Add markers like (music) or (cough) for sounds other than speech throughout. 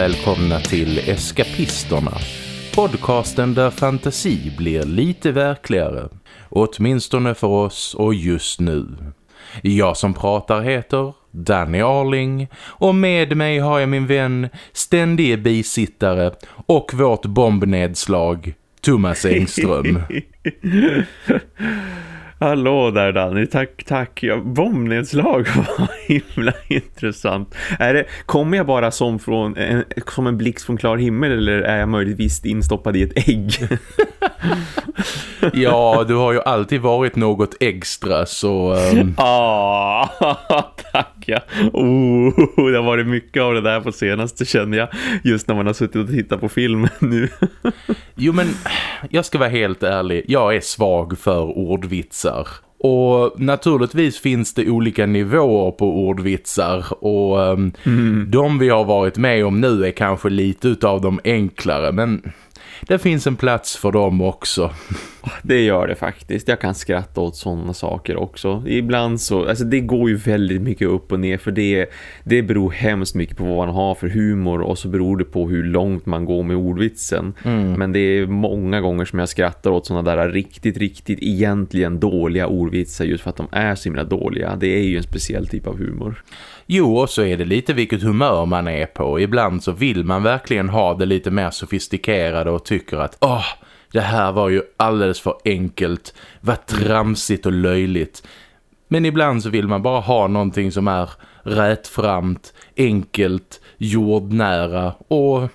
Välkomna till Eskapisterna. Podcasten där fantasi blir lite verkligare. Åtminstone för oss och just nu. Jag som pratar heter Danny Arling och med mig har jag min vän, ständige bisittare och vårt bombnedslag Thomas Engström. (laughs) Hallå där Danny, tack, tack. Ja, bombnedslag (laughs) var himla intressant. Är det, kommer jag bara som, från, en, som en blixt från klar himmel eller är jag möjligtvis instoppad i ett ägg? (laughs) ja, du har ju alltid varit något extra så... Um... (laughs) Ah, tack ja. Oh, det har varit mycket av det där på senaste känner jag. Just när man har suttit och tittat på filmen nu. jo men, jag ska vara helt ärlig. Jag är svag för ordvitsar. Och naturligtvis finns det olika nivåer på ordvitsar och um, mm. de vi har varit med om nu är kanske lite av de enklare men det finns en plats för dem också. Det gör det faktiskt. Jag kan skratta åt sådana saker också. Ibland så, alltså det går ju väldigt mycket upp och ner för det, det beror hemskt mycket på vad man har för humor och så beror det på hur långt man går med ordvitsen. Mm. Men det är många gånger som jag skrattar åt sådana där riktigt, riktigt egentligen dåliga ordvitsar just för att de är så himla dåliga. Det är ju en speciell typ av humor. Jo, och så är det lite vilket humör man är på. Ibland så vill man verkligen ha det lite mer sofistikerade och tycker att åh, oh, det här var ju alldeles för enkelt, vad tramsigt och löjligt. Men ibland så vill man bara ha någonting som är rättframt, enkelt, jordnära och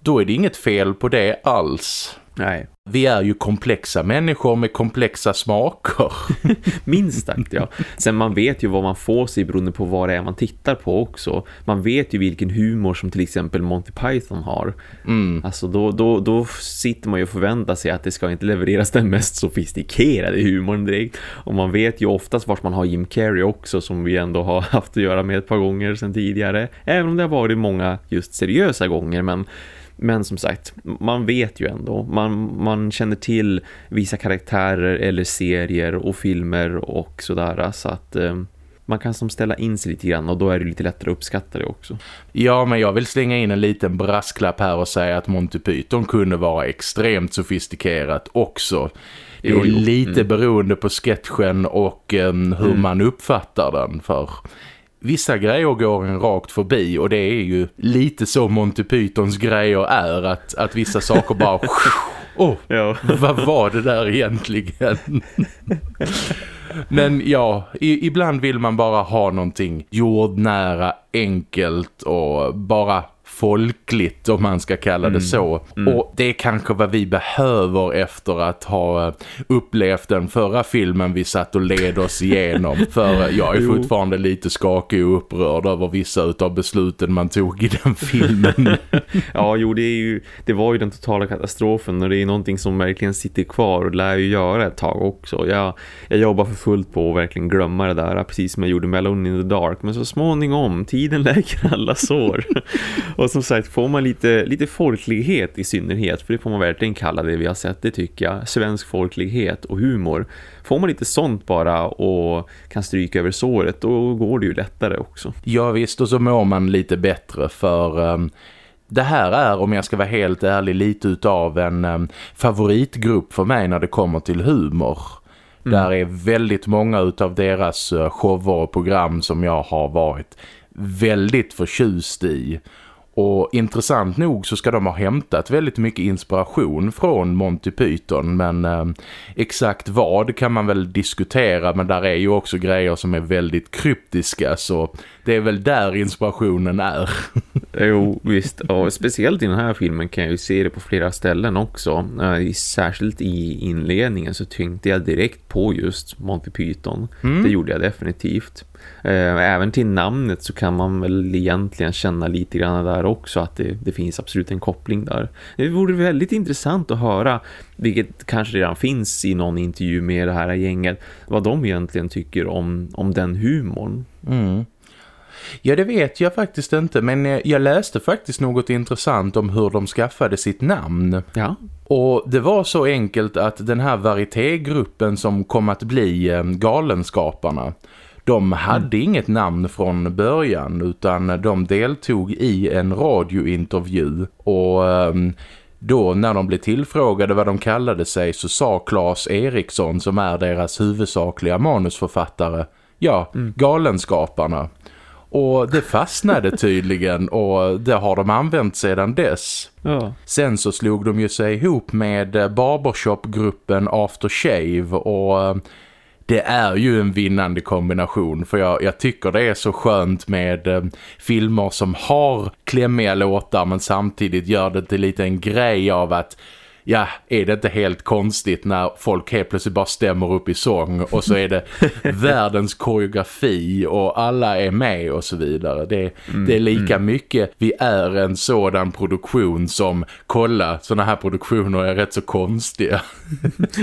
då är det inget fel på det alls. Nej. Vi är ju komplexa människor med komplexa smaker. (laughs) Minst sagt, ja. Sen man vet ju vad man får sig beroende på vad det är man tittar på också. Man vet ju vilken humor som till exempel Monty Python har. Mm. Alltså då, då, då sitter man ju och förväntar sig att det ska inte levereras den mest sofistikerade humorn direkt. Och man vet ju oftast vart man har Jim Carrey också som vi ändå har haft att göra med ett par gånger sedan tidigare. Även om det har varit många just seriösa gånger men men som sagt, man vet ju ändå. Man, man känner till vissa karaktärer eller serier och filmer och sådär. Så att eh, man kan som ställa in sig lite grann och då är det lite lättare att uppskatta det också. Ja, men jag vill slänga in en liten brasklapp här och säga att Monty Python kunde vara extremt sofistikerat också. Det är jo, jo. lite mm. beroende på sketchen och um, hur mm. man uppfattar den för vissa grejer går en rakt förbi och det är ju lite så Monty Pythons grejer är att, att vissa saker bara (laughs) (laughs) oh, ja. vad var det där egentligen? (laughs) Men ja, i, ibland vill man bara ha någonting jordnära, enkelt och bara folkligt om man ska kalla det mm. så. Mm. Och det är kanske vad vi behöver efter att ha upplevt den förra filmen vi satt och led oss igenom. (laughs) För jag är fortfarande lite skakig och upprörd över vissa av besluten man tog i den (laughs) filmen. ja, jo det, är ju, det var ju den totala katastrofen och det är någonting som verkligen sitter kvar och lär ju göra ett tag också. Jag, jag jobbar för fullt på att verkligen glömma det där, precis som jag gjorde Melon in the Dark. Men så småningom, tiden (laughs) läker alla sår. Och som sagt, får man lite, lite folklighet i synnerhet, för det får man verkligen kalla det vi har sett, det tycker jag. Svensk folklighet och humor. Får man lite sånt bara och kan stryka över såret, då går det ju lättare också. Ja visst, och så mår man lite bättre för... Um det här är, om jag ska vara helt ärlig, lite utav en um, favoritgrupp för mig när det kommer till humor. Mm. Där är väldigt många utav deras uh, shower och program som jag har varit väldigt förtjust i. Och intressant nog så ska de ha hämtat väldigt mycket inspiration från Monty Python men eh, exakt vad kan man väl diskutera men där är ju också grejer som är väldigt kryptiska så det är väl där inspirationen är. (laughs) jo, visst. Och speciellt i den här filmen kan jag ju se det på flera ställen också. Uh, särskilt i inledningen så tänkte jag direkt på just Monty Python. Mm. Det gjorde jag definitivt. Uh, även till namnet så kan man väl egentligen känna lite grann där också att det, det finns absolut en koppling där. Det vore väldigt intressant att höra, vilket kanske redan finns i någon intervju med det här gänget, vad de egentligen tycker om, om den humorn. Mm. Ja, det vet jag faktiskt inte. Men eh, jag läste faktiskt något intressant om hur de skaffade sitt namn. Ja. Och det var så enkelt att den här varietégruppen som kom att bli eh, Galenskaparna De hade mm. inget namn från början utan de deltog i en radiointervju och um, då när de blev tillfrågade vad de kallade sig så sa Claes Eriksson som är deras huvudsakliga manusförfattare ja, mm. Galenskaparna. Och det fastnade (laughs) tydligen och det har de använt sedan dess. Ja. Sen så slog de ju sig ihop med barbershop-gruppen After Shave och det är ju en vinnande kombination för jag, jag tycker det är så skönt med eh, filmer som har klämmiga låtar men samtidigt gör det till lite en grej av att ja, är det inte helt konstigt när folk helt plötsligt bara stämmer upp i sång och så är det (laughs) världens koreografi och alla är med och så vidare. Det, mm, det är lika mm. mycket vi är en sådan produktion som kolla, sådana här produktioner är rätt så konstiga.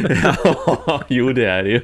(laughs) ja, jo det är ju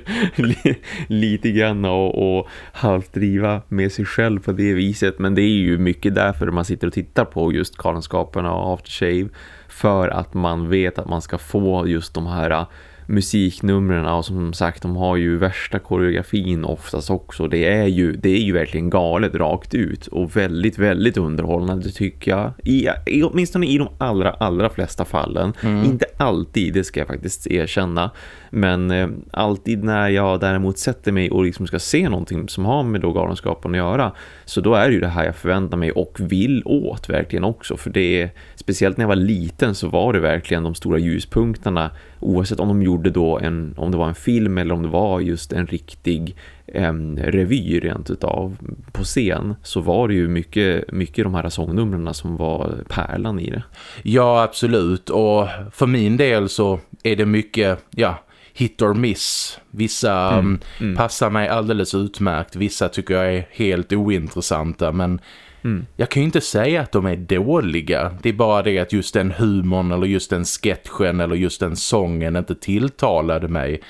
lite grann och, och halvt driva med sig själv på det viset men det är ju mycket därför man sitter och tittar på just Galenskaperna och Aftershave för att man vet att man ska få just de här musiknumren och som sagt de har ju värsta koreografin oftast också. Det är ju, det är ju verkligen galet rakt ut och väldigt, väldigt underhållande tycker jag. I, i, åtminstone i de allra, allra flesta fallen. Mm. Inte alltid, det ska jag faktiskt erkänna. Men eh, alltid när jag däremot sätter mig och liksom ska se någonting som har med då galenskapen att göra så då är det ju det här jag förväntar mig och vill åt verkligen också. För det är, speciellt när jag var liten så var det verkligen de stora ljuspunkterna oavsett om de gjorde då en, om det var en film eller om det var just en riktig eh, revy rent utav på scen så var det ju mycket, mycket de här sångnumren som var pärlan i det. Ja, absolut. Och för min del så är det mycket, ja, hit or miss. Vissa mm. mm. passar mig alldeles utmärkt. Vissa tycker jag är helt ointressanta. Men mm. jag kan ju inte säga att de är dåliga. Det är bara det att just den humorn eller just den sketchen eller just den sången inte tilltalade mig.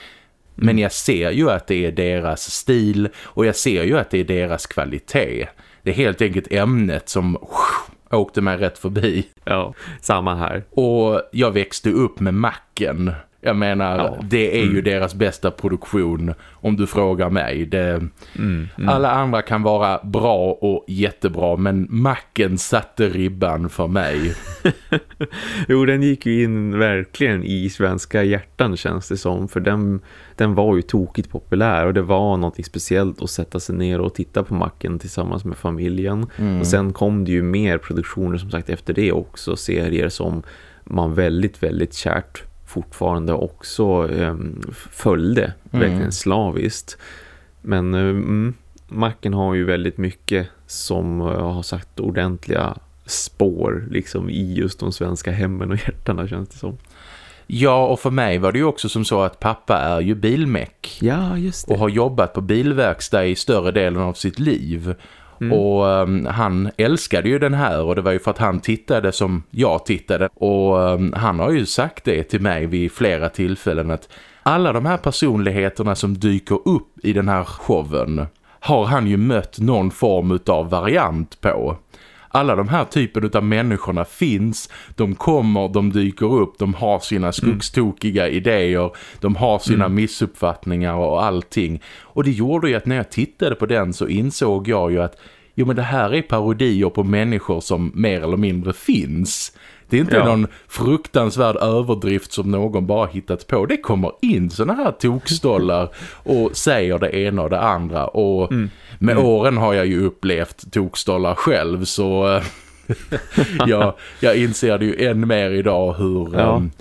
Men mm. jag ser ju att det är deras stil och jag ser ju att det är deras kvalitet. Det är helt enkelt ämnet som åkte mig rätt förbi. Ja, samma här. Och jag växte upp med macken. Jag menar, ja. det är mm. ju deras bästa produktion om du frågar mig. Det, mm. Mm. Alla andra kan vara bra och jättebra men macken satte ribban för mig. (laughs) jo, den gick ju in verkligen i svenska hjärtan känns det som. För den, den var ju tokigt populär och det var något speciellt att sätta sig ner och titta på macken tillsammans med familjen. Mm. Och sen kom det ju mer produktioner som sagt efter det också. Serier som man väldigt, väldigt kärt fortfarande också eh, följde mm. verkligen slaviskt. Men eh, mm, Macken har ju väldigt mycket som uh, har sagt ordentliga spår liksom i just de svenska hemmen och hjärtarna känns det som. Ja, och för mig var det ju också som så att pappa är ju bilmäck. Ja, just det. Och har jobbat på bilverkstad i större delen av sitt liv. Mm. Och um, han älskade ju den här och det var ju för att han tittade som jag tittade. Och um, han har ju sagt det till mig vid flera tillfällen att alla de här personligheterna som dyker upp i den här showen har han ju mött någon form av variant på alla de här typen av människorna finns, de kommer, de dyker upp, de har sina skogstokiga mm. idéer, de har sina mm. missuppfattningar och allting. Och det gjorde ju att när jag tittade på den så insåg jag ju att jo men det här är parodier på människor som mer eller mindre finns. Det är inte ja. någon fruktansvärd överdrift som någon bara hittat på. Det kommer in såna här tokstollar (laughs) och säger det ena och det andra. Och mm. med mm. åren har jag ju upplevt tokstollar själv så (laughs) jag, jag inser det ju än mer idag hur... Ja. Um,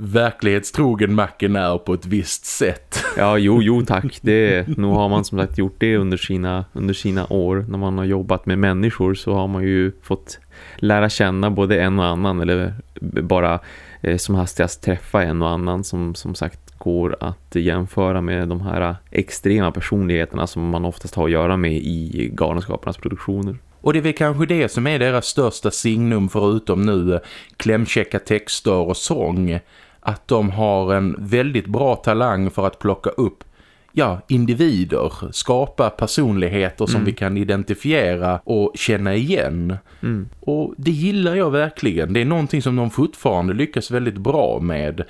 verklighetstrogen macken är på ett visst sätt. Ja, jo, jo (laughs) tack. Det, nu har man som sagt gjort det under sina, under sina år. När man har jobbat med människor så har man ju fått lära känna både en och annan eller bara eh, som hastigast träffa en och annan som som sagt går att jämföra med de här extrema personligheterna som man oftast har att göra med i Galenskaparnas produktioner. Och det är väl kanske det som är deras största signum förutom nu eh, klämkäcka texter och sång. Att de har en väldigt bra talang för att plocka upp ja, individer, skapa personligheter som mm. vi kan identifiera och känna igen. Mm. Och det gillar jag verkligen. Det är någonting som de fortfarande lyckas väldigt bra med.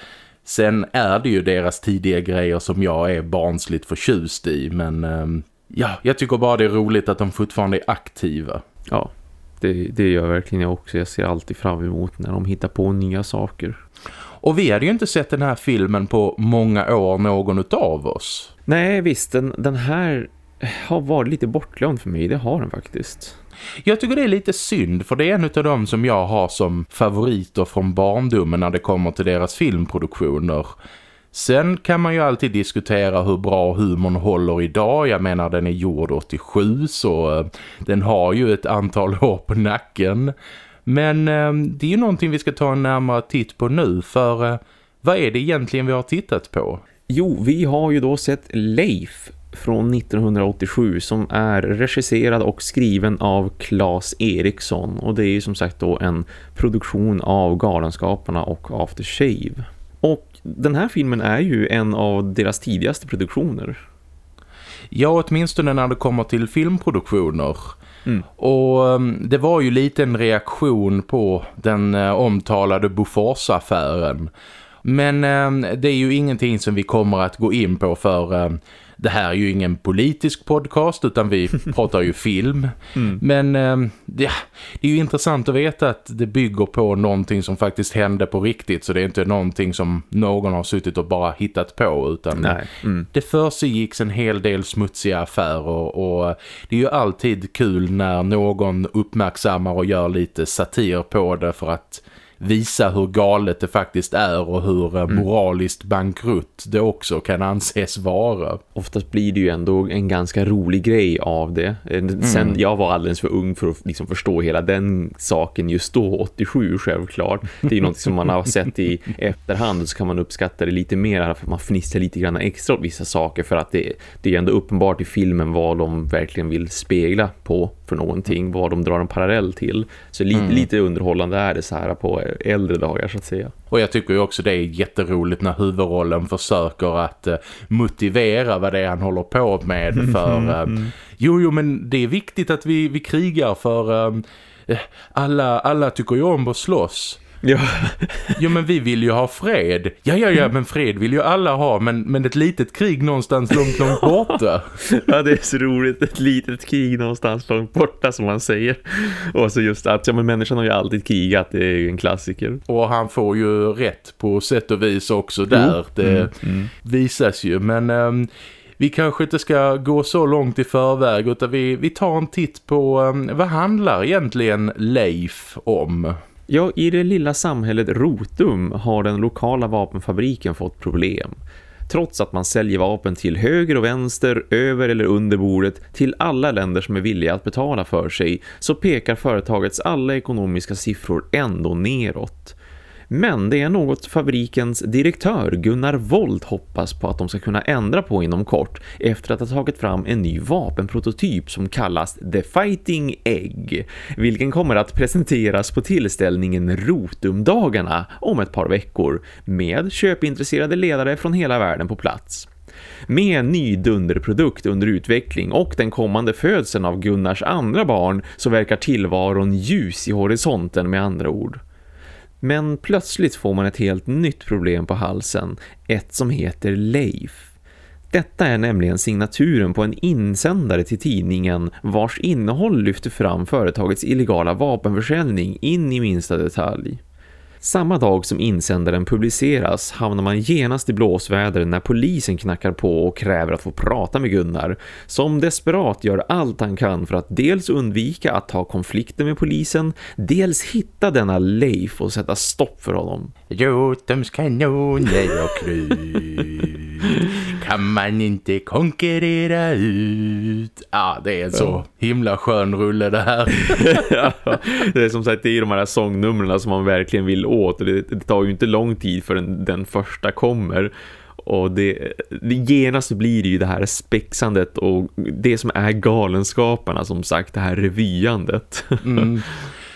Sen är det ju deras tidiga grejer som jag är barnsligt förtjust i, men eh, Ja, jag tycker bara det är roligt att de fortfarande är aktiva. Ja, det, det gör verkligen jag också. Jag ser alltid fram emot när de hittar på nya saker. Och vi hade ju inte sett den här filmen på många år någon av oss. Nej visst, den, den här har varit lite bortglömd för mig. Det har den faktiskt. Jag tycker det är lite synd för det är en av dem som jag har som favoriter från barndomen när det kommer till deras filmproduktioner. Sen kan man ju alltid diskutera hur bra humorn håller idag. Jag menar den är gjord 87 så eh, den har ju ett antal år på nacken. Men eh, det är ju någonting vi ska ta en närmare titt på nu för eh, vad är det egentligen vi har tittat på? Jo, vi har ju då sett Leif från 1987 som är regisserad och skriven av Claes Eriksson och det är ju som sagt då en produktion av Galenskaparna och After Shave. Och den här filmen är ju en av deras tidigaste produktioner. Ja, åtminstone när det kommer till filmproduktioner. Mm. Och um, det var ju lite en reaktion på den uh, omtalade Bofors-affären. Men um, det är ju ingenting som vi kommer att gå in på för um, det här är ju ingen politisk podcast utan vi (laughs) pratar ju film. Mm. Men ja, det är ju intressant att veta att det bygger på någonting som faktiskt hände på riktigt. Så det är inte någonting som någon har suttit och bara hittat på utan mm. det försiggicks en hel del smutsiga affärer och det är ju alltid kul när någon uppmärksammar och gör lite satir på det för att visa hur galet det faktiskt är och hur eh, mm. moraliskt bankrutt det också kan anses vara. Oftast blir det ju ändå en ganska rolig grej av det. Eh, sen mm. jag var alldeles för ung för att liksom förstå hela den saken just då, 87 självklart. Det är ju något som man har sett i efterhand så kan man uppskatta det lite mer för man fnissar lite grann extra åt vissa saker för att det, det är ändå uppenbart i filmen vad de verkligen vill spegla på för någonting, vad de drar en parallell till. Så lite, mm. lite underhållande är det så här på äldre dagar så att säga. Och jag tycker ju också det är jätteroligt när huvudrollen försöker att uh, motivera vad det är han håller på med för uh, jo, jo men det är viktigt att vi, vi krigar för uh, alla, alla tycker ju om att slåss. Ja. jo men vi vill ju ha fred. Ja ja ja men fred vill ju alla ha men, men ett litet krig någonstans långt långt borta. ja det är så roligt. Ett litet krig någonstans långt borta som man säger. Och så just att ja, men människan har ju alltid krigat. Det är ju en klassiker. Och han får ju rätt på sätt och vis också där. Mm. Det mm. mm. visas ju men... Um, vi kanske inte ska gå så långt i förväg utan vi, vi tar en titt på um, vad handlar egentligen Leif om? Ja, i det lilla samhället Rotum har den lokala vapenfabriken fått problem. Trots att man säljer vapen till höger och vänster, över eller under bordet till alla länder som är villiga att betala för sig så pekar företagets alla ekonomiska siffror ändå neråt. Men det är något fabrikens direktör Gunnar Vold hoppas på att de ska kunna ändra på inom kort efter att ha tagit fram en ny vapenprototyp som kallas The Fighting Egg, vilken kommer att presenteras på tillställningen Rotumdagarna om ett par veckor med köpintresserade ledare från hela världen på plats. Med en ny dunderprodukt under utveckling och den kommande födseln av Gunnars andra barn så verkar tillvaron ljus i horisonten med andra ord. Men plötsligt får man ett helt nytt problem på halsen, ett som heter Leif. Detta är nämligen signaturen på en insändare till tidningen vars innehåll lyfter fram företagets illegala vapenförsäljning in i minsta detalj. Samma dag som insändaren publiceras hamnar man genast i blåsväder när polisen knackar på och kräver att få prata med Gunnar som desperat gör allt han kan för att dels undvika att ta konflikter med polisen dels hitta denna Leif och sätta stopp för honom. Jotums kanoner och krut kan man inte konkurrera ut. Ja, det är en så himla skön rulle det här. (laughs) ja, det är som sagt det är de här sångnumren som man verkligen vill åt. Det, det tar ju inte lång tid förrän den första kommer. Och det, det genast blir det ju det här spexandet och det som är galenskaparna som sagt, det här revyandet. (laughs) mm.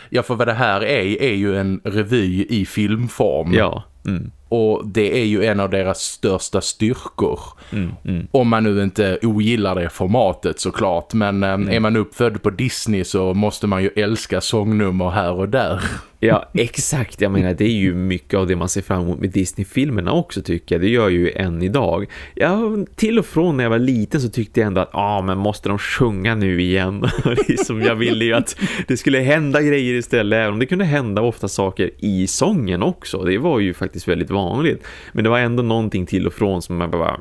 Ja, för vad det här är, är ju en revy i filmform. Ja. Mm. Och det är ju en av deras största styrkor. Mm, mm. Om man nu inte ogillar det formatet såklart. Men eh, mm. är man uppfödd på Disney så måste man ju älska sångnummer här och där. Ja, exakt. Jag menar, det är ju mycket av det man ser fram emot med Disney-filmerna också tycker jag. Det gör ju än idag. Ja, till och från när jag var liten så tyckte jag ändå att ah, men måste de sjunga nu igen? (laughs) liksom, jag ville ju att det skulle hända grejer istället. Även om det kunde hända ofta saker i sången också. Det var ju faktiskt väldigt vanligt. Men det var ändå någonting till och från som jag bara,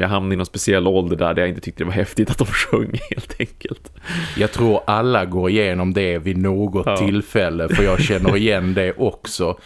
jag hamnade i någon speciell ålder där, där jag inte tyckte det var häftigt att de (laughs) sjöng helt enkelt. Jag tror alla går igenom det vid något ja. tillfälle för jag känner igen det också.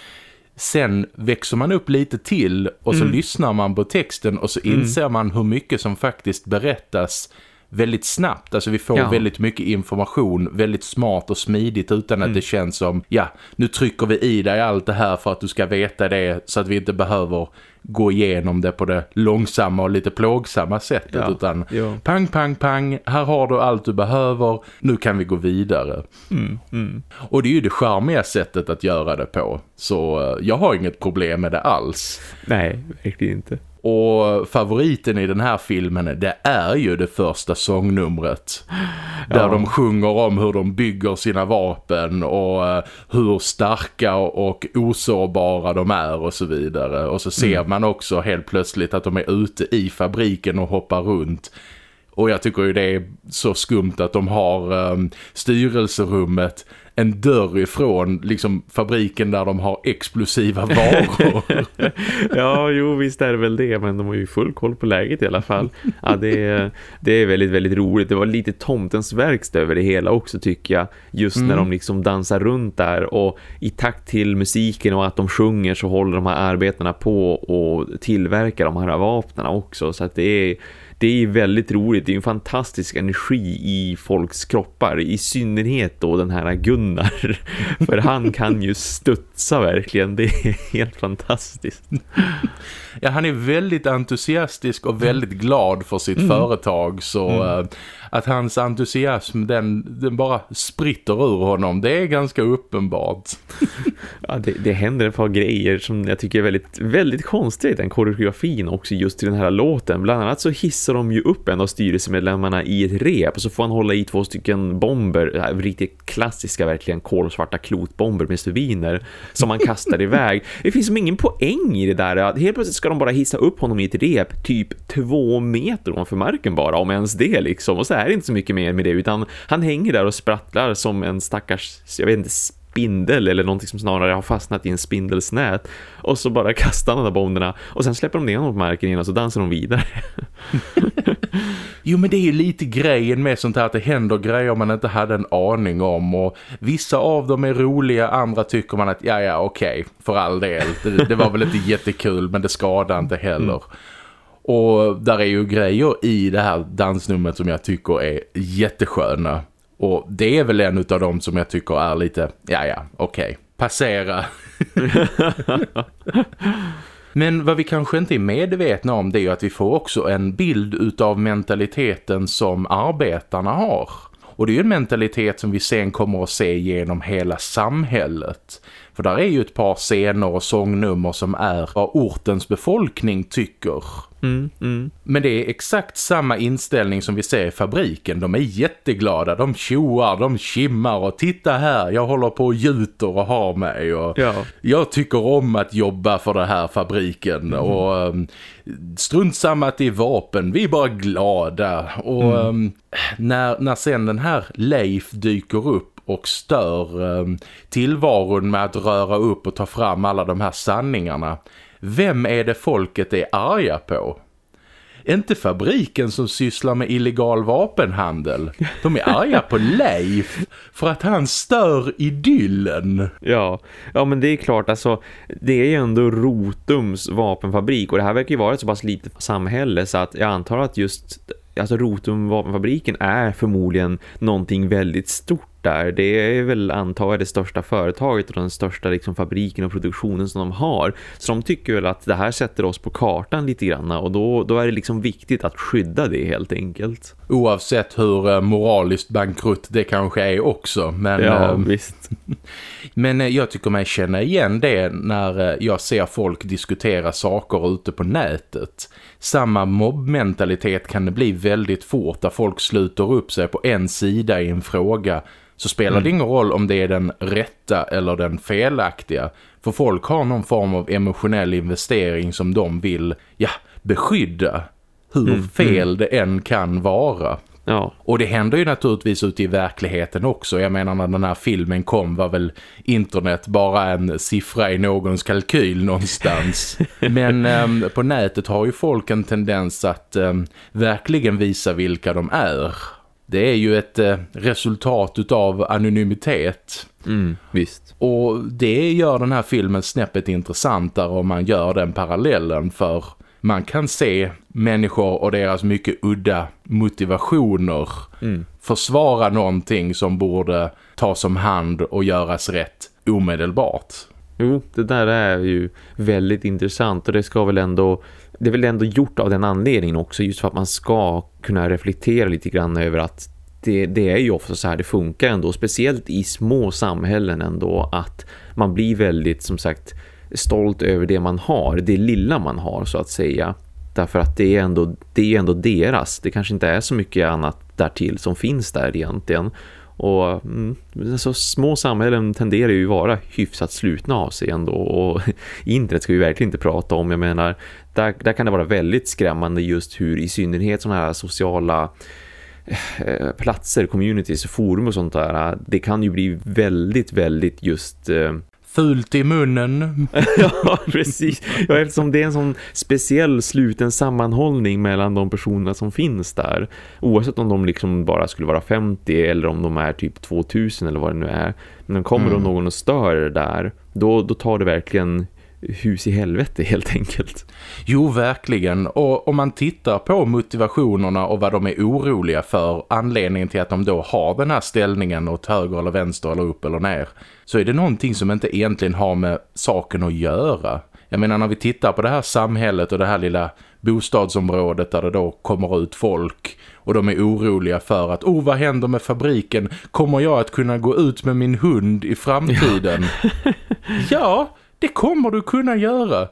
Sen växer man upp lite till och så mm. lyssnar man på texten och så mm. inser man hur mycket som faktiskt berättas väldigt snabbt. Alltså vi får ja. väldigt mycket information, väldigt smart och smidigt utan att mm. det känns som, ja, nu trycker vi i dig allt det här för att du ska veta det så att vi inte behöver gå igenom det på det långsamma och lite plågsamma sättet ja. utan ja. pang, pang, pang, här har du allt du behöver, nu kan vi gå vidare. Mm. Mm. Och det är ju det charmiga sättet att göra det på. Så eh, jag har inget problem med det alls. Nej, verkligen inte. Och favoriten i den här filmen det är ju det första sångnumret. Där ja. de sjunger om hur de bygger sina vapen och uh, hur starka och osårbara de är och så vidare. Och så ser mm. man också helt plötsligt att de är ute i fabriken och hoppar runt. Och jag tycker ju det är så skumt att de har um, styrelserummet en dörr ifrån liksom fabriken där de har explosiva varor. (laughs) ja, jo visst är det väl det, men de har ju full koll på läget i alla fall. Ja, det, är, det är väldigt, väldigt roligt. Det var lite tomtens verkstad över det hela också tycker jag. Just mm. när de liksom dansar runt där och i takt till musiken och att de sjunger så håller de här arbetarna på och tillverkar de här vapnen också. Så att det är det är väldigt roligt. Det är en fantastisk energi i folks kroppar. I synnerhet då den här Gunnar. (laughs) För han kan ju studsa verkligen. Det är helt fantastiskt. Ja, han är väldigt entusiastisk och väldigt glad för sitt mm. företag. Så mm. Att hans entusiasm den, den bara spritter ur honom. Det är ganska uppenbart. (laughs) ja, det, det händer ett par grejer som jag tycker är väldigt, väldigt konstiga i den koreografin också just i den här låten. Bland annat så hissar de ju upp en av styrelsemedlemmarna i ett rep och så får han hålla i två stycken bomber, riktigt klassiska verkligen kolsvarta klotbomber med stubiner som man kastar (laughs) iväg. Det finns som ingen poäng i det där. Helt plötsligt ska de bara hissa upp honom i ett rep typ två meter ovanför marken bara, om ens det liksom. Och så är inte så mycket mer med det utan han hänger där och sprattlar som en stackars, jag vet inte, spindel eller någonting som snarare har fastnat i en spindelsnät och så bara (laughs) kastar han de där bomberna och sen släpper de ner honom på marken igen och så dansar de vidare. (laughs) jo men det är ju lite grejen med sånt här att det händer grejer man inte hade en aning om och vissa av dem är roliga, andra tycker man att ja ja okej, okay, för all del. Det, det, var väl inte jättekul men det skadar inte heller. Mm. Och där är ju grejer i det här dansnumret som jag tycker är jättesköna. Och det är väl en av dem som jag tycker är lite, ja ja, okej, okay, passera. (laughs) Men vad vi kanske inte är medvetna om det är att vi får också en bild utav mentaliteten som arbetarna har. Och det är ju en mentalitet som vi sen kommer att se genom hela samhället. För där är ju ett par scener och sångnummer som är vad ortens befolkning tycker. Mm, mm. Men det är exakt samma inställning som vi ser i fabriken. De är jätteglada, de tjoar, de kimmar och titta här, jag håller på och gjuter och har mig. Och ja. Jag tycker om att jobba för den här fabriken mm. och um, strunt samma att det är vapen, vi är bara glada. Och um, när, när sen den här Leif dyker upp och stör eh, tillvaron med att röra upp och ta fram alla de här sanningarna. Vem är det folket är arga på? Inte fabriken som sysslar med illegal vapenhandel. De är arga på (laughs) Leif för att han stör idyllen. Ja, ja men det är klart alltså det är ju ändå Rotums vapenfabrik och det här verkar ju vara ett så pass litet samhälle så att jag antar att just alltså Rotum vapenfabriken är förmodligen någonting väldigt stort där. Det är väl antar jag det största företaget och den största liksom, fabriken och produktionen som de har. Så de tycker väl att det här sätter oss på kartan lite grann och då, då är det liksom viktigt att skydda det helt enkelt. Oavsett hur uh, moraliskt bankrutt det kanske är också. Men, ja, uh, visst. (laughs) men jag tycker mig känna igen det när jag ser folk diskutera saker ute på nätet samma mobbmentalitet kan det bli väldigt fort där folk sluter upp sig på en sida i en fråga så spelar mm. det ingen roll om det är den rätta eller den felaktiga. För folk har någon form av emotionell investering som de vill ja, beskydda. Hur mm. fel mm. det än kan vara. Ja. Och det händer ju naturligtvis ute i verkligheten också. Jag menar när den här filmen kom var väl internet bara en siffra i någons kalkyl någonstans. (laughs) Men um, på nätet har ju folk en tendens att um, verkligen visa vilka de är. Det är ju ett uh, resultat av anonymitet. Mm, visst. Och det gör den här filmen snäppet intressantare om man gör den parallellen för man kan se människor och deras mycket udda motivationer mm. försvara någonting som borde tas om hand och göras rätt omedelbart. Jo, det där är ju väldigt intressant och det ska väl ändå det är väl ändå gjort av den anledningen också just för att man ska kunna reflektera lite grann över att det, det, är ju ofta så här det funkar ändå, speciellt i små samhällen ändå att man blir väldigt som sagt stolt över det man har, det lilla man har så att säga. Därför att det är ändå, det är ändå deras. Det kanske inte är så mycket annat därtill som finns där egentligen. Och mm, alltså, små samhällen tenderar ju vara hyfsat slutna av sig ändå. Och (laughs) internet ska vi verkligen inte prata om. Jag menar, där, där kan det vara väldigt skrämmande just hur i synnerhet sådana här sociala eh, platser, communities, forum och sånt där. Det kan ju bli väldigt, väldigt just eh, fult i munnen. (laughs) ja, precis. Ja, eftersom det är en sån speciell sluten sammanhållning mellan de personerna som finns där. Oavsett om de liksom bara skulle vara 50 eller om de är typ 2000 eller vad det nu är. Men kommer mm. då någon och stör där, då, då tar det verkligen hus i helvete helt enkelt. Jo, verkligen. Och om man tittar på motivationerna och vad de är oroliga för, anledningen till att de då har den här ställningen åt höger eller vänster eller upp eller ner, så är det någonting som inte egentligen har med saken att göra. Jag menar när vi tittar på det här samhället och det här lilla bostadsområdet där det då kommer ut folk och de är oroliga för att oh vad händer med fabriken? Kommer jag att kunna gå ut med min hund i framtiden? (laughs) Ja, ja det kommer du kunna göra.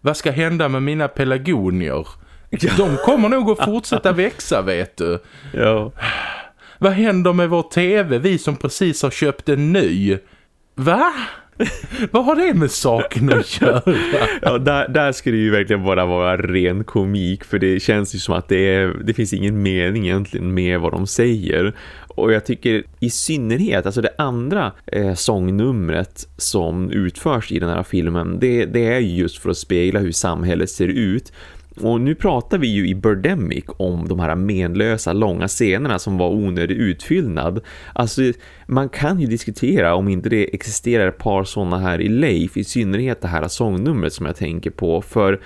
Vad ska hända med mina pelagonier? De kommer nog att fortsätta växa, vet du. Ja. Vad händer med vår tv, vi som precis har köpt en ny? Va? (laughs) Vad har det med saken att göra? ja, där, där ska det ju verkligen bara vara ren komik för det känns ju som att det, är, det finns ingen mening egentligen med vad de säger. Och jag tycker i synnerhet, alltså det andra eh, sångnumret som utförs i den här filmen, det, det är just för att spegla hur samhället ser ut. Och nu pratar vi ju i Birdemic om de här menlösa långa scenerna som var onödig utfyllnad. Alltså man kan ju diskutera om inte det existerar ett par sådana här i Leif, i synnerhet det här sångnumret som jag tänker på. För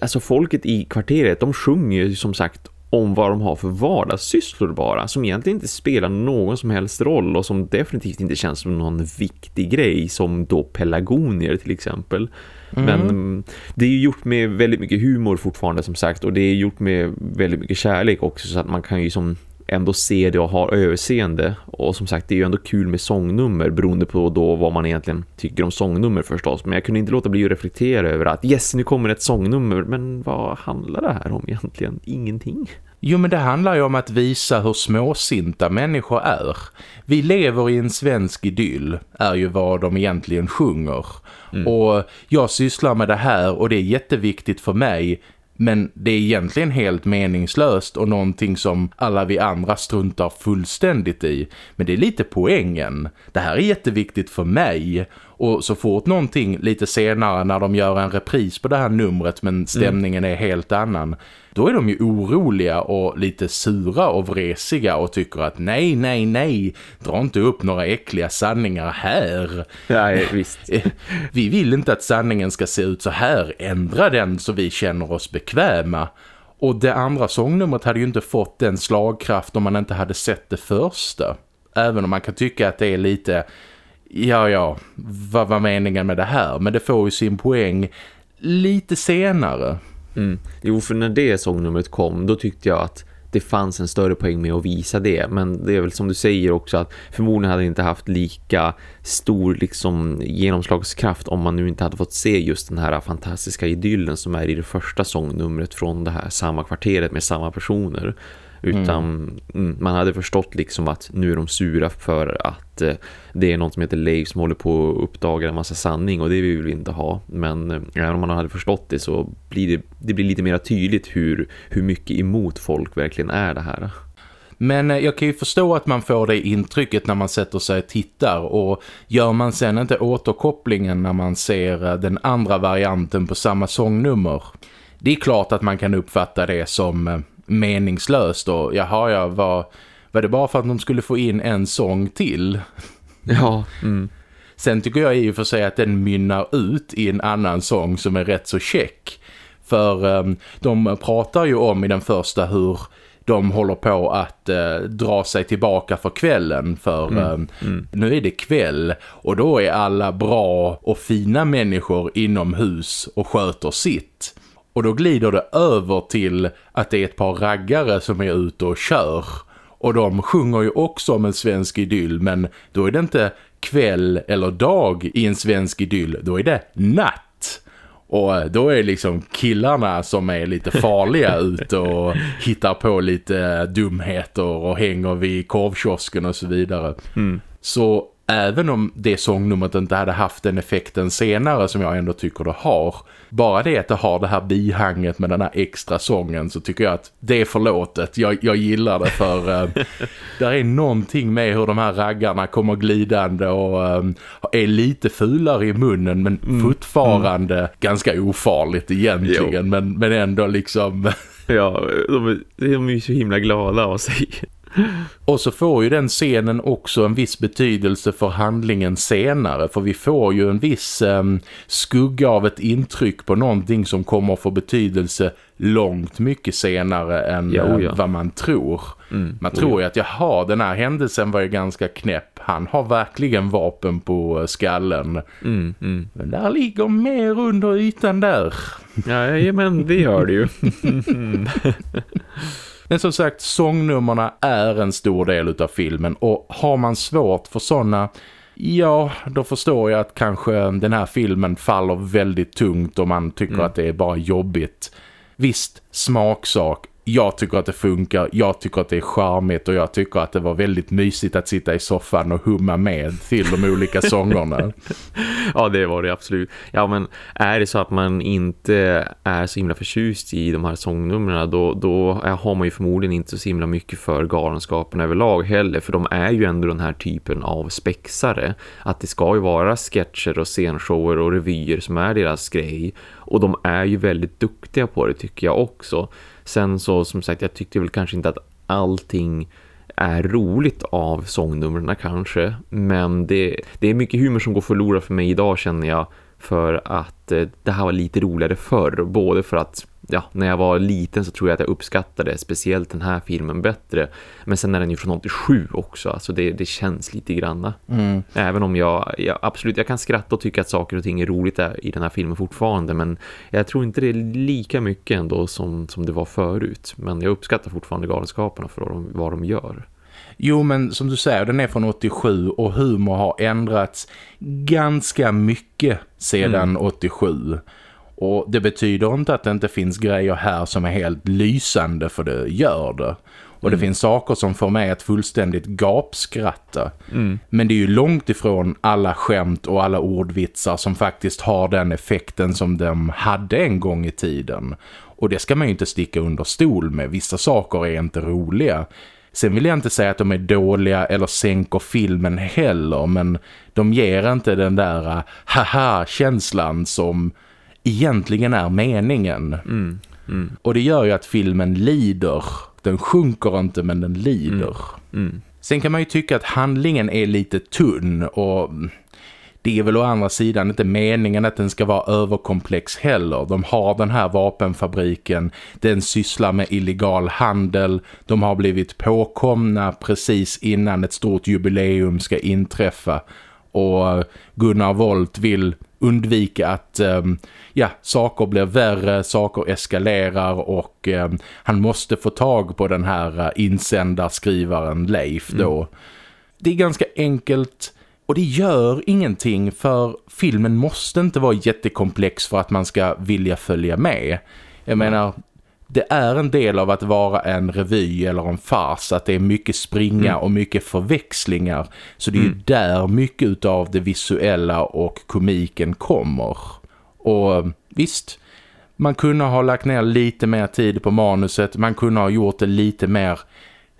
alltså folket i kvarteret, de sjunger ju som sagt om vad de har för vardagssysslor bara som egentligen inte spelar någon som helst roll och som definitivt inte känns som någon viktig grej som då pelagonier till exempel. Mm. Men mm, det är ju gjort med väldigt mycket humor fortfarande som sagt och det är gjort med väldigt mycket kärlek också så att man kan ju som ändå se det och ha överseende. Och som sagt, det är ju ändå kul med sångnummer beroende på då vad man egentligen tycker om sångnummer förstås. Men jag kunde inte låta bli att reflektera över att yes, nu kommer ett sångnummer. Men vad handlar det här om egentligen? Ingenting. Jo men det handlar ju om att visa hur småsinta människor är. Vi lever i en svensk idyll är ju vad de egentligen sjunger. Mm. Och jag sysslar med det här och det är jätteviktigt för mig men det är egentligen helt meningslöst och någonting som alla vi andra struntar fullständigt i. Men det är lite poängen. Det här är jätteviktigt för mig. Och så fort någonting lite senare när de gör en repris på det här numret men stämningen är helt annan då är de ju oroliga och lite sura och vresiga och tycker att nej, nej, nej, dra inte upp några äckliga sanningar här. Nej, visst. (laughs) Vi vill inte att sanningen ska se ut så här. Ändra den så vi känner oss bekväma. Och det andra sångnumret hade ju inte fått den slagkraft om man inte hade sett det första. Även om man kan tycka att det är lite, ja ja, vad var meningen med det här? Men det får ju sin poäng lite senare. Mm. Jo, för när det sångnumret kom då tyckte jag att det fanns en större poäng med att visa det. Men det är väl som du säger också att förmodligen hade det inte haft lika stor liksom, genomslagskraft om man nu inte hade fått se just den här fantastiska idyllen som är i det första sångnumret från det här samma kvarteret med samma personer. Utan mm. man hade förstått liksom att nu är de sura för att eh, det är något som heter Leif som håller på att uppdaga en massa sanning och det vill vi inte ha. Men eh, även om man hade förstått det så blir det, det blir lite mer tydligt hur, hur mycket emot folk verkligen är det här. Men eh, jag kan ju förstå att man får det intrycket när man sätter sig och tittar och gör man sen inte återkopplingen när man ser den andra varianten på samma sångnummer. Det är klart att man kan uppfatta det som meningslöst och jaha, ja, var, var det bara för att de skulle få in en sång till? Ja, mm. Sen tycker jag i och för sig att den mynnar ut i en annan sång som är rätt så check. För um, de pratar ju om i den första hur de håller på att eh, dra sig tillbaka för kvällen för mm. Eh, mm. nu är det kväll och då är alla bra och fina människor inomhus och sköter sitt. Och då glider det över till att det är ett par raggare som är ute och kör. Och de sjunger ju också om en svensk idyll men då är det inte kväll eller dag i en svensk idyll, då är det natt. Och då är liksom killarna som är lite farliga (laughs) ute och hittar på lite dumheter och hänger vid korvkiosken och så vidare. Mm. Så även om det sångnumret inte hade haft den effekten senare som jag ändå tycker det har. Bara det att det har det här bihanget med den här extra sången så tycker jag att det är förlåtet. Jag, jag gillar det för äh, (laughs) där är någonting med hur de här raggarna kommer glidande och äh, är lite fulare i munnen men mm. fortfarande mm. ganska ofarligt egentligen. Men, men ändå liksom... (laughs) ja, de, de är ju så himla glada av sig. Och så får ju den scenen också en viss betydelse för handlingen senare. För vi får ju en viss eh, skugga av ett intryck på någonting som kommer få betydelse långt mycket senare än jo, ja. vad man tror. Mm, man tror ju att jaha, den här händelsen var ju ganska knäpp. Han har verkligen vapen på skallen. Mm, mm. Men där ligger mer under ytan där. Ja, men det gör det ju. (laughs) (laughs) Men som sagt, sångnummerna är en stor del av filmen och har man svårt för sådana, ja, då förstår jag att kanske den här filmen faller väldigt tungt och man tycker mm. att det är bara jobbigt. Visst, smaksak, jag tycker att det funkar, jag tycker att det är charmigt och jag tycker att det var väldigt mysigt att sitta i soffan och humma med till de olika (laughs) sångerna. ja, det var det absolut. Ja, men är det så att man inte är så himla förtjust i de här sångnumren då, då har man ju förmodligen inte så himla mycket för galenskapen överlag heller. För de är ju ändå den här typen av spexare. Att det ska ju vara sketcher och scenshower och revyer som är deras grej. Och de är ju väldigt duktiga på det tycker jag också. Sen så som sagt, jag tyckte väl kanske inte att allting är roligt av sångnumren kanske. Men det, det är mycket humor som går förlorad för mig idag känner jag. För att eh, det här var lite roligare förr. Både för att ja, när jag var liten så tror jag att jag uppskattade speciellt den här filmen bättre. Men sen är den ju från 87 också, alltså det, det känns lite granna. Mm. Även om jag, jag, absolut, jag kan skratta och tycka att saker och ting är roligt i den här filmen fortfarande. Men jag tror inte det är lika mycket ändå som, som det var förut. Men jag uppskattar fortfarande galenskaperna för vad de, vad de gör. Jo, men som du säger, den är från 87 och humor har ändrats ganska mycket sedan mm. 87. Och det betyder inte att det inte finns grejer här som är helt lysande för det gör det. Och mm. det finns saker som får mig att fullständigt gapskratta. Mm. Men det är ju långt ifrån alla skämt och alla ordvitsar som faktiskt har den effekten som de hade en gång i tiden. Och det ska man ju inte sticka under stol med. Vissa saker är inte roliga. Sen vill jag inte säga att de är dåliga eller sänker filmen heller. Men de ger inte den där haha-känslan som egentligen är meningen. Mm. Mm. Och det gör ju att filmen lider. Den sjunker inte men den lider. Mm. mm. Sen kan man ju tycka att handlingen är lite tunn och det är väl å andra sidan inte meningen att den ska vara överkomplex heller. De har den här vapenfabriken, den sysslar med illegal handel, de har blivit påkomna precis innan ett stort jubileum ska inträffa och Gunnar Volt vill undvika att um, ja, saker blir värre, saker eskalerar och um, han måste få tag på den här uh, insändarskrivaren Leif då. Mm. Det är ganska enkelt och det gör ingenting för filmen måste inte vara jättekomplex för att man ska vilja följa med. Jag menar, det är en del av att vara en revy eller en fars att det är mycket springa mm. och mycket förväxlingar. Så det är mm. ju där mycket av det visuella och komiken kommer. Och visst, man kunde ha lagt ner lite mer tid på manuset. Man kunde ha gjort det lite mer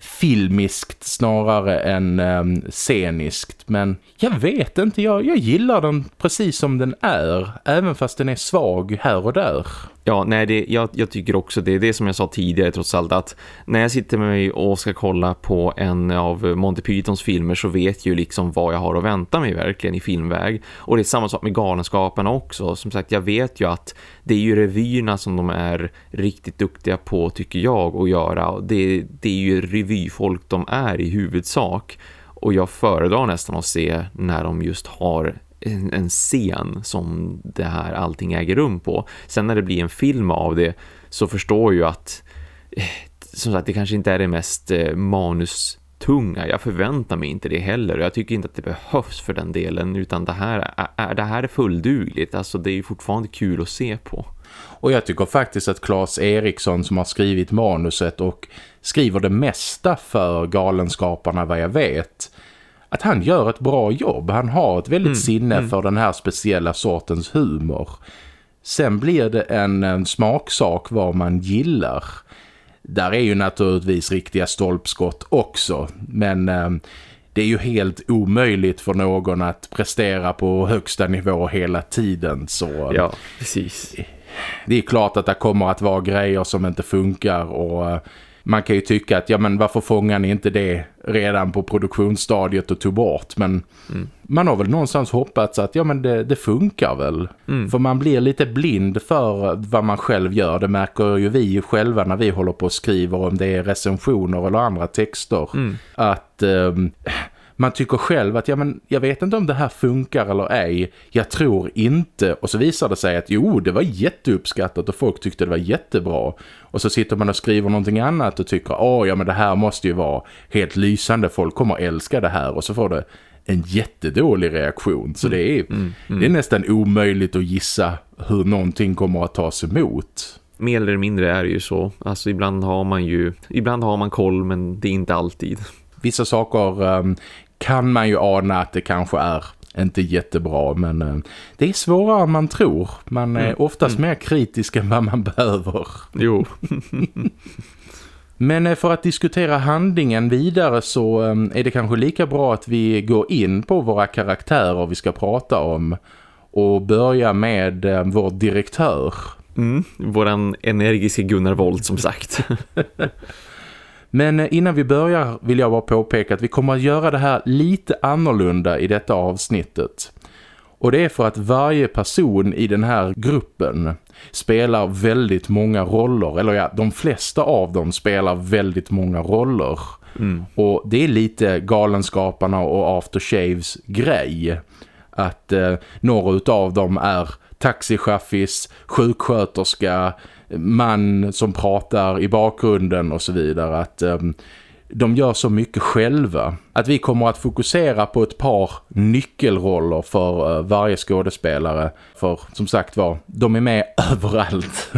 filmiskt snarare än um, sceniskt. Men jag vet inte, jag, jag gillar den precis som den är. Även fast den är svag här och där. Ja, nej, det, jag, jag tycker också det. är det som jag sa tidigare trots allt att när jag sitter med mig och ska kolla på en av Monty Pythons filmer så vet jag ju liksom vad jag har att vänta mig verkligen i filmväg. Och det är samma sak med Galenskaparna också. Som sagt, jag vet ju att det är ju revyerna som de är riktigt duktiga på tycker jag att göra. Det, det är ju revyfolk de är i huvudsak. Och jag föredrar nästan att se när de just har en, en scen som det här allting äger rum på. Sen när det blir en film av det så förstår jag att eh, som sagt det kanske inte är det mest eh, manustunga. Jag förväntar mig inte det heller och jag tycker inte att det behövs för den delen utan det här är, det här är fulldugligt. Alltså det är ju fortfarande kul att se på. Och jag tycker faktiskt att Claes Eriksson som har skrivit manuset och skriver det mesta för Galenskaparna vad jag vet att han gör ett bra jobb. Han har ett väldigt mm, sinne mm. för den här speciella sortens humor. Sen blir det en, en smaksak vad man gillar. Där är ju naturligtvis riktiga stolpskott också. Men eh, det är ju helt omöjligt för någon att prestera på högsta nivå hela tiden. Så, ja, precis. Det är klart att det kommer att vara grejer som inte funkar och man kan ju tycka att ja men varför fångar ni inte det redan på produktionsstadiet och tog bort men mm. man har väl någonstans hoppats att ja men det, det funkar väl mm. för man blir lite blind för vad man själv gör det märker ju vi själva när vi håller på och skriver om det är recensioner eller andra texter mm. att um, man tycker själv att ja, men jag vet inte om det här funkar eller ej. Jag tror inte. Och så visar det sig att jo, det var jätteuppskattat och folk tyckte det var jättebra. Och så sitter man och skriver någonting annat och tycker åh ja men det här måste ju vara helt lysande. Folk kommer älska det här och så får det en jättedålig reaktion. Så det är, mm, mm, mm. det är nästan omöjligt att gissa hur någonting kommer att tas emot mer eller mindre är det ju så. Alltså ibland har man ju ibland har man koll men det är inte alltid. Vissa saker um, kan man ju ana att det kanske är inte jättebra men uh, det är svårare än man tror. Man är mm. oftast mm. mer kritisk än vad man (laughs) behöver. Jo. (laughs) men uh, för att diskutera handlingen vidare så um, är det kanske lika bra att vi går in på våra karaktärer vi ska prata om och börja med uh, vår direktör. Mm, våran energiska Gunnar Wold som sagt. (laughs) Men eh, innan vi börjar vill jag bara påpeka att vi kommer att göra det här lite annorlunda i detta avsnittet. Och det är för att varje person i den här gruppen spelar väldigt många roller. Eller ja, de flesta av dem spelar väldigt många roller. Mm. Och det är lite galenskaparna och aftershaves grej. Att eh, några av dem är taxichaffis, sjuksköterska, man som pratar i bakgrunden och så vidare. Att um, de gör så mycket själva. Att vi kommer att fokusera på ett par nyckelroller för uh, varje skådespelare. För som sagt var, de är med (laughs) överallt.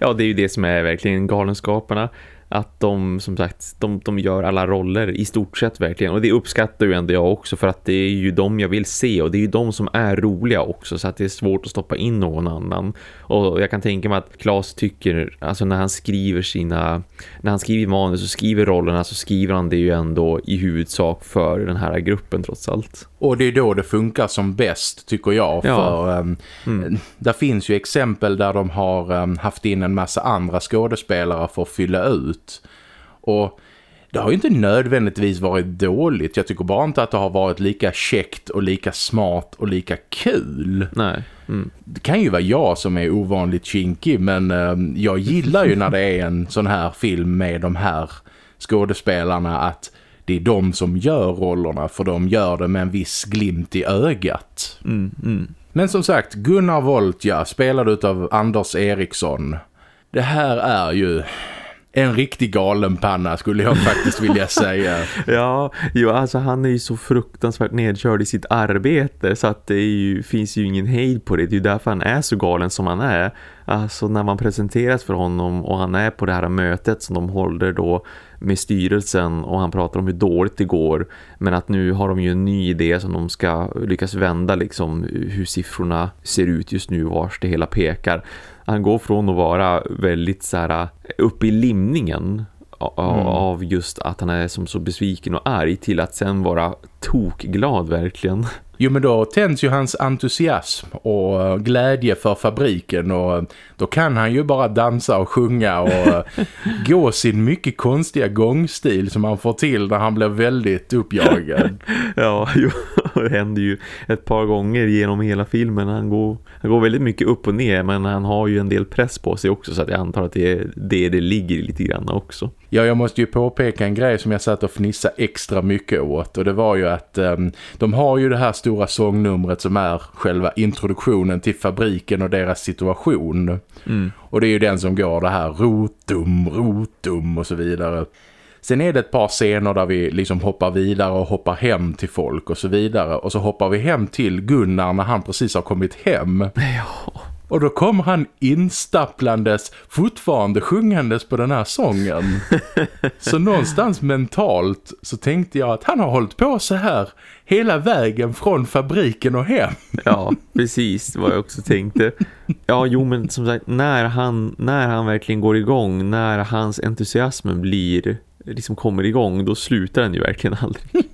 ja, det är ju det som är verkligen galenskaperna att de som sagt de, de gör alla roller i stort sett verkligen och det uppskattar ju ändå jag också för att det är ju de jag vill se och det är ju de som är roliga också så att det är svårt att stoppa in någon annan och jag kan tänka mig att Claes tycker alltså när han skriver sina när han skriver manus och skriver rollerna så skriver han det ju ändå i huvudsak för den här gruppen trots allt. Och det är då det funkar som bäst tycker jag ja. för um, mm. där finns ju exempel där de har um, haft in en massa andra skådespelare för att fylla ut. Och det har ju inte nödvändigtvis varit dåligt. Jag tycker bara inte att det har varit lika käckt och lika smart och lika kul. Nej. Mm. Det kan ju vara jag som är ovanligt kinkig men um, jag gillar ju när det är en sån här film med de här skådespelarna att det är de som gör rollerna för de gör det med en viss glimt i ögat. Mm, mm. Men som sagt, Gunnar Voltja spelad av Anders Eriksson. Det här är ju... en riktig galenpanna skulle jag faktiskt vilja (laughs) säga. ja, jo, alltså han är ju så fruktansvärt nedkörd i sitt arbete så att det ju, finns ju ingen hejd på det. Det är ju därför han är så galen som han är. Alltså när man presenteras för honom och han är på det här mötet som de håller då med styrelsen och han pratar om hur dåligt det går men att nu har de ju en ny idé som de ska lyckas vända liksom hur siffrorna ser ut just nu vars det hela pekar. Han går från att vara väldigt så här uppe i limningen mm. av just att han är som så besviken och arg till att sen vara tokglad verkligen. Jo men då tänds ju hans entusiasm och glädje för fabriken och då kan han ju bara dansa och sjunga och (laughs) gå sin mycket konstiga gångstil som han får till när han blir väldigt uppjagad. (laughs) ja, jo, det (laughs) händer ju ett par gånger genom hela filmen. Han går, han går väldigt mycket upp och ner men han har ju en del press på sig också så att jag antar att det är det det ligger lite grann också. Ja, jag måste ju påpeka en grej som jag satt och fnissa extra mycket åt och det var ju att um, de har ju det här stora sångnumret som är själva introduktionen till fabriken och deras situation. Mm. Och det är ju den som går det här rotum, rotum och så vidare. Sen är det ett par scener där vi liksom hoppar vidare och hoppar hem till folk och så vidare. Och så hoppar vi hem till Gunnar när han precis har kommit hem. Ja. Och då kommer han instapplandes, fortfarande sjungandes på den här sången. (laughs) så någonstans mentalt så tänkte jag att han har hållit på så här hela vägen från fabriken och hem. ja, precis vad jag också tänkte. Ja, jo men som sagt, när han, när han verkligen går igång, när hans entusiasm blir, liksom kommer igång, då slutar den ju verkligen aldrig.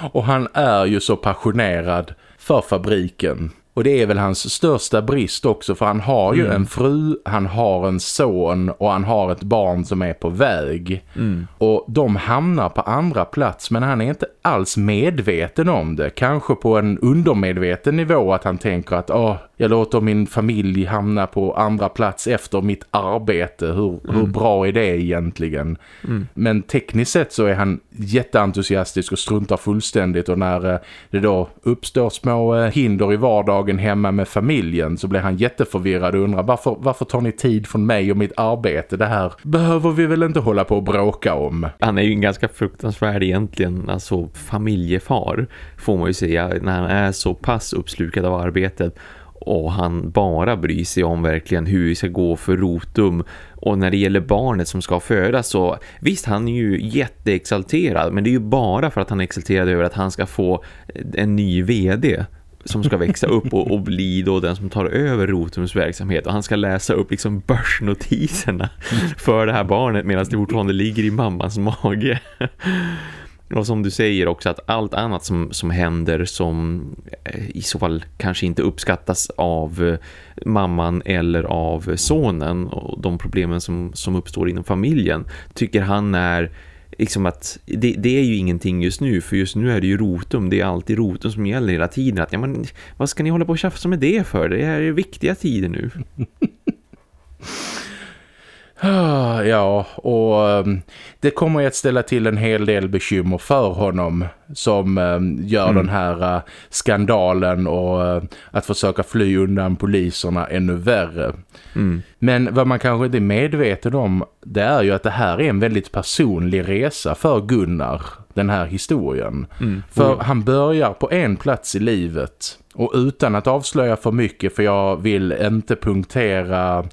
(laughs) och han är ju så passionerad för fabriken och det är väl hans största brist också för han har ju mm. en fru, han har en son och han har ett barn som är på väg. Mm. Och de hamnar på andra plats men han är inte alls medveten om det. Kanske på en undermedveten nivå att han tänker att Åh, jag låter min familj hamna på andra plats efter mitt arbete. Hur, mm. hur bra är det egentligen? Mm. Men tekniskt sett så är han jätteentusiastisk och struntar fullständigt och när eh, det då uppstår små eh, hinder i vardagen hemma med familjen så blir han jätteförvirrad och undrar varför, varför tar ni tid från mig och mitt arbete? Det här behöver vi väl inte hålla på och bråka om. Han är ju en ganska fruktansvärd egentligen, alltså familjefar får man ju säga när han är så pass uppslukad av arbetet och han bara bryr sig om verkligen hur det ska gå för Rotum och när det gäller barnet som ska födas så visst han är ju jätteexalterad men det är ju bara för att han är exalterad över att han ska få en ny vd som ska växa upp och, och bli då den som tar över Rotums verksamhet och han ska läsa upp liksom börsnotiserna för det här barnet medan det fortfarande ligger i mammans mage. Och som du säger också att allt annat som, som händer som eh, i så fall kanske inte uppskattas av eh, mamman eller av sonen och de problemen som, som uppstår inom familjen tycker han är liksom att det, det, är ju ingenting just nu för just nu är det ju rotum, det är alltid rotum som gäller hela tiden att ja men vad ska ni hålla på och tjafsa med det för? Det är viktiga tider nu. (laughs) Ja, och um, det kommer att ställa till en hel del bekymmer för honom som um, gör mm. den här uh, skandalen och uh, att försöka fly undan poliserna ännu värre. Mm. Men vad man kanske inte är medveten om det är ju att det här är en väldigt personlig resa för Gunnar, den här historien. Mm. För han börjar på en plats i livet och utan att avslöja för mycket för jag vill inte punktera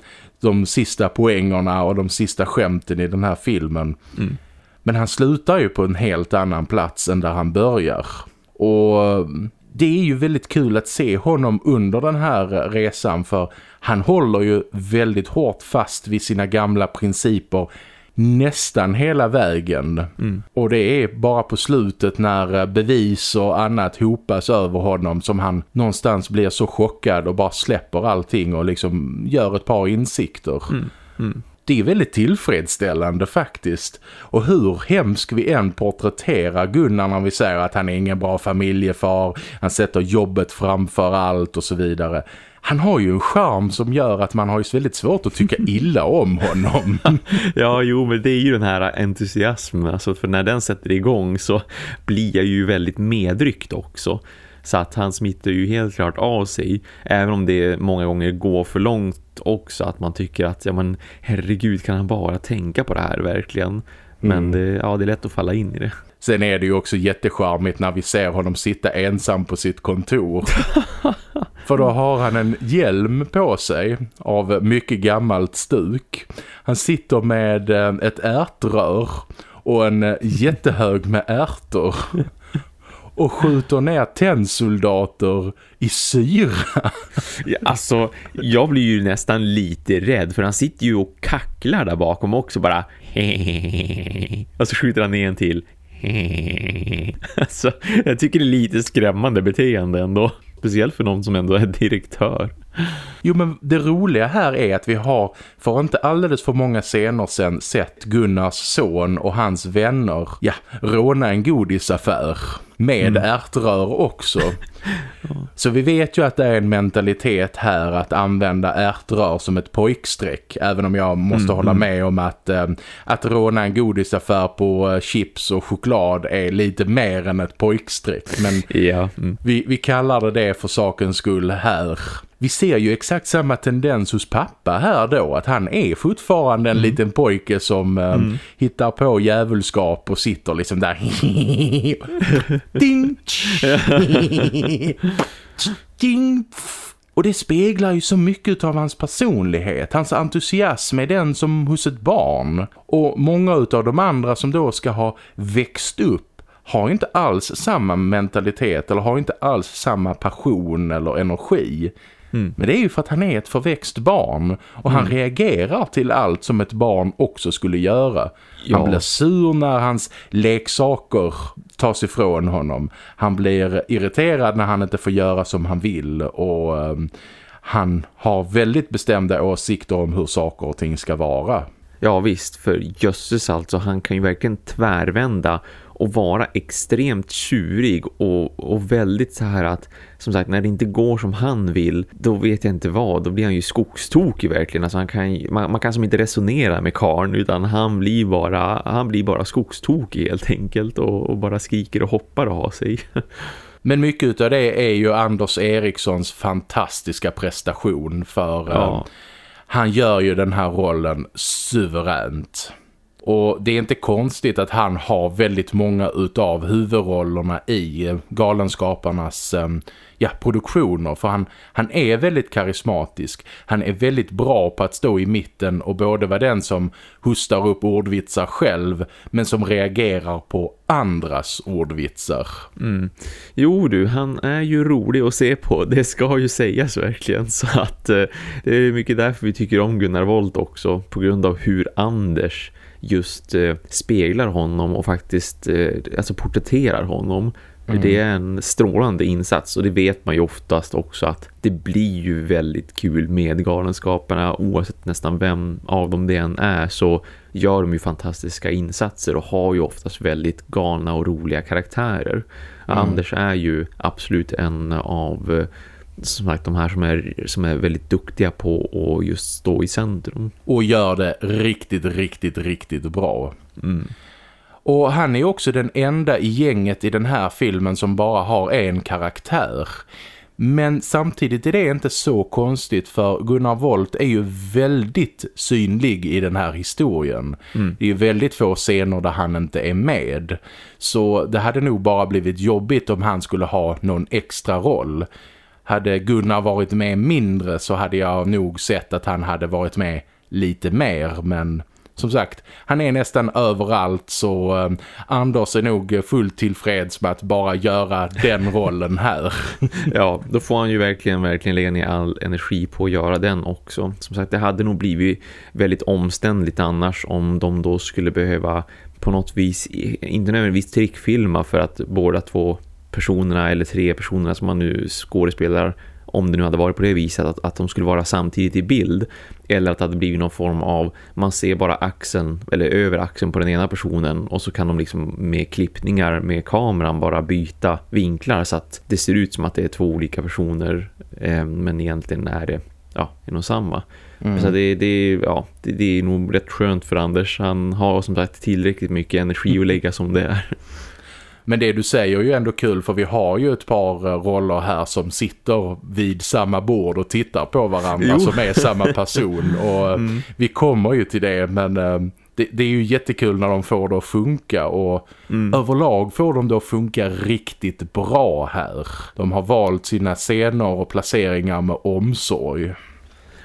de sista poängerna och de sista skämten i den här filmen. Mm. Men han slutar ju på en helt annan plats än där han börjar. Och det är ju väldigt kul att se honom under den här resan för han håller ju väldigt hårt fast vid sina gamla principer nästan hela vägen. Mm. Och det är bara på slutet när eh, bevis och annat hopas över honom som han någonstans blir så chockad och bara släpper allting och liksom gör ett par insikter. Mm. Mm. Det är väldigt tillfredsställande faktiskt. Och hur hemskt vi än porträtterar Gunnar när vi säger att han är ingen bra familjefar, han sätter jobbet framför allt och så vidare han har ju en charm som gör att man har ju väldigt svårt att tycka (laughs) illa om honom. (laughs) ja, jo, men det är ju den här entusiasmen. Alltså för när den sätter igång så blir jag ju väldigt medryckt också. Så att han smittar ju helt klart av sig. Även om det många gånger går för långt också. Att man tycker att, ja men herregud kan han bara tänka på det här verkligen. Men mm. det, ja, det är lätt att falla in i det. Sen är det ju också jättecharmigt när vi ser honom sitta ensam på sitt kontor. (laughs) För då har han en hjälm på sig av mycket gammalt stuk. Han sitter med eh, ett ärtrör och en eh, jättehög med ärtor (laughs) och skjuter ner tennsoldater i syra. (laughs) Ja, alltså, jag blir ju nästan lite rädd för han sitter ju och kacklar där bakom också bara och så skjuter han ner en till (laughs) alltså, jag tycker det är lite skrämmande beteende ändå. Speciellt för någon som ändå är direktör. Jo men det roliga här är att vi har för inte alldeles för många scener sedan sett Gunnars son och hans vänner ja, råna en godisaffär med mm. ärtrör också. (laughs) Så vi vet ju att det är en mentalitet här att använda ärtrör som ett pojksträck. Även om jag måste mm. hålla mm. med om att, äh, att råna en godisaffär på äh, chips och choklad är lite mer än ett pojksträck. Men ja. mm. vi, vi kallar det det för sakens skull här vi ser ju exakt samma tendens hos pappa här då. Att han är fortfarande en mm. liten pojke som um, mm. hittar på djävulskap och sitter liksom där. (laughs) Ding! Ding! Och det speglar ju så mycket av hans personlighet. Hans entusiasm är den som hos ett barn. Och många av de andra som då ska ha växt upp har inte alls samma mentalitet eller har inte alls samma passion eller energi. Mm. Men det är ju för att han är ett förväxt barn och han mm. reagerar till allt som ett barn också skulle göra. Ja. Han blir sur när hans leksaker tas ifrån honom. Han blir irriterad när han inte får göra som han vill och ehm, han har väldigt bestämda åsikter om hur saker och ting ska vara. Ja visst, för Jösses alltså, han kan ju verkligen tvärvända och vara extremt tjurig och, och väldigt så här att som sagt när det inte går som han vill då vet jag inte vad, då blir han ju skogstokig verkligen alltså han kan, man, man kan som inte resonera med karn utan han blir bara han blir bara skogstokig helt enkelt och, och bara skriker och hoppar och har sig (laughs) Men mycket av det är ju Anders Erikssons fantastiska prestation för ja. eh, han gör ju den här rollen suveränt. Och det är inte konstigt att han har väldigt många utav huvudrollerna i eh, Galenskaparnas eh, ja, produktioner. För han, han är väldigt karismatisk. Han är väldigt bra på att stå i mitten och både vara den som hustar upp ordvitsar själv men som reagerar på andras ordvitsar. Mm. Jo du, han är ju rolig att se på. Det ska ju sägas verkligen. Så att eh, det är mycket därför vi tycker om Gunnar Volt också. På grund av hur Anders just eh, speglar honom och faktiskt eh, alltså porträtterar honom. Mm. Det är en strålande insats och det vet man ju oftast också att det blir ju väldigt kul med galenskaperna oavsett nästan vem av dem det än är så gör de ju fantastiska insatser och har ju oftast väldigt galna och roliga karaktärer. Mm. Anders är ju absolut en av eh, som sagt de här som är, som är väldigt duktiga på att just stå i centrum. Och gör det riktigt, riktigt, riktigt bra. Mm. Och han är också den enda i gänget i den här filmen som bara har en karaktär. Men samtidigt är det inte så konstigt för Gunnar Volt är ju väldigt synlig i den här historien. Mm. Det är ju väldigt få scener där han inte är med. Så det hade nog bara blivit jobbigt om han skulle ha någon extra roll. Hade Gunnar varit med mindre så hade jag nog sett att han hade varit med lite mer men som sagt, han är nästan överallt så eh, Anders är nog fullt tillfreds med att bara göra den (laughs) rollen här. (laughs) ja, då får han ju verkligen, verkligen lägga ner all energi på att göra den också. Som sagt, det hade nog blivit väldigt omständligt annars om de då skulle behöva på något vis, inte nödvändigtvis trickfilma för att båda två personerna eller tre personerna som man nu skådespelar om det nu hade varit på det viset att, att de skulle vara samtidigt i bild eller att det hade blivit någon form av man ser bara axeln eller över axeln på den ena personen och så kan de liksom med klippningar med kameran bara byta vinklar så att det ser ut som att det är två olika personer eh, men egentligen är det ja, nog samma. Mm. Så det, det, ja, det, det är nog rätt skönt för Anders. Han har som sagt tillräckligt mycket energi att lägga som det är. Men det du säger är ju ändå kul för vi har ju ett par eh, roller här som sitter vid samma bord och tittar på varandra jo. som är samma (laughs) person. Och mm. vi kommer ju till det men eh, det, det, är ju jättekul när de får det att funka och mm. överlag får de då funka riktigt bra här. De har valt sina scener och placeringar med omsorg.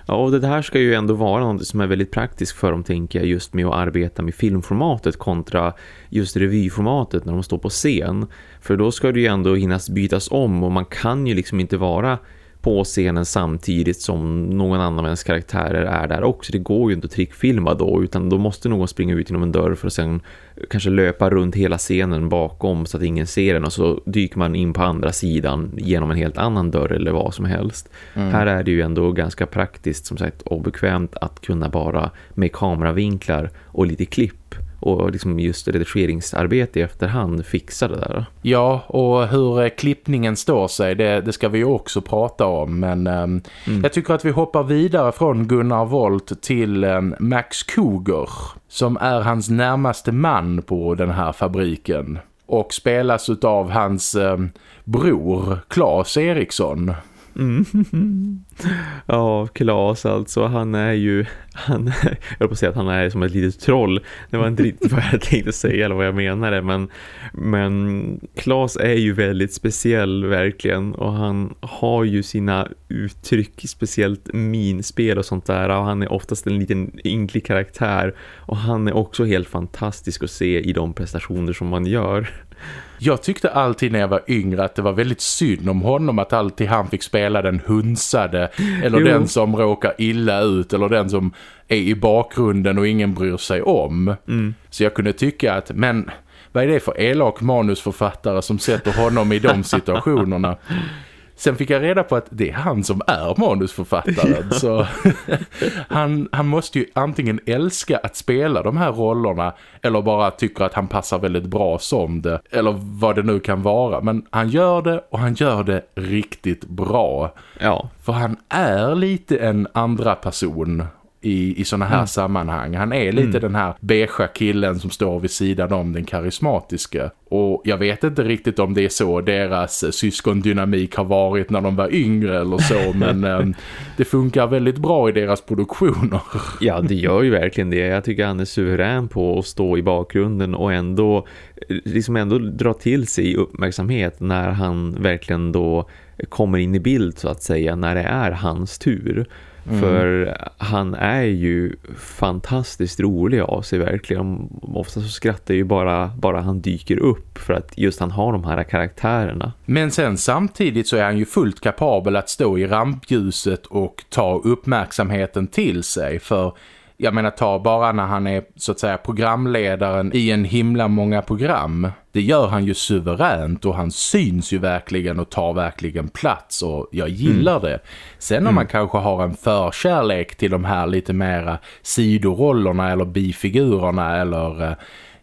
Ja, och det här ska ju ändå vara något som är väldigt praktiskt för dem tänker jag just med att arbeta med filmformatet kontra just revyformatet när de står på scen. För då ska det ju ändå hinnas bytas om och man kan ju liksom inte vara på scenen samtidigt som någon annan ens karaktärer är där också. Det går ju inte att trickfilma då utan då måste någon springa ut genom en dörr för att sen kanske löpa runt hela scenen bakom så att ingen ser den och så dyker man in på andra sidan genom en helt annan dörr eller vad som helst. Mm. Här är det ju ändå ganska praktiskt som sagt och bekvämt att kunna bara med kameravinklar och lite klipp och liksom just redigeringsarbete i efterhand fixa det där. Ja, och hur klippningen står sig, det, det ska vi ju också prata om. Men um, mm. jag tycker att vi hoppar vidare från Gunnar Volt till um, Max Cougar som är hans närmaste man på den här fabriken. Och spelas av hans um, bror, Claes Eriksson. Mm. (laughs) Ja, Klas alltså, han är ju han, (laughs) jag höll på att säga att han är som ett litet troll. Det var inte riktigt vad jag (laughs) tänkte säga eller vad jag menade. Men, men Klas är ju väldigt speciell verkligen. Och han har ju sina uttryck, speciellt minspel och sånt där. Och han är oftast en liten ynklig karaktär. Och han är också helt fantastisk att se i de prestationer som man gör. Jag tyckte alltid när jag var yngre att det var väldigt synd om honom att alltid han fick spela den hunsade eller jo. den som råkar illa ut eller den som är i bakgrunden och ingen bryr sig om. Mm. Så jag kunde tycka att, men vad är det för elak manusförfattare som sätter honom i de situationerna? Sen fick jag reda på att det är han som är manusförfattaren. (laughs) så (laughs) han, han måste ju antingen älska att spela de här rollerna eller bara tycker att han passar väldigt bra som det. Eller vad det nu kan vara. Men han gör det och han gör det riktigt bra. Ja. För han är lite en andra person i, i såna här mm. sammanhang. Han är lite mm. den här beige killen som står vid sidan om den karismatiska. Och jag vet inte riktigt om det är så deras syskondynamik har varit när de var yngre eller så. (laughs) men äm, ehm, det funkar väldigt bra i deras produktioner. (laughs) ja, det gör ju verkligen det. Jag tycker han är suverän på att stå i bakgrunden och ändå, liksom ändå dra till sig uppmärksamhet när han verkligen då kommer in i bild så att säga när det är hans tur. Mm. För han är ju fantastiskt rolig av sig verkligen. Ofta så skrattar ju bara, bara han dyker upp för att just han har de här karaktärerna. Men sen samtidigt så är han ju fullt kapabel att stå i rampljuset och ta uppmärksamheten till sig. För jag menar ta bara när han är så att säga programledaren i en himla många program. Det gör han ju suveränt och han syns ju verkligen och tar verkligen plats och jag gillar mm. det. Sen om mm. man kanske har en förkärlek till de här lite mera sidorollerna eller bifigurerna eller eh,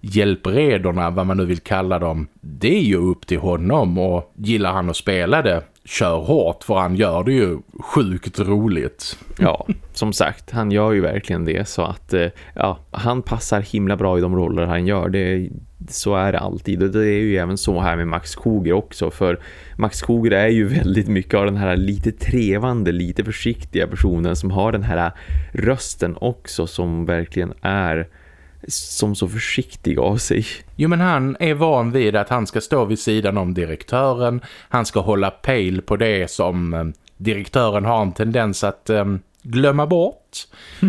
hjälpredorna, vad man nu vill kalla dem. Det är ju upp till honom och gillar han att spela det kör hårt för han gör det ju sjukt roligt. Ja, som sagt, han gör ju verkligen det så att eh, ja, han passar himla bra i de roller han gör. Det, så är det alltid och det är ju även så här med Max Koger också för Max Koger är ju väldigt mycket av den här lite trevande, lite försiktiga personen som har den här rösten också som verkligen är som så försiktig av sig. Jo men han är van vid att han ska stå vid sidan om direktören. Han ska hålla pejl på det som eh, direktören har en tendens att eh, glömma bort. (laughs)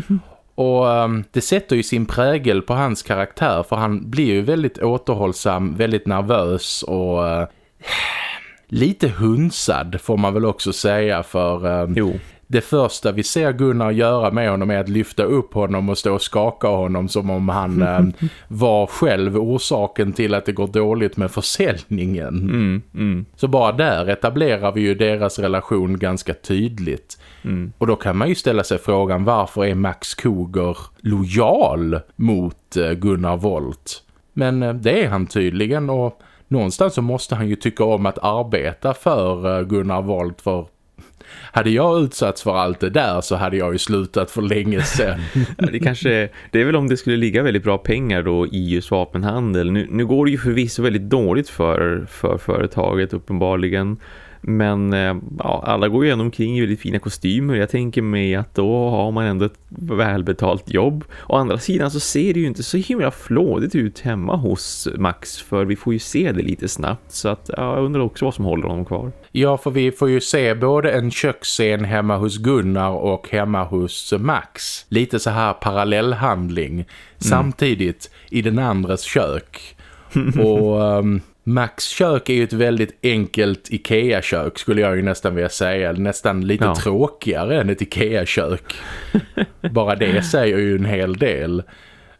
Och um, det sätter ju sin prägel på hans karaktär för han blir ju väldigt återhållsam, väldigt nervös och uh, lite hunsad får man väl också säga för um, det första vi ser Gunnar göra med honom är att lyfta upp honom och stå och skaka honom som om han eh, (laughs) var själv orsaken till att det går dåligt med försäljningen. Mm, mm. Så bara där etablerar vi ju deras relation ganska tydligt. Mm. Och då kan man ju ställa sig frågan varför är Max Koger lojal mot eh, Gunnar Volt? Men eh, det är han tydligen och någonstans så måste han ju tycka om att arbeta för eh, Gunnar Volt för hade jag utsatts för allt det där så hade jag ju slutat för länge sedan. (laughs) det kanske, det är väl om det skulle ligga väldigt bra pengar då i just vapenhandel. Nu, nu går det ju förvisso väldigt dåligt för, för företaget uppenbarligen. Men eh, ja, alla går ju omkring i väldigt fina kostymer. Jag tänker mig att då har man ändå ett välbetalt jobb. Å andra sidan så ser det ju inte så himla flådigt ut hemma hos Max. För vi får ju se det lite snabbt. Så att, ja, jag undrar också vad som håller honom kvar. Ja, för vi får ju se både en köksscen hemma hos Gunnar och hemma hos Max. Lite så här parallellhandling. Mm. Samtidigt i den andres kök. (laughs) och um, Max kök är ju ett väldigt enkelt Ikea-kök skulle jag ju nästan vilja säga. Nästan lite ja. tråkigare än ett Ikea-kök. (laughs) Bara det säger ju en hel del.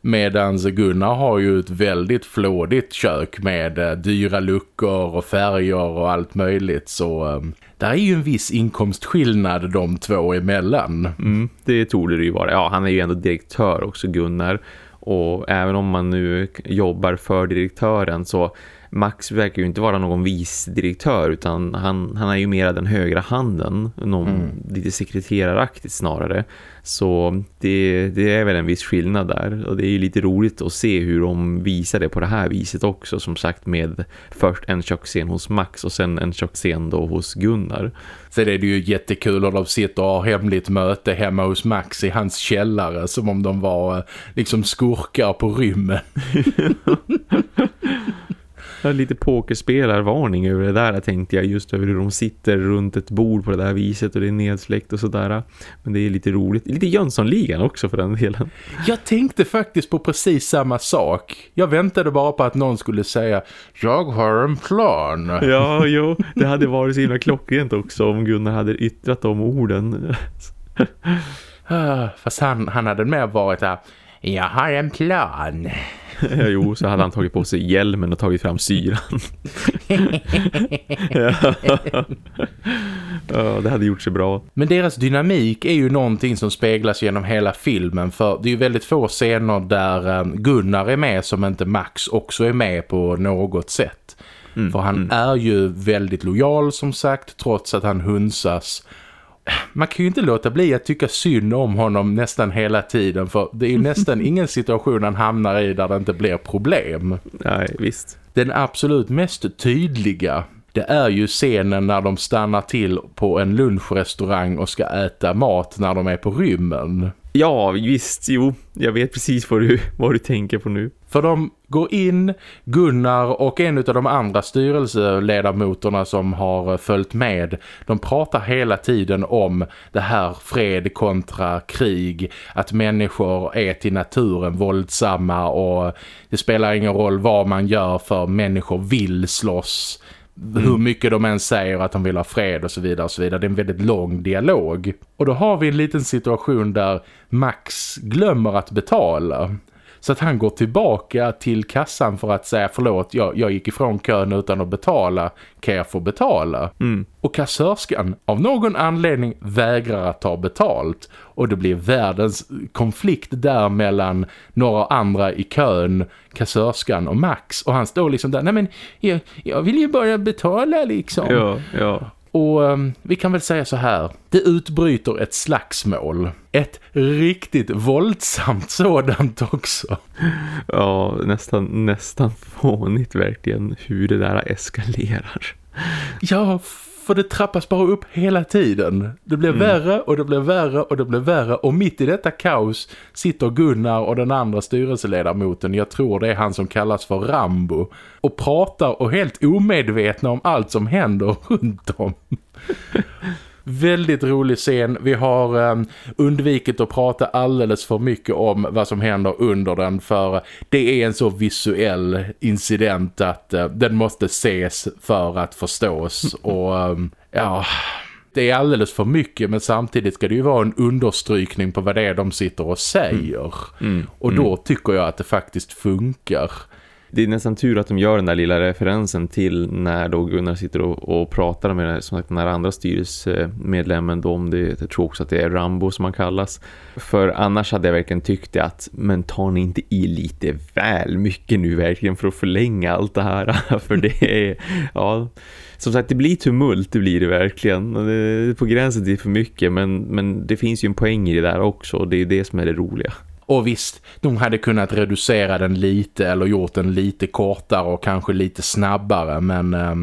Medan Gunnar har ju ett väldigt flådigt kök med uh, dyra luckor och färger och allt möjligt. Så um, där är ju en viss inkomstskillnad de två emellan. Mm, det tog det ju vara. Ja, han är ju ändå direktör också Gunnar. Och även om man nu jobbar för direktören så Max verkar ju inte vara någon visdirektör utan han, han är ju mera den högra handen, någon mm. lite sekreteraraktigt snarare. Så det, det är väl en viss skillnad där och det är ju lite roligt att se hur de visar det på det här viset också som sagt med först en köksscen hos Max och sen en köksscen då hos Gunnar. Sen är det ju jättekul att de sitter och har hemligt möte hemma hos Max i hans källare som om de var liksom skurkar på rymmen. (laughs) (laughs) lite pokerspelarvarning över det där tänkte jag just över hur de sitter runt ett bord på det där viset och det är nedsläckt och sådär. Men det är lite roligt. Lite Jönssonligan också för den delen. Jag tänkte faktiskt på precis samma sak. Jag väntade bara på att någon skulle säga Jag har en plan. Ja, jo. Det hade varit så himla klockrent också om Gunnar hade yttrat de orden. Ah, fast han, han hade med varit där Jag har en plan. (laughs) jo, så hade han tagit på sig hjälmen och tagit fram syran. (laughs) ja. det hade gjort sig bra. Men deras dynamik är ju någonting som speglas genom hela filmen. För det är ju väldigt få scener där um, Gunnar är med som inte Max också är med på något sätt. Mm, för han mm. är ju väldigt lojal som sagt trots att han hunsas man kan ju inte låta bli att tycka synd om honom nästan hela tiden för det är ju nästan (laughs) ingen situation han hamnar i där det inte blir problem. Nej, visst. Den absolut mest tydliga det är ju scenen när de stannar till på en lunchrestaurang och ska äta mat när de är på rymmen. Ja, visst, jo. Jag vet precis vad du, vad du tänker på nu. För de går in, Gunnar och en av de andra styrelseledamoterna som har följt med, de pratar hela tiden om det här fred kontra krig, att människor är till naturen våldsamma och det spelar ingen roll vad man gör för människor vill slåss Mm. Hur mycket de än säger att de vill ha fred och så vidare och så vidare. Det är en väldigt lång dialog. Och då har vi en liten situation där Max glömmer att betala. Så att han går tillbaka till kassan för att säga förlåt, jag, jag gick ifrån kön utan att betala. Kan jag få betala? Mm. Och kassörskan av någon anledning vägrar att ta betalt. Och det blir världens konflikt där mellan några andra i kön, kassörskan och Max. Och han står liksom där, nej men jag, jag vill ju bara betala liksom. Ja, ja. Och um, vi kan väl säga så här. Det utbryter ett slagsmål. Ett riktigt våldsamt sådant också. Ja, nästan, nästan fånigt verkligen hur det där eskalerar. Ja, för det trappas bara upp hela tiden. Det blir mm. värre och det blir värre och det blir värre. Och mitt i detta kaos sitter Gunnar och den andra styrelseledamoten, jag tror det är han som kallas för Rambo, och pratar och helt omedvetna om allt som händer (laughs) runt om. Väldigt rolig scen. Vi har um, undvikit att prata alldeles för mycket om vad som händer under den för det är en så visuell incident att uh, den måste ses för att förstås (laughs) och um, ja det är alldeles för mycket men samtidigt ska det ju vara en understrykning på vad det är de sitter och säger. Mm. Mm. Och då mm. tycker jag att det faktiskt funkar. Det är nästan tur att de gör den där lilla referensen till när då Gunnar sitter och, och pratar med som sagt, den här andra styrelsemedlemmen då, om det, jag tror också att det är Rambo som han kallas. För annars hade jag verkligen tyckt det att men tar ni inte i lite väl mycket nu verkligen för att förlänga allt det här? (laughs) för det är, ja som sagt, det blir tumult, det blir det verkligen. Det är på gränsen till för mycket, men, men det finns ju en poäng i det där också. Och det är det som är det roliga. Och visst, de hade kunnat reducera den lite eller gjort den lite kortare och kanske lite snabbare. Men eh,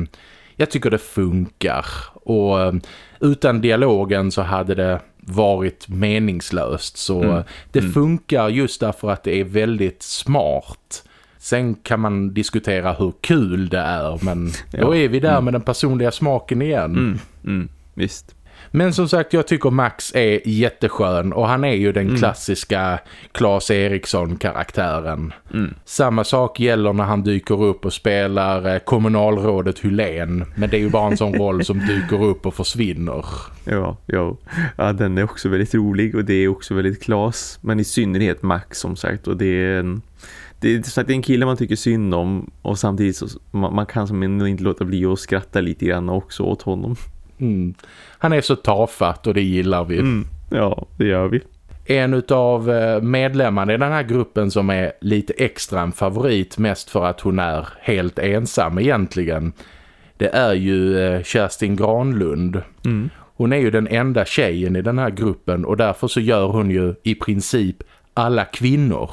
jag tycker det funkar. Och eh, utan dialogen så hade det varit meningslöst. Så mm. det mm. funkar just därför att det är väldigt smart. Sen kan man diskutera hur kul det är, men ja. då är vi där mm. med den personliga smaken igen. Mm. Mm. Visst. Men som sagt, jag tycker Max är jätteskön och han är ju den mm. klassiska Claes Eriksson-karaktären. Mm. Samma sak gäller när han dyker upp och spelar eh, kommunalrådet Hylén. Men det är ju bara en sån (laughs) roll som dyker upp och försvinner. Ja, ja. ja, den är också väldigt rolig och det är också väldigt Claes. Men i synnerhet Max som sagt och det är en det är, så att det är en kille man tycker synd om och samtidigt så man, man kan som inte låta bli att skratta lite grann också åt honom. Mm. Han är så tafatt och det gillar vi. Mm. Ja, det gör vi. En av eh, medlemmarna i den här gruppen som är lite extra en favorit mest för att hon är helt ensam egentligen. Det är ju eh, Kerstin Granlund. Mm. Hon är ju den enda tjejen i den här gruppen och därför så gör hon ju i princip alla kvinnor.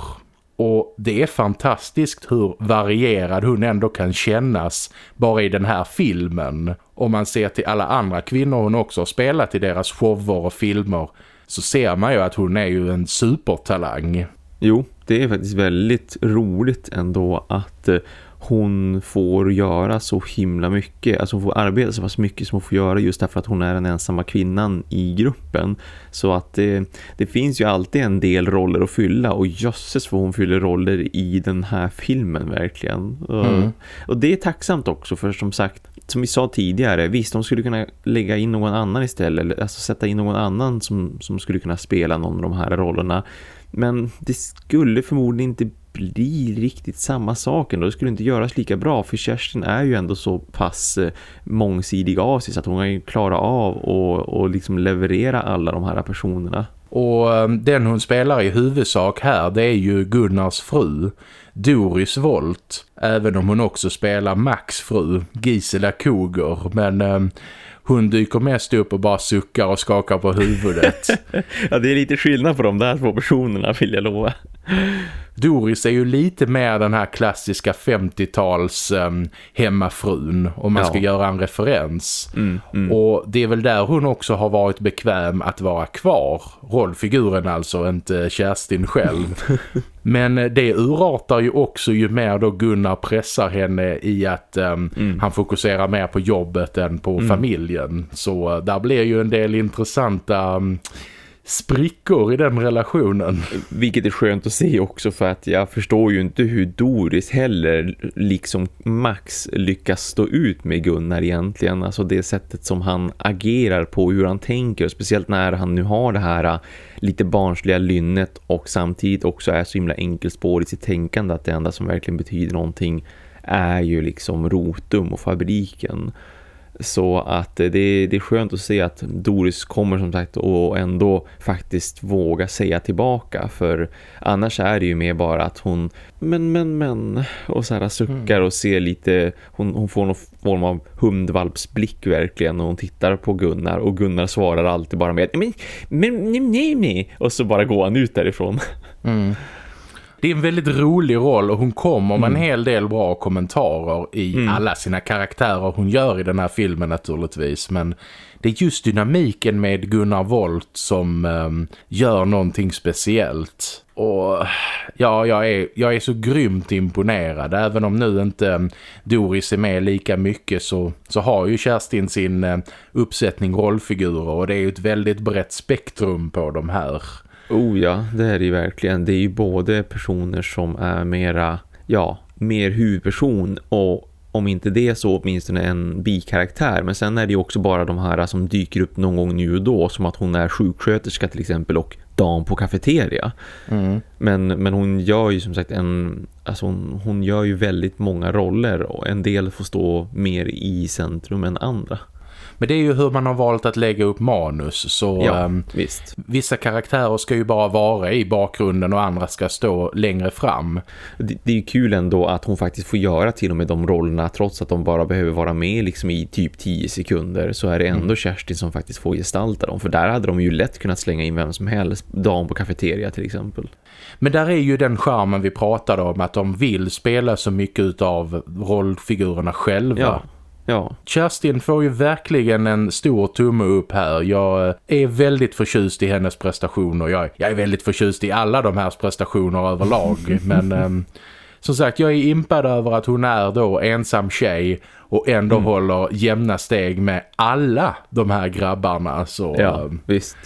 Och det är fantastiskt hur varierad hon ändå kan kännas bara i den här filmen. Om man ser till alla andra kvinnor hon också har spelat i deras shower och filmer så ser man ju att hon är ju en supertalang. Jo, det är faktiskt väldigt roligt ändå att eh, hon får göra så himla mycket. Alltså hon får arbeta så pass mycket som hon får göra just därför att hon är den ensamma kvinnan i gruppen. Så att det, det finns ju alltid en del roller att fylla och jösses vad hon fyller roller i den här filmen verkligen. Mm. Och det är tacksamt också för som sagt, som vi sa tidigare, visst de skulle kunna lägga in någon annan istället. Alltså sätta in någon annan som, som skulle kunna spela någon av de här rollerna. Men det skulle förmodligen inte bli riktigt samma sak ändå. Det skulle inte göras lika bra för Kerstin är ju ändå så pass eh, mångsidig av sig så att hon kan ju klara av och, och liksom leverera alla de här personerna. Och ehm, den hon spelar i huvudsak här det är ju Gunnars fru, Doris Volt. Även om hon också spelar Max fru, Gisela Koger. Men eh, hon dyker mest upp och bara suckar och skakar på huvudet. (laughs) ja, det är lite skillnad på de där två personerna vill jag lova. Doris är ju lite mer den här klassiska 50-tals um, hemmafrun om man ja. ska göra en referens. Mm, mm. Och det är väl där hon också har varit bekväm att vara kvar. Rollfiguren alltså, inte Kerstin själv. (laughs) Men det urartar ju också ju mer då Gunnar pressar henne i att um, mm. han fokuserar mer på jobbet än på mm. familjen. Så uh, där blir ju en del intressanta... Um, sprickor i den relationen. Vilket är skönt att se också för att jag förstår ju inte hur Doris heller liksom Max lyckas stå ut med Gunnar egentligen. Alltså det sättet som han agerar på, hur han tänker. Speciellt när han nu har det här äh, lite barnsliga lynnet och samtidigt också är så himla enkelspårigt i sitt tänkande att det enda som verkligen betyder någonting är ju liksom rotum och fabriken. Så att det, det är skönt att se att Doris kommer som sagt och ändå faktiskt våga säga tillbaka. För annars är det ju mer bara att hon men, men, men och så här suckar mm. och ser lite, hon, hon får någon form av hundvalpsblick verkligen när hon tittar på Gunnar och Gunnar svarar alltid bara med men, men, nej, nej, nej. och så bara går han ut därifrån. Mm det är en väldigt rolig roll och hon kommer med mm. en hel del bra kommentarer i mm. alla sina karaktärer hon gör i den här filmen naturligtvis. Men det är just dynamiken med Gunnar Volt som um, gör någonting speciellt. Och ja, jag är, jag är så grymt imponerad. Även om nu inte um, Doris är med lika mycket så, så har ju Kerstin sin uh, uppsättning rollfigurer. Och det är ju ett väldigt brett spektrum på de här. Oh ja, det är det ju verkligen. Det är ju både personer som är mera, ja, mer huvudperson och om inte det så åtminstone en bikaraktär. Men sen är det ju också bara de här som dyker upp någon gång nu och då. Som att hon är sjuksköterska till exempel och dam på kafeteria. Mm. Men, men hon gör ju som sagt en... Alltså hon, hon gör ju väldigt många roller och en del får stå mer i centrum än andra. Men det är ju hur man har valt att lägga upp manus. Så ja, um, visst. vissa karaktärer ska ju bara vara i bakgrunden och andra ska stå längre fram. Det, det är ju kul ändå att hon faktiskt får göra till och med de rollerna trots att de bara behöver vara med liksom i typ 10 sekunder så är det ändå mm. Kerstin som faktiskt får gestalta dem. För där hade de ju lätt kunnat slänga in vem som helst, dam på kafeteria till exempel. Men där är ju den charmen vi pratade om att de vill spela så mycket av rollfigurerna själva. Ja. Ja. Kerstin får ju verkligen en stor tumme upp här. Jag är väldigt förtjust i hennes prestationer. Jag, jag är väldigt förtjust i alla de här prestationer överlag. (laughs) men um, som sagt, jag är impad över att hon är då ensam tjej och ändå mm. håller jämna steg med alla de här grabbarna. Så, ja, um, visst.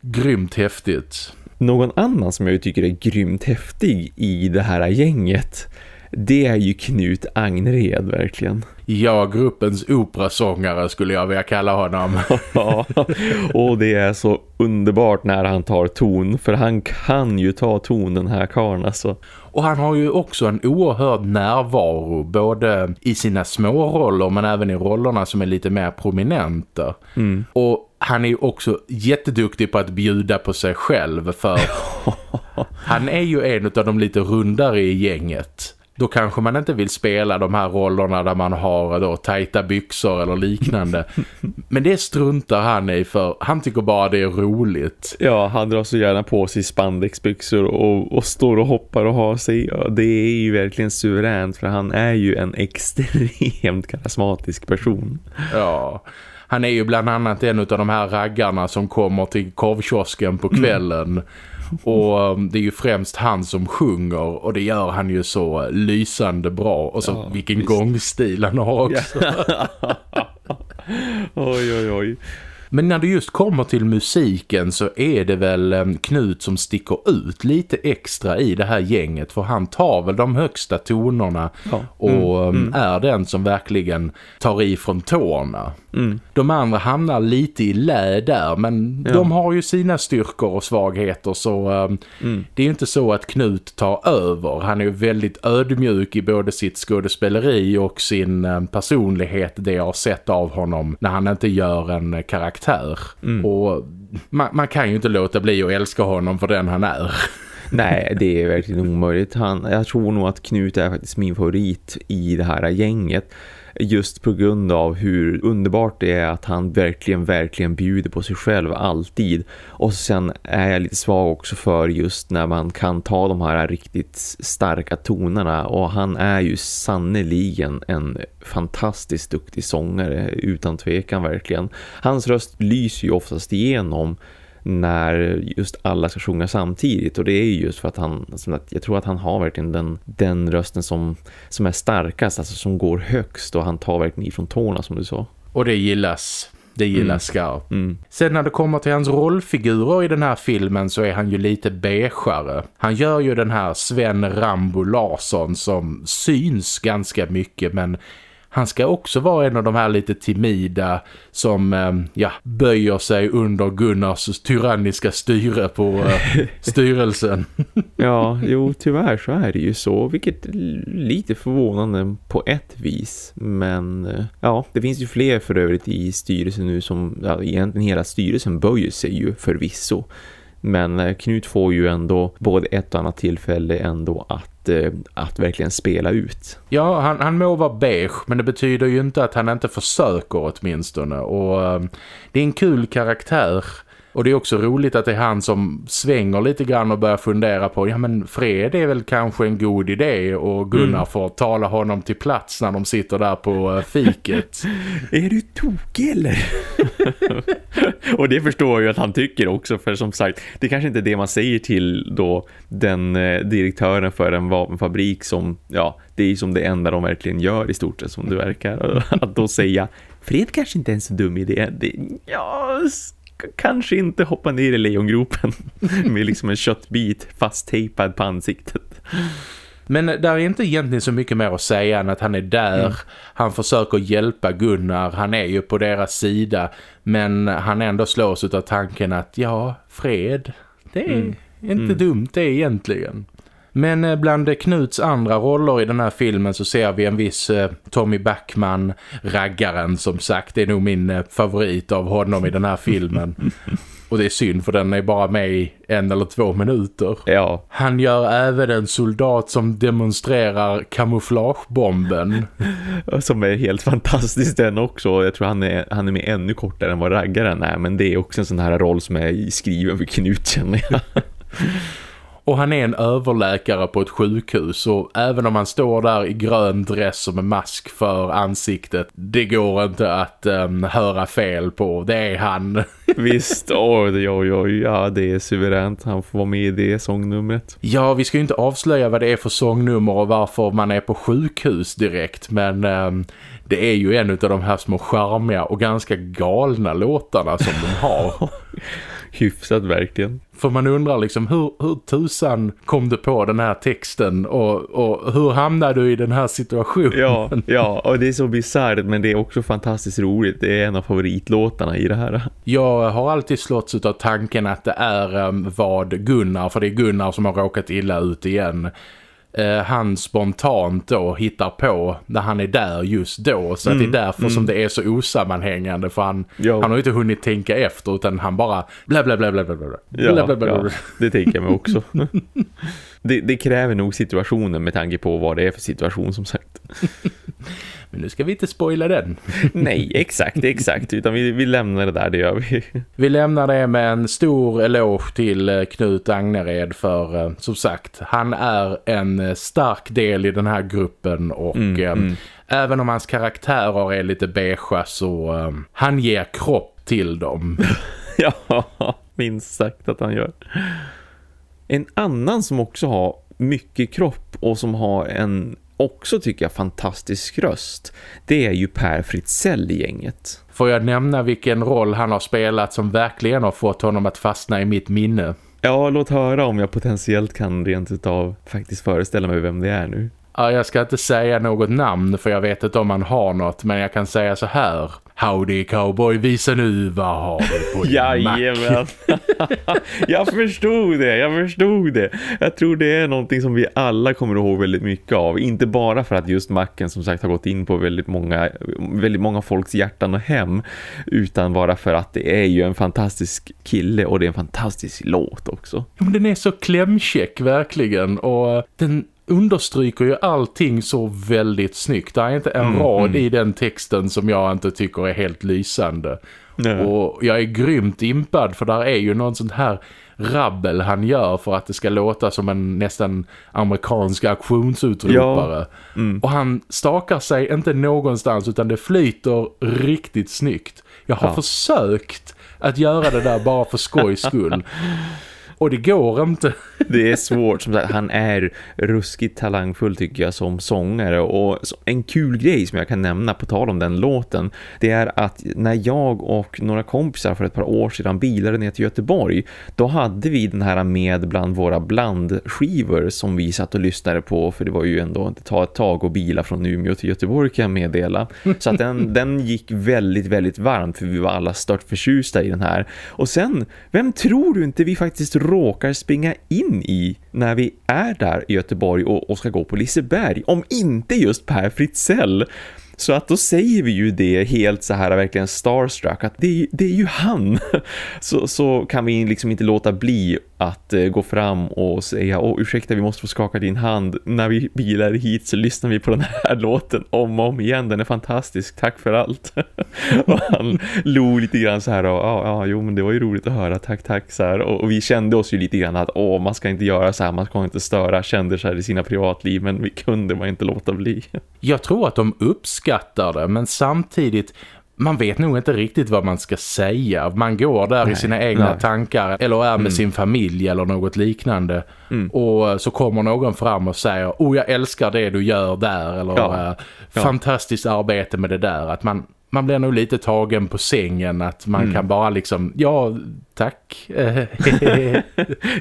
Grymt häftigt. Någon annan som jag tycker är grymt häftig i det här gänget det är ju Knut Agnered verkligen. Ja, gruppens operasångare skulle jag vilja kalla honom. ja, (laughs) (laughs) och det är så underbart när han tar ton. För han kan ju ta ton den här karln alltså. Och han har ju också en oerhörd närvaro både i sina små roller men även i rollerna som är lite mer prominenta. Mm. Och han är ju också jätteduktig på att bjuda på sig själv för (laughs) han är ju en av de lite rundare i gänget då kanske man inte vill spela de här rollerna där man har då tajta byxor eller liknande. (laughs) Men det struntar han i för han tycker bara det är roligt. Ja, han drar så gärna på sig spandexbyxor och, och står och hoppar och har sig. Ja, det är ju verkligen suveränt för han är ju en (laughs) extremt karismatisk person. Ja, han är ju bland annat en av de här raggarna som kommer till korvkiosken på kvällen. Mm och um, det är ju främst han som sjunger och det gör han ju så lysande bra. Och så ja, vilken visst. gångstil han har också. (laughs) oj, oj, oj. Men när det just kommer till musiken så är det väl um, Knut som sticker ut lite extra i det här gänget. För han tar väl de högsta tonerna ja. och mm, mm. är den som verkligen tar i från tårna. Mm. De andra hamnar lite i lä där men ja. de har ju sina styrkor och svagheter så um, mm. det är ju inte så att Knut tar över. Han är ju väldigt ödmjuk i både sitt skådespeleri och sin um, personlighet det jag har sett av honom när han inte gör en karaktär. Mm. Och man, man kan ju inte låta bli att älska honom för den han är. (laughs) Nej, det är verkligen omöjligt. Han, jag tror nog att Knut är faktiskt min favorit i det här gänget just på grund av hur underbart det är att han verkligen, verkligen bjuder på sig själv alltid. Och sen är jag lite svag också för just när man kan ta de här riktigt starka tonerna och han är ju sannoliken en fantastiskt duktig sångare utan tvekan verkligen. Hans röst lyser ju oftast igenom när just alla ska sjunga samtidigt och det är just för att han jag tror att han har verkligen den, den rösten som, som är starkast, alltså som går högst och han tar verkligen ifrån tårna som du sa. Och det gillas. Det gillas mm. skarpt. Mm. Sen när det kommer till hans rollfigurer i den här filmen så är han ju lite beigare. Han gör ju den här Sven Rambo Larsson som syns ganska mycket men han ska också vara en av de här lite timida som ehm, ja, böjer sig under Gunnars tyranniska styre på uh, (laughs) styrelsen. ja, (laughs) jo tyvärr så är det ju så. Vilket är lite förvånande på ett vis. Men uh, ja, det finns ju fler för övrigt i styrelsen nu som ja, egentligen hela styrelsen böjer sig ju förvisso. Men uh, Knut får ju ändå både ett och annat tillfälle ändå att Eh, att, verkligen spela ut. Ja, han, han må vara beige men det betyder ju inte att han inte försöker åtminstone. Och uh, det är en kul karaktär och det är också roligt att det är han som svänger lite grann och börjar fundera på ja men fred är väl kanske en god idé och Gunnar mm. får tala honom till plats när de sitter där på fiket. (laughs) är du tokig eller? (laughs) och det förstår jag ju att han tycker också för som sagt, det kanske inte är det man säger till då den eh, direktören för en vapenfabrik som, ja, det är som det enda de verkligen gör i stort sett som det verkar. (laughs) Att då säga, fred kanske inte är en så dum idé. Det, ja, kanske inte hoppa ner i lejongropen (laughs) med liksom en köttbit fasttejpad på ansiktet. Men där är inte egentligen så mycket mer att säga än att han är där. Mm. Han försöker hjälpa Gunnar. Han är ju på deras sida. Men han ändå slås av tanken att ja, fred, det är mm. inte mm. dumt det egentligen. Men eh, bland Knuts andra roller i den här filmen så ser vi en viss eh, Tommy Backman, raggaren som sagt. Det är nog min eh, favorit av honom i den här filmen. (laughs) Och det är synd för den är bara med i en eller två minuter. Ja. Han gör även en soldat som demonstrerar kamouflagebomben. (laughs) som är helt fantastisk den också. Jag tror han är, han är med ännu kortare än vad raggaren är. Men det är också en sån här roll som är skriven för Knut känner (laughs) jag. Och han är en överläkare på ett sjukhus och även om han står där i grön dress och med mask för ansiktet, det går inte att um, höra fel på. Det är han. (laughs) Visst, oj, oj, oj, ja det är suveränt. Han får vara med i det sångnumret. Ja, vi ska ju inte avslöja vad det är för sångnummer och varför man är på sjukhus direkt, men um, det är ju en av de här små charmiga och ganska galna låtarna som de har. (laughs) hyfsat verkligen. För man undrar liksom hur, hur tusan kom du på den här texten och, och hur hamnade du i den här situationen? Ja, (laughs) ja, och det är så bisarrt men det är också fantastiskt roligt. Det är en av favoritlåtarna i det här. Jag har alltid slått av tanken att det är um, vad Gunnar, för det är Gunnar som har råkat illa ut igen eh, han spontant då hittar på när han är där just då. Så mm, att det är mm, därför mm. som det är så osammanhängande. För han, han har ju inte hunnit tänka efter utan han bara bla bla bla bla bla bla. Ja, bla, bla, bla, bla. Ja, det tänker jag mig också. (laughs) det, det, kräver nog situationen med tanke på vad det är för situation som sagt. (laughs) Men nu ska vi inte spoila den. (laughs) Nej, exakt, exakt. Utan vi, vi lämnar det där, det gör vi. (laughs) Vi lämnar det med en stor eloge till eh, Knut Agnered för, eh, som sagt, han är en eh, stark del i den här gruppen och mm, mm. även om hans karaktärer är lite beige så um, han ger kropp till dem. ja, minst sagt att han gör. En annan som också har mycket kropp och som har en också tycker jag fantastisk röst det är ju Per Fritzell i gänget. Får jag nämna vilken roll han har spelat som verkligen har fått honom att fastna i mitt minne? Ja, låt höra om jag potentiellt kan rent utav faktiskt föreställa mig vem det är nu. Ja, jag ska inte säga något namn för jag vet inte om han har något men jag kan säga så här. Howdy cowboy, visa nu vad har du på din Jajamän. (laughs) jag förstod det, jag förstod det. Jag tror det är någonting som vi alla kommer ihåg väldigt mycket av. Inte bara för att just macken som sagt har gått in på väldigt många, väldigt många folks hjärtan och hem. Utan bara för att det är ju en fantastisk kille och det är en fantastisk låt också. Ja, men den är så klämkäck verkligen och den understryker ju allting så väldigt snyggt. Det är inte en mm, rad mm. i den texten som jag inte tycker är helt lysande. Nej. Och jag är grymt impad för där är ju någon sånt här rabbel han gör för att det ska låta som en nästan amerikansk aktionsutropare. Ja. Mm. Och han stakar sig inte någonstans utan det flyter riktigt snyggt. Jag har ja. försökt att göra det där bara för skojs (laughs) skull. Och det går inte. (laughs) Det är svårt. Som sagt, han är ruskigt talangfull tycker jag som sångare. Och en kul grej som jag kan nämna på tal om den låten. Det är att när jag och några kompisar för ett par år sedan bilade ner till Göteborg. Då hade vi den här med bland våra blandskivor som vi satt och lyssnade på. För det var ju ändå det ta ett tag och bila från Umeå till Göteborg kan jag meddela. Så att den, den gick väldigt, väldigt varmt för vi var alla stört förtjusta i den här. Och sen, vem tror du inte vi faktiskt råkar springa in i när vi är där i Göteborg och, och ska gå på Liseberg. Om inte just Per Fritzell. Så att då säger vi ju det helt så här verkligen starstruck att det, det är ju han. (laughs) Så, så kan vi liksom inte låta bli att eh, gå fram och säga Åh ursäkta vi måste få skaka din hand. När vi bilar hit så lyssnar vi på den här (laughs) låten om och om igen. Den är fantastisk, tack för allt. (laughs) Och han log lite grann så här och, ja, ja, jo men det var ju roligt att höra, tack, tack. Så här. Och, och, vi kände oss ju lite grann att Åh, man ska inte göra så här, man ska inte störa Kände så här i sina privatliv. Men vi kunde man inte låta bli. (laughs) Jag tror att de uppskattar det Men samtidigt man vet nog inte riktigt vad man ska säga. Man går där nej, i sina egna nej. tankar eller är med mm. sin familj eller något liknande. Mm. Och så kommer någon fram och säger, oh jag älskar det du gör där. Eller ja. äh, fantastiskt ja. arbete med det där. Att man, man blir nog lite tagen på sängen. Att man mm. kan bara liksom, ja tack. (laughs)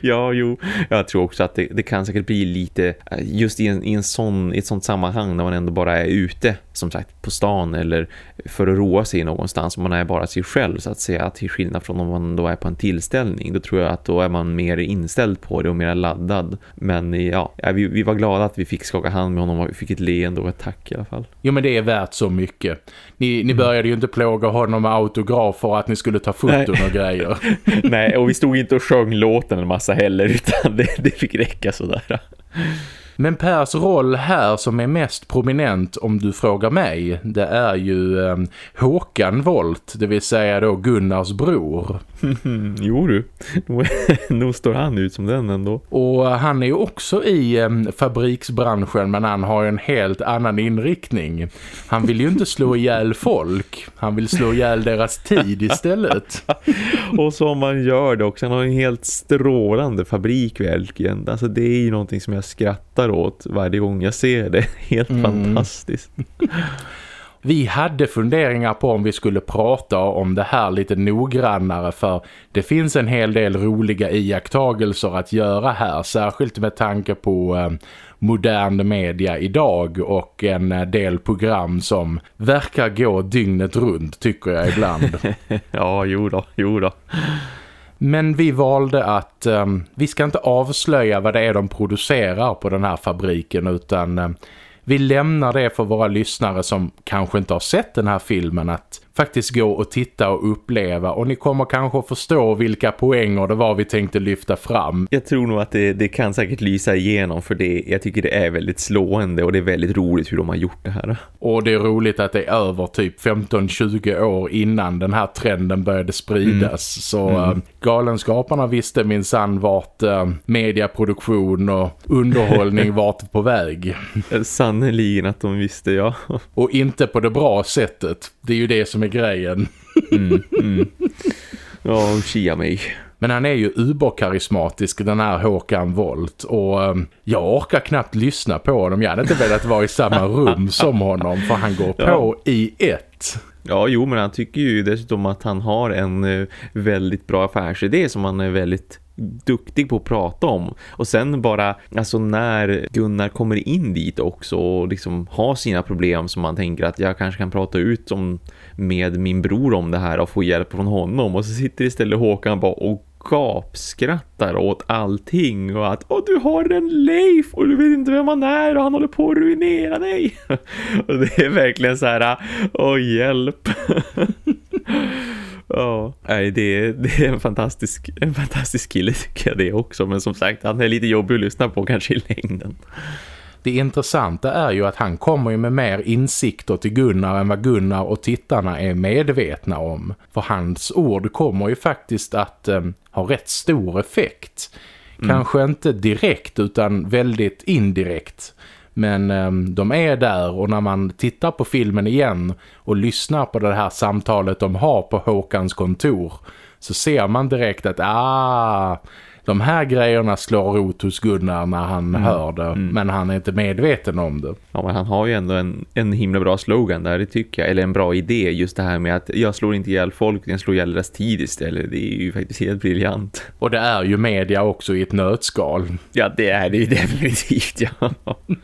ja, jo. Jag tror också att det, det, kan säkert bli lite eh, just i, en, i, en sån, i ett sånt sammanhang när man ändå bara är ute, som sagt, på stan eller för att roa sig någonstans. Man är bara sig själv så att säga, till skillnad från om man då är på en tillställning. Då tror jag att då är man mer inställd på det och mer laddad. Men ja, vi, vi var glada att vi fick skaka hand med honom och vi fick ett leende och ett tack i alla fall. Jo, men det är värt så mycket. Ni, ni mm. började ju inte plåga honom med autografer att ni skulle ta foton och grejer. (laughs) (laughs) Nej, och vi stod inte och sjöng låten en massa heller utan det, det fick räcka sådär. Men Pers roll här som är mest prominent om du frågar mig, det är ju eh, Håkan Volt, det vill säga då Gunnars bror. (laughs) jo du, (laughs) nog står han ut som den ändå. Och han är ju också i eh, fabriksbranschen men han har ju en helt annan inriktning. Han vill ju inte slå ihjäl folk, han vill slå ihjäl deras tid istället. (laughs) och som man gör det också, han har en helt strålande fabrik verkligen. Alltså det är ju någonting som jag skrattar åt varje gång jag ser det. (laughs) Helt mm. fantastiskt. (laughs) Vi hade funderingar på om vi skulle prata om det här lite noggrannare för det finns en hel del roliga iakttagelser att göra här, särskilt med tanke på eh, modern media idag och en eh, del program som verkar gå dygnet runt tycker jag ibland. (laughs) ja, jo då, jo då. Men vi valde att um, vi ska inte avslöja vad det är de producerar på den här fabriken utan um, vi lämnar det för våra lyssnare som kanske inte har sett den här filmen att faktiskt gå och titta och uppleva och ni kommer kanske förstå vilka poänger det var vi tänkte lyfta fram. Jag tror nog att det, det kan säkert lysa igenom för det, jag tycker det är väldigt slående och det är väldigt roligt hur de har gjort det här. Och det är roligt att det är över typ 15-20 år innan den här trenden började spridas. Mm. Så mm. Äh, galenskaparna visste minsann vart äh, mediaproduktion och underhållning (laughs) vart på väg. Sannoliken att de visste, ja. och inte på det bra sättet. Det är ju det som med grejen. Mm, mm. Ja, kia mig. Men han är ju uberkarismatisk den här Håkan Volt och um, jag orkar knappt lyssna på honom. Jag hade inte velat vara i samma rum som honom för han går ja. på i ett. Ja, jo men han tycker ju dessutom att han har en uh, väldigt bra affärsidé som han är väldigt duktig på att prata om. Och sen bara, alltså när Gunnar kommer in dit också och liksom har sina problem som man tänker att jag kanske kan prata ut om med min bror om det här och få hjälp från honom. Och så sitter istället Håkan bara och gapskrattar åt allting och att Åh, du har en Leif och du vet inte vem han är och han håller på att ruinera dig. (laughs) och det är verkligen så här, åh hjälp. (laughs) Ja, nej, det, det är en fantastisk, en fantastisk kille (laughs) tycker jag det också. Men som sagt, han är lite jobbig att lyssna på kanske i längden. Det intressanta är ju att han kommer ju med mer insikter till Gunnar än vad Gunnar och tittarna är medvetna om. För hans ord kommer ju faktiskt att eh, ha rätt stor effekt. Mm. Kanske inte direkt utan väldigt indirekt. Men eh, de är där och när man tittar på filmen igen och lyssnar på det här samtalet de har på Håkans kontor så ser man direkt att ah, de här grejerna slår rot hos Gunnar när han mm. hör det. Mm. Men han är inte medveten om det. Ja, men han har ju ändå en, en himla bra slogan där, det tycker jag. Eller en bra idé, just det här med att jag slår inte ihjäl folk, jag slår ihjäl deras tid istället. Det är ju faktiskt helt briljant. Och det är ju media också i ett nötskal. Ja, det är det ju (laughs) definitivt, ja. (laughs)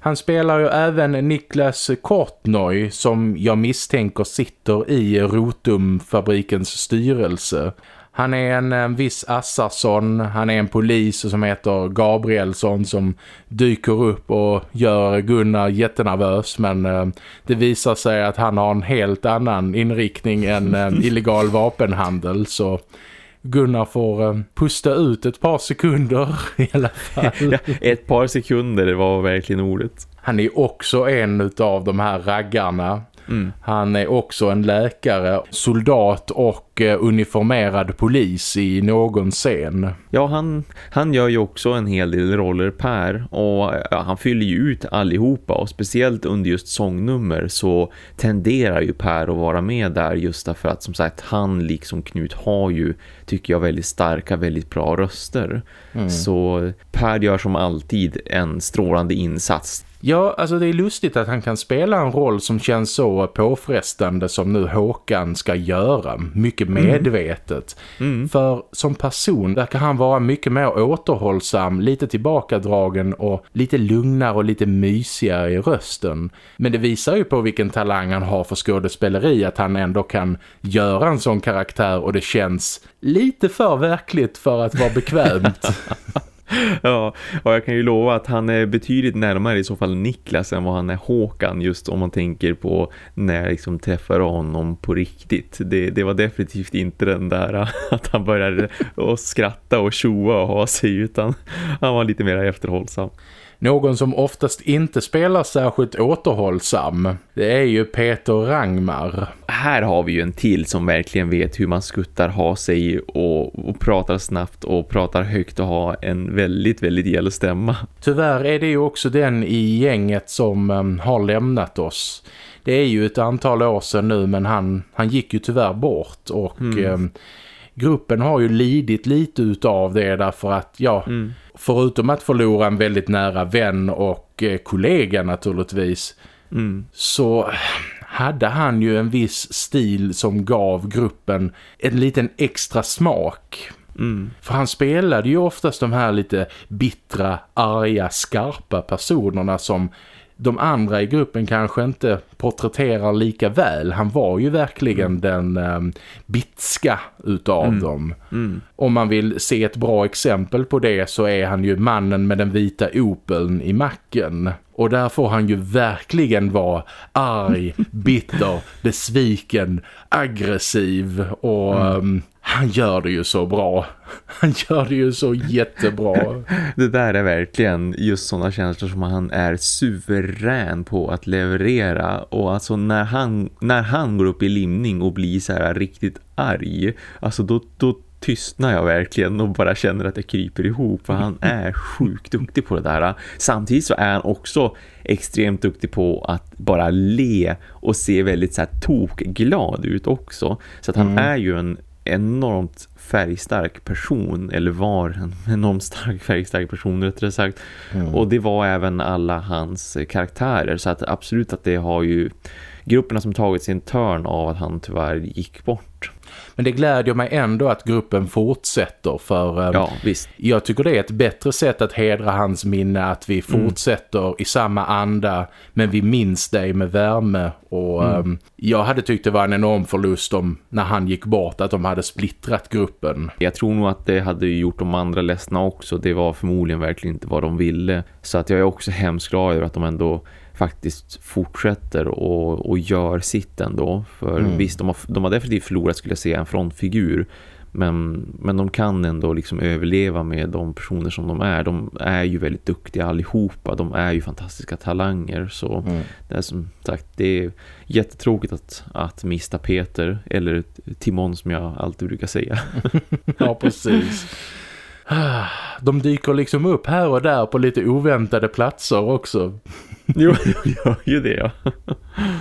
Han spelar ju även Niklas Kortnoy som jag misstänker sitter i Rotumfabrikens styrelse. Han är en, en viss Assarsson, han är en polis som heter Gabrielsson som dyker upp och gör Gunnar jättenervös men eh, det visar sig att han har en helt annan inriktning än eh, (laughs) illegal vapenhandel så Gunnar får eh, pusta ut ett par sekunder (laughs) i alla fall. Ja, ett par sekunder, det var verkligen ordet. Han är också en av de här raggarna Mm. Han är också en läkare, soldat och eh, uniformerad polis i någon scen. Ja, han, han gör ju också en hel del roller Per och ja, han fyller ju ut allihopa och speciellt under just sångnummer så tenderar ju Per att vara med där just därför att som sagt han liksom Knut har ju tycker jag väldigt starka, väldigt bra röster. Mm. Så Per gör som alltid en strålande insats Ja, alltså det är lustigt att han kan spela en roll som känns så påfrestande som nu Håkan ska göra. Mycket mycket medvetet. Mm. För som person verkar han vara mycket mer återhållsam, lite tillbakadragen och lite lugnare och lite mysigare i rösten. Men det visar ju på vilken talang han har för skådespeleri att han ändå kan göra en sån karaktär och det känns lite för verkligt för att vara bekvämt. (laughs) ja, och jag kan ju lova att han är betydligt närmare i så fall Niklas än vad han är Håkan just om man tänker på när jag liksom träffar honom på riktigt. Det, det var definitivt inte den där (laughs) att han började att skratta och tjoa och ha sig utan han var lite mer efterhållsam. Någon som oftast inte spelar särskilt återhållsam, det är ju Peter Rangmar. Här har vi ju en till som verkligen vet hur man skuttar ha sig och, och pratar snabbt och pratar högt och har en väldigt, väldigt gäll stämma. Tyvärr är det ju också den i gänget som um, har lämnat oss. Det är ju ett antal år sedan nu men han, han gick ju tyvärr bort och... Mm. Um, gruppen har ju lidit lite utav det därför att ja, mm. Förutom att förlora en väldigt nära vän och eh, kollega naturligtvis mm. så hade han ju en viss stil som gav gruppen en liten extra smak. Mm. För han spelade ju oftast de här lite bittra, arga, skarpa personerna som de andra i gruppen kanske inte porträtterar lika väl. Han var ju verkligen mm. den um, bitska utav mm. dem. Mm. Om man vill se ett bra exempel på det så är han ju mannen med den vita opeln i macken. Och där får han ju verkligen vara arg, (laughs) bitter, besviken, aggressiv och um, han gör det ju så bra. Han gör det ju så jättebra. (laughs) det där är verkligen just sådana känslor som han är suverän på att leverera. Och alltså när han, när han går upp i limning och blir så här riktigt arg. Alltså då, då tystnar jag verkligen och bara känner att jag kryper ihop för han (laughs) är sjukt duktig på det där. Samtidigt så är han också extremt duktig på att bara le och se väldigt så här tokglad ut också. Så att han mm. är ju en enormt färgstark person eller var en (laughs) enormt stark färgstark person rättare sagt. Mm. Och det var även alla hans karaktärer så att absolut att det har ju grupperna som tagit sin törn av att han tyvärr gick bort. Men det glädjer mig ändå att gruppen fortsätter för eh, ja, visst. jag tycker det är ett bättre sätt att hedra hans minne att vi mm. fortsätter mm. i samma anda men vi minns dig med värme och mm. um, jag hade tyckt det var en enorm förlust om när han gick bort att de hade splittrat gruppen. Jag tror nog att det hade gjort de andra ledsna också. Det var förmodligen verkligen inte vad de ville. Så att jag är också hemskt glad över att de ändå faktiskt fortsätter och, och gör sitt ändå. För mm. visst, de har, de har definitivt förlorat skulle jag säga en frontfigur. Men, men de kan ändå liksom överleva med de personer som de är. De är ju väldigt duktiga allihopa. De är ju fantastiska talanger. Så mm. det är som sagt, det är jättetråkigt att, att mista Peter. Eller Timon som jag alltid brukar säga. (laughs) ja, precis. (sighs) De dyker liksom upp här och där på lite oväntade platser också. (laughs) jo, gör ju det, ja.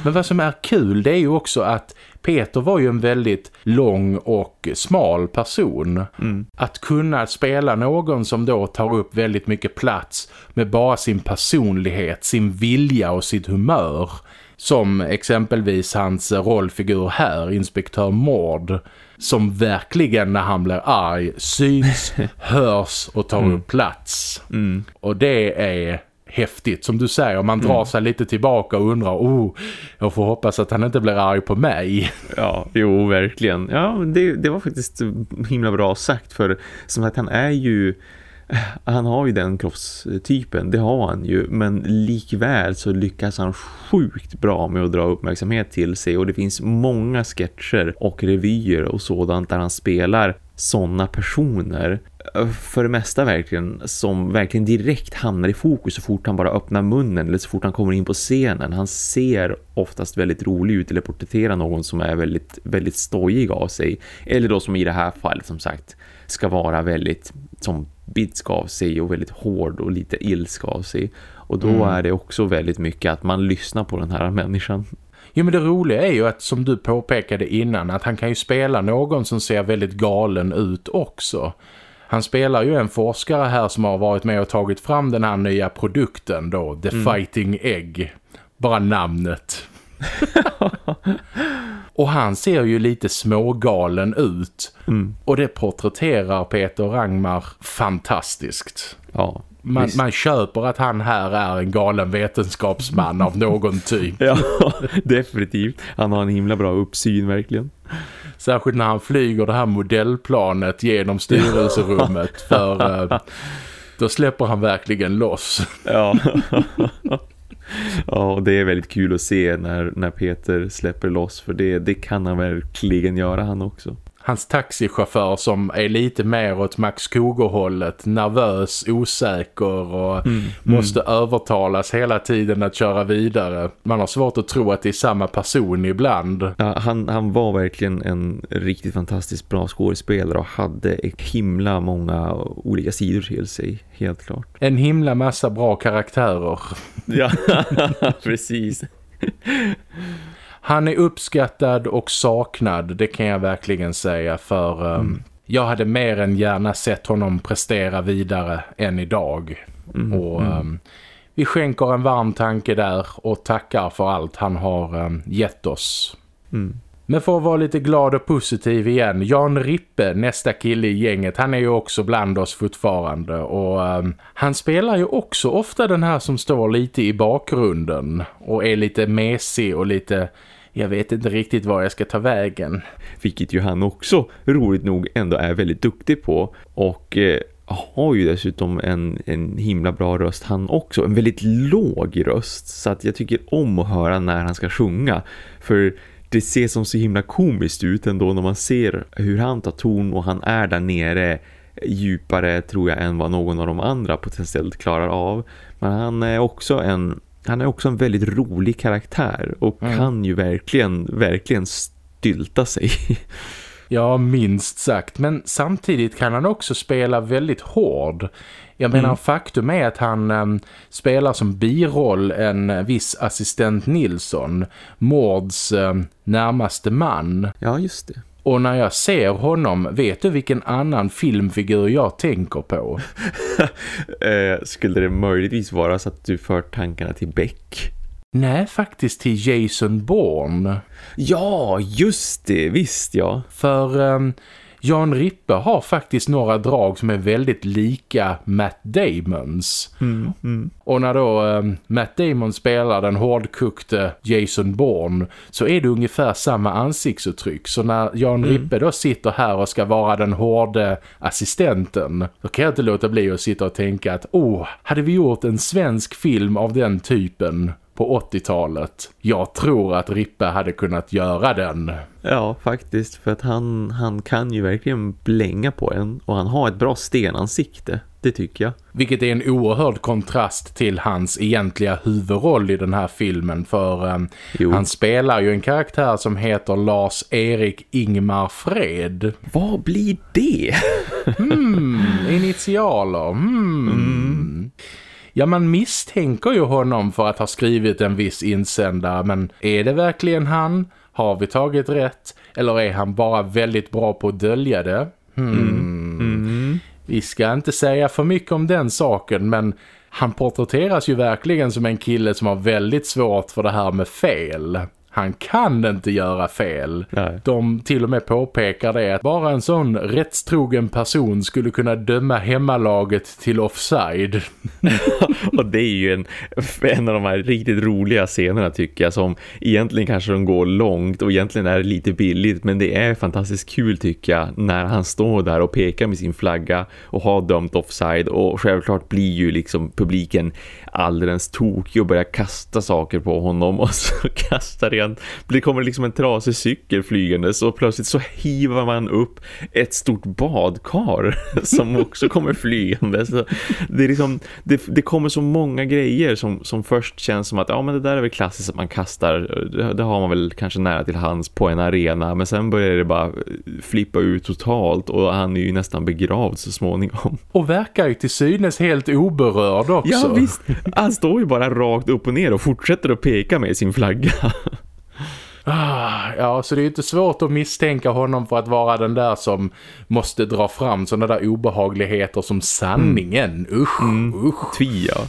Men vad som är kul det är ju också att Peter var ju en väldigt lång och smal person. Mm. Att kunna spela någon som då tar upp väldigt mycket plats med bara sin personlighet, sin vilja och sitt humör. Som exempelvis hans rollfigur här, inspektör Mord som verkligen när han blir arg syns, (laughs) hörs och tar mm. upp plats. Mm. Och det är häftigt. Som du säger, man drar mm. sig lite tillbaka och undrar, oh, jag får hoppas att han inte blir arg på mig. (laughs) Ja, jo, verkligen. Ja, det, det var faktiskt himla bra sagt för som att han är ju han har ju den kroppstypen, det har han ju. Men likväl så lyckas han sjukt bra med att dra uppmärksamhet till sig. Och det finns många sketcher och revyer och sådant där han spelar sådana personer för det mesta verkligen som verkligen direkt hamnar i fokus så fort han bara öppnar munnen eller så fort han kommer in på scenen. Han ser oftast väldigt rolig ut eller porträtterar någon som är väldigt, väldigt stojig av sig. Eller då som i det här fallet som sagt ska vara väldigt som bitsk av sig och väldigt hård och lite ilsk av sig. Och då mm. är det också väldigt mycket att man lyssnar på den här människan. Jo men det roliga är ju att som du påpekade innan att han kan ju spela någon som ser väldigt galen ut också. Han spelar ju en forskare här som har varit med och tagit fram den här nya produkten då, The mm. Fighting Egg. Bara namnet. (laughs) och han ser ju lite smågalen ut. Mm. Och det porträtterar Peter Rangmar fantastiskt. Ja, Man, man köper att han här är en galen vetenskapsman av någon typ. (laughs) Ja, definitivt. Han har en himla bra uppsyn verkligen. Särskilt när han flyger det här modellplanet genom styrelserummet. För eh, då släpper han verkligen loss. Ja. Ja, och det är väldigt kul att se när, när Peter släpper loss för det, det kan han verkligen göra han också. Hans taxichaufför som är lite mer åt Max Kogo-hållet, nervös, osäker och måste övertalas hela tiden att köra vidare. Man har svårt att tro att det är samma person ibland. Ja, han, han var verkligen en riktigt fantastiskt bra skådespelare och hade himla många olika sidor till sig, helt klart. En himla massa bra karaktärer. Ja, (laughs) precis. Han är uppskattad och saknad, det kan jag verkligen säga för um, jag hade mer än gärna sett honom prestera vidare än idag. och um, vi skänker en varm tanke där och tackar för allt han har um, gett oss. Mm. Men för att vara lite glad och positiv igen, Jan Rippe, nästa kille i gänget, han är ju också bland oss fortfarande och ehm, han spelar ju också ofta den här som står lite i bakgrunden och är lite mesig och lite, jag vet inte riktigt var jag ska ta vägen. Vilket ju han också, roligt nog, ändå är väldigt duktig på. Och eh, har ju dessutom en, en himla bra röst han också. En väldigt låg röst. Så att jag tycker om att höra när han ska sjunga. För det ser som så himla komiskt ut ändå när man ser hur han tar ton och han är där nere eh, djupare tror jag än vad någon av de andra potentiellt klarar av. Men han är också en han är också en väldigt rolig karaktär och kan ju verkligen verkligen stylta sig. (laughs) Ja, minst sagt. Men samtidigt kan han också spela väldigt hård. Jag menar, faktum är att han em, spelar som biroll en viss assistent Nilsson, Mords em, närmaste man. ja, just det. Och när jag ser honom, vet du vilken annan filmfigur jag tänker på? (laughs) Eh, skulle det möjligtvis vara så att du för tankarna till Beck? Nej, faktiskt till Jason Bourne. Ja, just det, visst ja. För em, Jan Rippe har faktiskt några drag som är väldigt lika Matt Damons. Och när då em, Matt Damon spelar den hårdkokte Jason Bourne så är det ungefär samma ansiktsuttryck. Så när Jan Rippe då sitter här och ska vara den hårde assistenten då kan jag inte låta bli att sitta och tänka att åh, hade vi gjort en svensk film av den typen på 80-talet? Jag tror att Rippe hade kunnat göra den. Ja, faktiskt. För att han, han kan ju verkligen blänga på en. Och han har ett bra stenansikte. Det tycker jag. Vilket är en oerhörd kontrast till hans egentliga huvudroll i den här filmen. För Jo. han spelar ju en karaktär som heter Lars-Erik Ingmar Fred. Vad blir det? Hmm, (laughs) initialer. Hmm. Ja, man misstänker ju honom för att ha skrivit en viss insändare. Men är det verkligen han? Har vi tagit rätt? Eller är han bara väldigt bra på att dölja det? Hmm. Vi ska inte säga för mycket om den saken men han porträtteras ju verkligen som en kille som har väldigt svårt för det här med fel. Han kan inte göra fel. Nej. De till och med påpekar det att bara en sån rättstrogen person skulle kunna döma hemmalaget till offside. (laughs) Och det är ju en, en av de här riktigt roliga scenerna tycker jag som egentligen kanske de går långt och egentligen är det lite billigt men det är fantastiskt kul tycker jag när han står där och pekar med sin flagga och har dömt offside och självklart blir ju liksom publiken alldeles tokig och börjar kasta saker på honom och så (laughs) kastar det en, det kommer liksom en trasig cykel flygandes och plötsligt så hivar man upp ett stort badkar (laughs) som också kommer flygande. Så det är liksom det, det kommer så många grejer som, som först känns som att ja men det där är väl klassiskt att man kastar det, det har man väl kanske nära till hands på en arena men sen börjar det bara flippa ut totalt och han är ju nästan begravd så småningom. Och verkar ju till synes helt oberörd också. Ja visst, han står ju bara rakt upp och ner och fortsätter att peka med sin flagga Ah, ja, så det är ju inte svårt att misstänka honom för att vara den där som måste dra fram sådana där obehagligheter som sanningen. Usch, usch. Tvia Ja,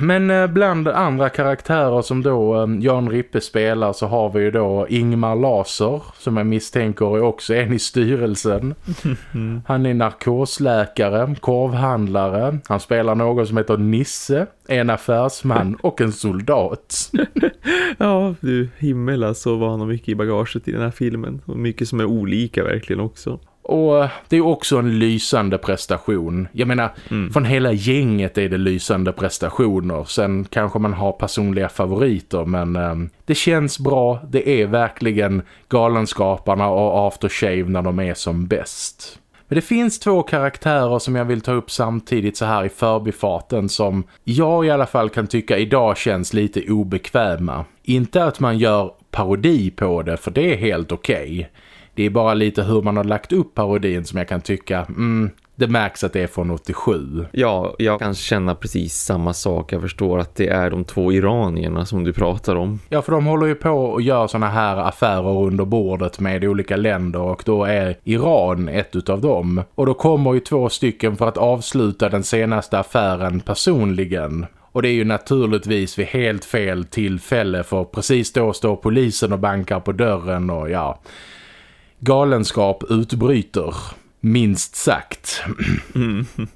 men eh, bland andra karaktärer som då eh, Jan Rippe spelar så har vi ju då Ingmar Laser som jag misstänker är också en i styrelsen. (laughs) Han är narkosläkare, korvhandlare. Han spelar någon som heter Nisse, en affärsman och en soldat. (laughs) ja, du himmel alltså vad han har mycket i bagaget i den här filmen. Och mycket som är olika verkligen också. Och det är också en lysande prestation. Jag menar, mm. från hela gänget är det lysande prestationer. Sen kanske man har personliga favoriter, men eh, det känns bra. Det är verkligen Galenskaparna och Aftershave när de är som bäst. Men det finns två karaktärer som jag vill ta upp samtidigt så här i förbifarten som jag i alla fall kan tycka idag känns lite obekväma. Inte att man gör parodi på det, för det är helt okej. Okay. Det är bara lite hur man har lagt upp parodin som jag kan tycka, mm, det märks att det är från 87. Ja, jag kan känna precis samma sak. Jag förstår att det är de två iranierna som du pratar om. Ja, för de håller ju på och gör såna här affärer under bordet med olika länder och då är Iran ett utav dem. Och då kommer ju två stycken för att avsluta den senaste affären personligen. Och det är ju naturligtvis vid helt fel tillfälle för precis då står polisen och bankar på dörren och ja galenskap utbryter, minst sagt. Mm. (laughs)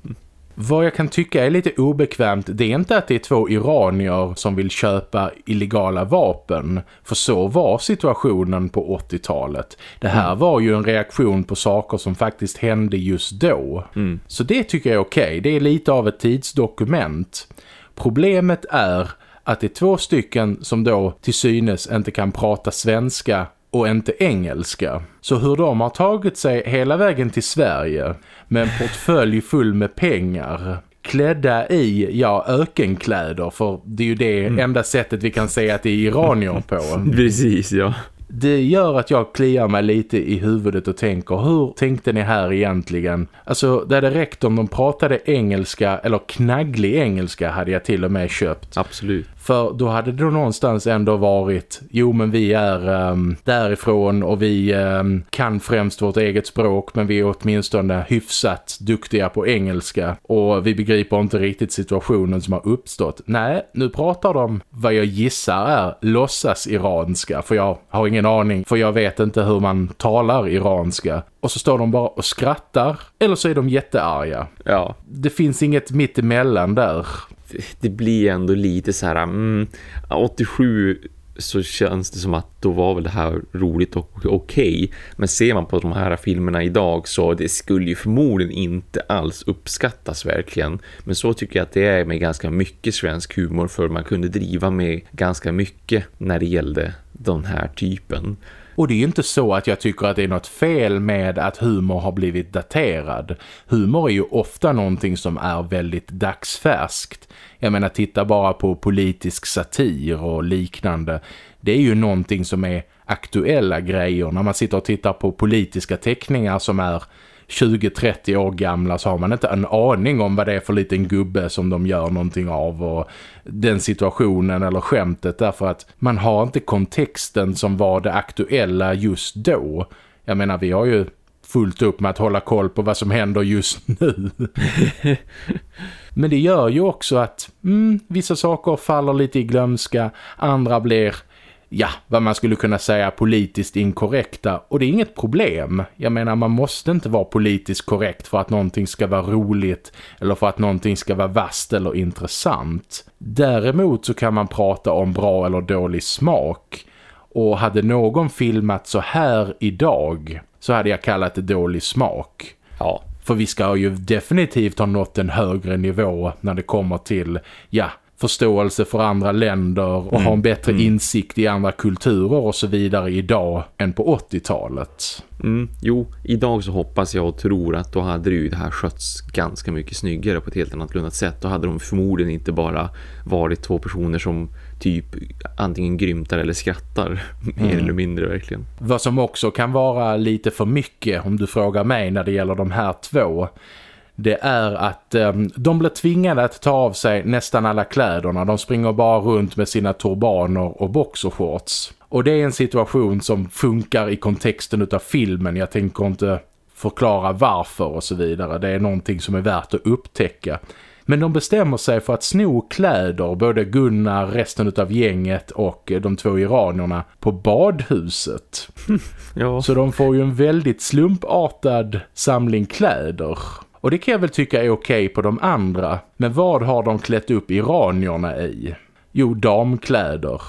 Vad jag kan tycka är lite obekvämt det är inte att det är två iranier som vill köpa illegala vapen. För så var situationen på 80-talet. Det här mm. var ju en reaktion på saker som faktiskt hände just då. Mm. Så det tycker jag är okej. Okay. Det är lite av ett tidsdokument. Problemet är att det är två stycken som då till synes inte kan prata svenska och inte engelska. Så hur de har tagit sig hela vägen till Sverige med en portfölj full med pengar klädda i, ja, ökenkläder för det är ju det mm. enda sättet vi kan säga att det är iranier på. (laughs) Precis, ja det gör att jag kliar mig lite i huvudet och tänker, hur tänkte ni här egentligen? Alltså, det hade räckt om de pratade engelska, eller knagglig engelska hade jag till och med köpt. Absolut. För då hade det någonstans ändå varit, jo men vi är um, därifrån och vi um, kan främst vårt eget språk men vi är åtminstone hyfsat duktiga på engelska och vi begriper inte riktigt situationen som har uppstått. Nej, nu pratar de vad jag gissar är låtsas iranska för jag har ingen aning för jag vet inte hur man talar iranska. Och så står de bara och skrattar eller så är de jättearga. Ja. Det finns inget mittemellan där det blir ändå lite så här mm, 87 så känns det som att då var väl det här roligt och okej. Okay. Men ser man på de här filmerna idag så det skulle ju förmodligen inte alls uppskattas verkligen. Men så tycker jag att det är med ganska mycket svensk humor för man kunde driva med ganska mycket när det gällde den här typen. Och det är ju inte så att jag tycker att det är något fel med att humor har blivit daterad. Humor är ju ofta någonting som är väldigt dagsfärskt. Jag menar, titta bara på politisk satir och liknande. Det är ju någonting som är aktuella grejer. När man sitter och tittar på politiska teckningar som är 20-30 år gamla så har man inte en aning om vad det är för liten gubbe som de gör någonting av och den situationen eller skämtet därför att man har inte kontexten som var det aktuella just då. Jag menar vi har ju fullt upp med att hålla koll på vad som händer just nu. (laughs) Men det gör ju också att mm, vissa saker faller lite i glömska, andra blir ja, vad man skulle kunna säga politiskt inkorrekta. Och det är inget problem. Jag menar, man måste inte vara politiskt korrekt för att någonting ska vara roligt eller för att någonting ska vara vast eller intressant. Däremot så kan man prata om bra eller dålig smak. Och hade någon filmat så här idag så hade jag kallat det dålig smak. Ja. För vi ska ju definitivt ha nått en högre nivå när det kommer till, ja, förståelse för andra länder och mm. ha en bättre mm. insikt i andra kulturer och så vidare idag än på 80-talet. Mm, jo, idag så hoppas jag och tror att då hade ju det här skötts ganska mycket snyggare på ett helt annat sätt. Då hade de förmodligen inte bara varit två personer som typ antingen grymtar eller skrattar (laughs) mer mm. eller mindre verkligen. Vad som också kan vara lite för mycket om du frågar mig när det gäller de här två det är att eh, de blir tvingade att ta av sig nästan alla kläderna. De springer bara runt med sina turbaner och boxershorts. Och det är en situation som funkar i kontexten av filmen. Jag tänker inte förklara varför och så vidare. Det är någonting som är värt att upptäcka. Men de bestämmer sig för att sno kläder, både Gunnar, resten av gänget och de två iranierna, på badhuset. (laughs) ja. Så de får ju en väldigt slumpartad samling kläder. Och det kan jag väl tycka är okej på de andra. Men vad har de klätt upp iranierna i? Jo, damkläder.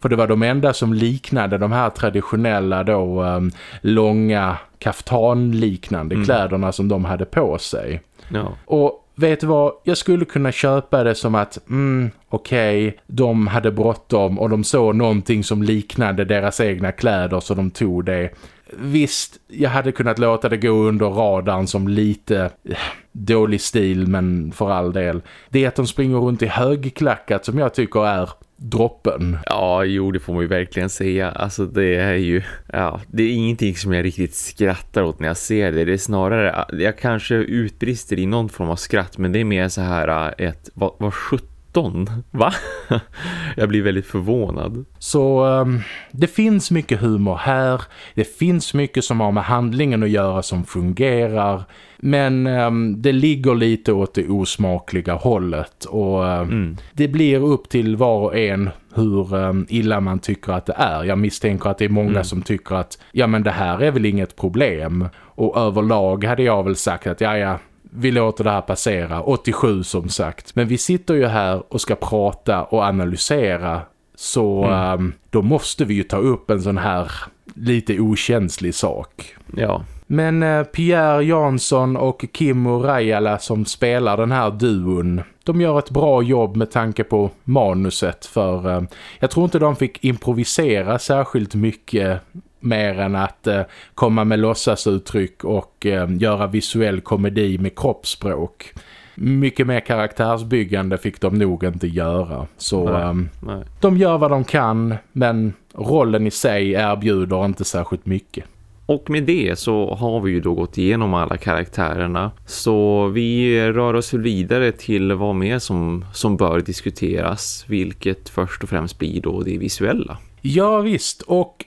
För det var de enda som liknade de här traditionella då um, långa kaftanliknande mm. kläderna som de hade på sig. Ja. Och vet du vad, jag skulle kunna köpa det som att, mm, okej, okay, de hade bråttom och de såg någonting som liknade deras egna kläder så de tog det. Visst, jag hade kunnat låta det gå under radarn som lite äh, dålig stil, men för all del. Det är att de springer runt i högklackat som jag tycker är droppen. Ja, jo det får man ju verkligen säga. Alltså det är ju, ja, det är ingenting som jag riktigt skrattar åt när jag ser det. Det är snarare, jag kanske utbrister i någon form av skratt, men det är mer så här ett, vad, vad 17? Va? (laughs) jag blir väldigt förvånad. Så um, det finns mycket humor här. Det finns mycket som har med handlingen att göra som fungerar. Men um, det ligger lite åt det osmakliga hållet och um, mm. det blir upp till var och en hur um, illa man tycker att det är. Jag misstänker att det är många mm. som tycker att ja men det här är väl inget problem. Och överlag hade jag väl sagt att ja ja vi låter det här passera. 87 som sagt. Men vi sitter ju här och ska prata och analysera. Så mm. då måste vi ju ta upp en sån här lite okänslig sak. Ja. Men eh, Pierre Jansson och Kimmo Rajala som spelar den här duon, de gör ett bra jobb med tanke på manuset för eh, jag tror inte de fick improvisera särskilt mycket mer än att eh, komma med låtsasuttryck och eh, göra visuell komedi med kroppsspråk. Mycket mer karaktärsbyggande fick de nog inte göra. Så nej, um, nej. de gör vad de kan men rollen i sig erbjuder inte särskilt mycket. Och med det så har vi ju då gått igenom alla karaktärerna. Så vi rör oss vidare till vad mer som, som bör diskuteras. Vilket först och främst blir då det visuella. Ja visst, och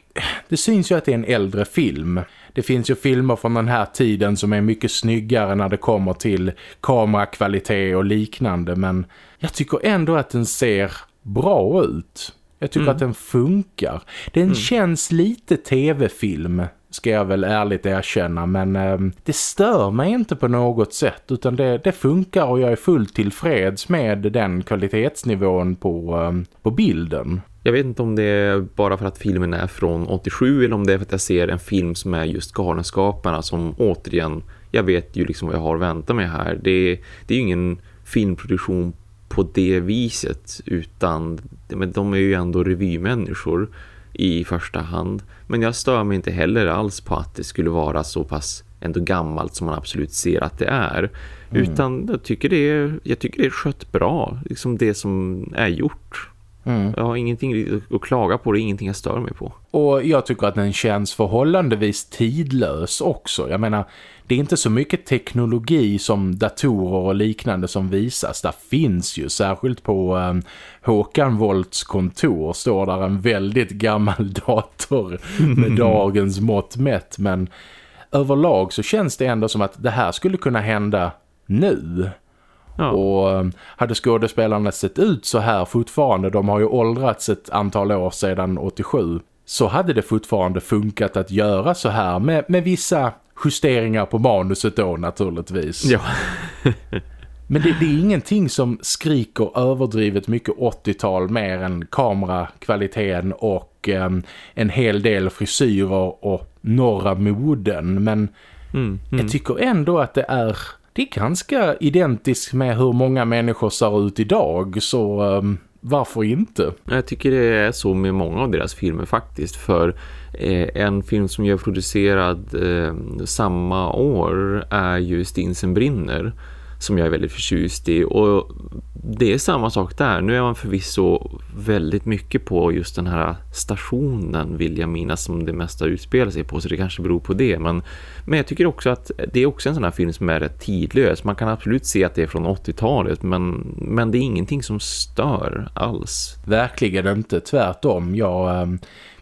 det syns ju att det är en äldre film. Det finns ju filmer från den här tiden som är mycket snyggare när det kommer till kamerakvalitet och liknande. Men jag tycker ändå att den ser bra ut. Jag tycker mm. att den funkar. Den mm. känns lite tv-film ska jag väl ärligt erkänna men eh, det stör mig inte på något sätt utan det, det, funkar och jag är fullt tillfreds med den kvalitetsnivån på, eh, på bilden. Jag vet inte om det är bara för att filmen är från 87 eller om det är för att jag ser en film som är just Galenskaparna som återigen, jag vet ju liksom vad jag har att vänta mig här. Det, det är ju ingen filmproduktion på det viset utan men de är ju ändå revymänniskor i första hand. Men jag stör mig inte heller alls på att det skulle vara så pass ändå gammalt som man absolut ser att det är. Mm. Utan jag tycker det är, jag tycker det är skött bra. Liksom det som är gjort. Mm. Jag har ingenting att klaga på, det är ingenting jag stör mig på. Och jag tycker att den känns förhållandevis tidlös också. Jag menar, det är inte så mycket teknologi som datorer och liknande som visas. Det finns ju, särskilt på um, Håkan Volts kontor står där en väldigt gammal (laughs) dator med (laughs) dagens mått mätt. Men överlag så känns det ändå som att det här skulle kunna hända nu. Ja. Och um, hade skådespelarna sett ut så här fortfarande, de har ju åldrats ett antal år sedan 87, så hade det fortfarande funkat att göra så här med, med vissa justeringar på manuset då naturligtvis. Ja. (laughs) Men det, det, är ingenting som skriker överdrivet mycket 80-tal mer än kamerakvaliteten och um, en hel del frisyrer och norra moden. Men mm, mm. jag tycker ändå att det är det är ganska identiskt med hur många människor ser ut idag så um, varför inte? Jag tycker det är så med många av deras filmer faktiskt för eh, Eh, en film som jag producerad eh, samma år är ju Stinsen brinner som jag är väldigt förtjust i och det är samma sak där. Nu är man förvisso väldigt mycket på just den här stationen vill jag minnas som det mesta utspelar sig på så det kanske beror på det. Men, men jag tycker också att det är också en sån här film som är rätt tidlös. Man kan absolut se att det är från 80-talet men, men det är ingenting som stör alls. Verkligen inte, tvärtom. Jag äh,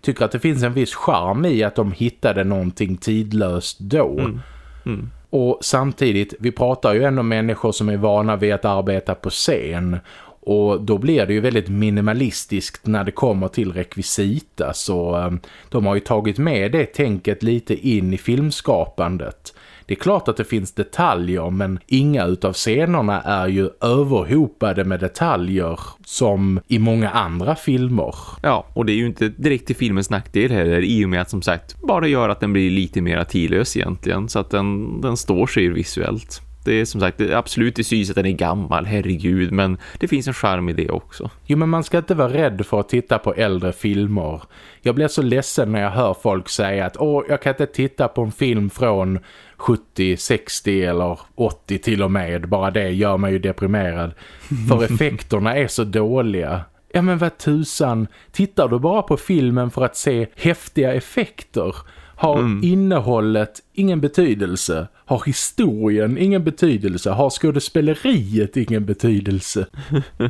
tycker att det finns en viss charm i att de hittade någonting tidlöst då. Mm. Mm. Och samtidigt, vi pratar ju ändå om människor som är vana vid att arbeta på scen och då blir det ju väldigt minimalistiskt när det kommer till rekvisita så um, de har ju tagit med det tänket lite in i filmskapandet. Det är klart att det finns detaljer men inga utav scenerna är ju överhopade med detaljer som i många andra filmer. Ja, och det är ju inte direkt till filmens nackdel heller i och med att som sagt bara gör att den blir lite mer tidlös egentligen så att den, den står sig visuellt. Det är som sagt absolut det syns att den är gammal, herregud, men det finns en charm i det också. Jo, men man ska inte vara rädd för att titta på äldre filmer. Jag blir så ledsen när jag hör folk säga att åh, jag kan inte titta på en film från 70, 60 eller 80 till och med. Bara det gör mig ju deprimerad. (laughs) För effekterna är så dåliga. Ja men vad tusan, tittar du bara på filmen för att se häftiga effekter? Har mm. innehållet ingen betydelse? Har historien ingen betydelse? Har skådespeleriet ingen betydelse?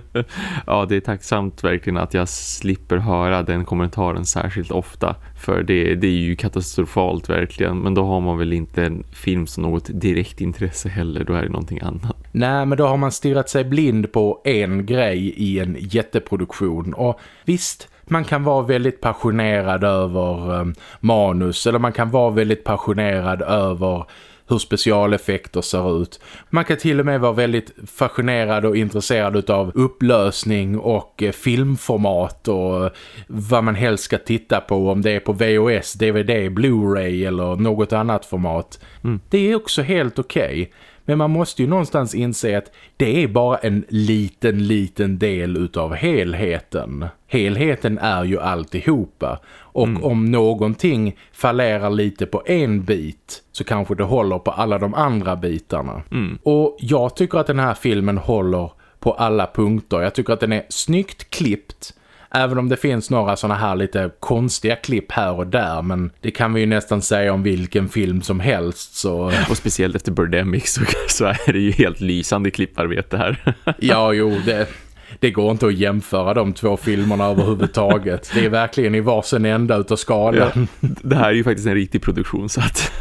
(laughs) ja, det är tacksamt verkligen att jag slipper höra den kommentaren särskilt ofta. För det, det är ju katastrofalt verkligen. Men då har man väl inte en film som något direkt intresse heller. Då är det någonting annat. Nej, men då har man stirrat sig blind på en grej i en jätteproduktion. Och visst, man kan vara väldigt passionerad över um, manus eller man kan vara väldigt passionerad över hur specialeffekter ser ut. Man kan till och med vara väldigt fascinerad och intresserad av upplösning och eh, filmformat och vad man helst ska titta på om det är på VHS, DVD, Blu-ray eller något annat format. Mm. Det är också helt okej. Okay. Men man måste ju någonstans inse att det är bara en liten, liten del utav helheten. Helheten är ju alltihopa. Och mm. om någonting fallerar lite på en bit så kanske det håller på alla de andra bitarna. Mm. Och jag tycker att den här filmen håller på alla punkter. Jag tycker att den är snyggt klippt Även om det finns några såna här lite konstiga klipp här och där. Men det kan vi ju nästan säga om vilken film som helst. Så... Och speciellt efter Birdemic så, så är det ju helt lysande klipparbete här. ja, jo, det, det går inte att jämföra de två filmerna överhuvudtaget. Det är verkligen i varsin ända utav skalan. Ja, det här är ju faktiskt en riktig produktion så att,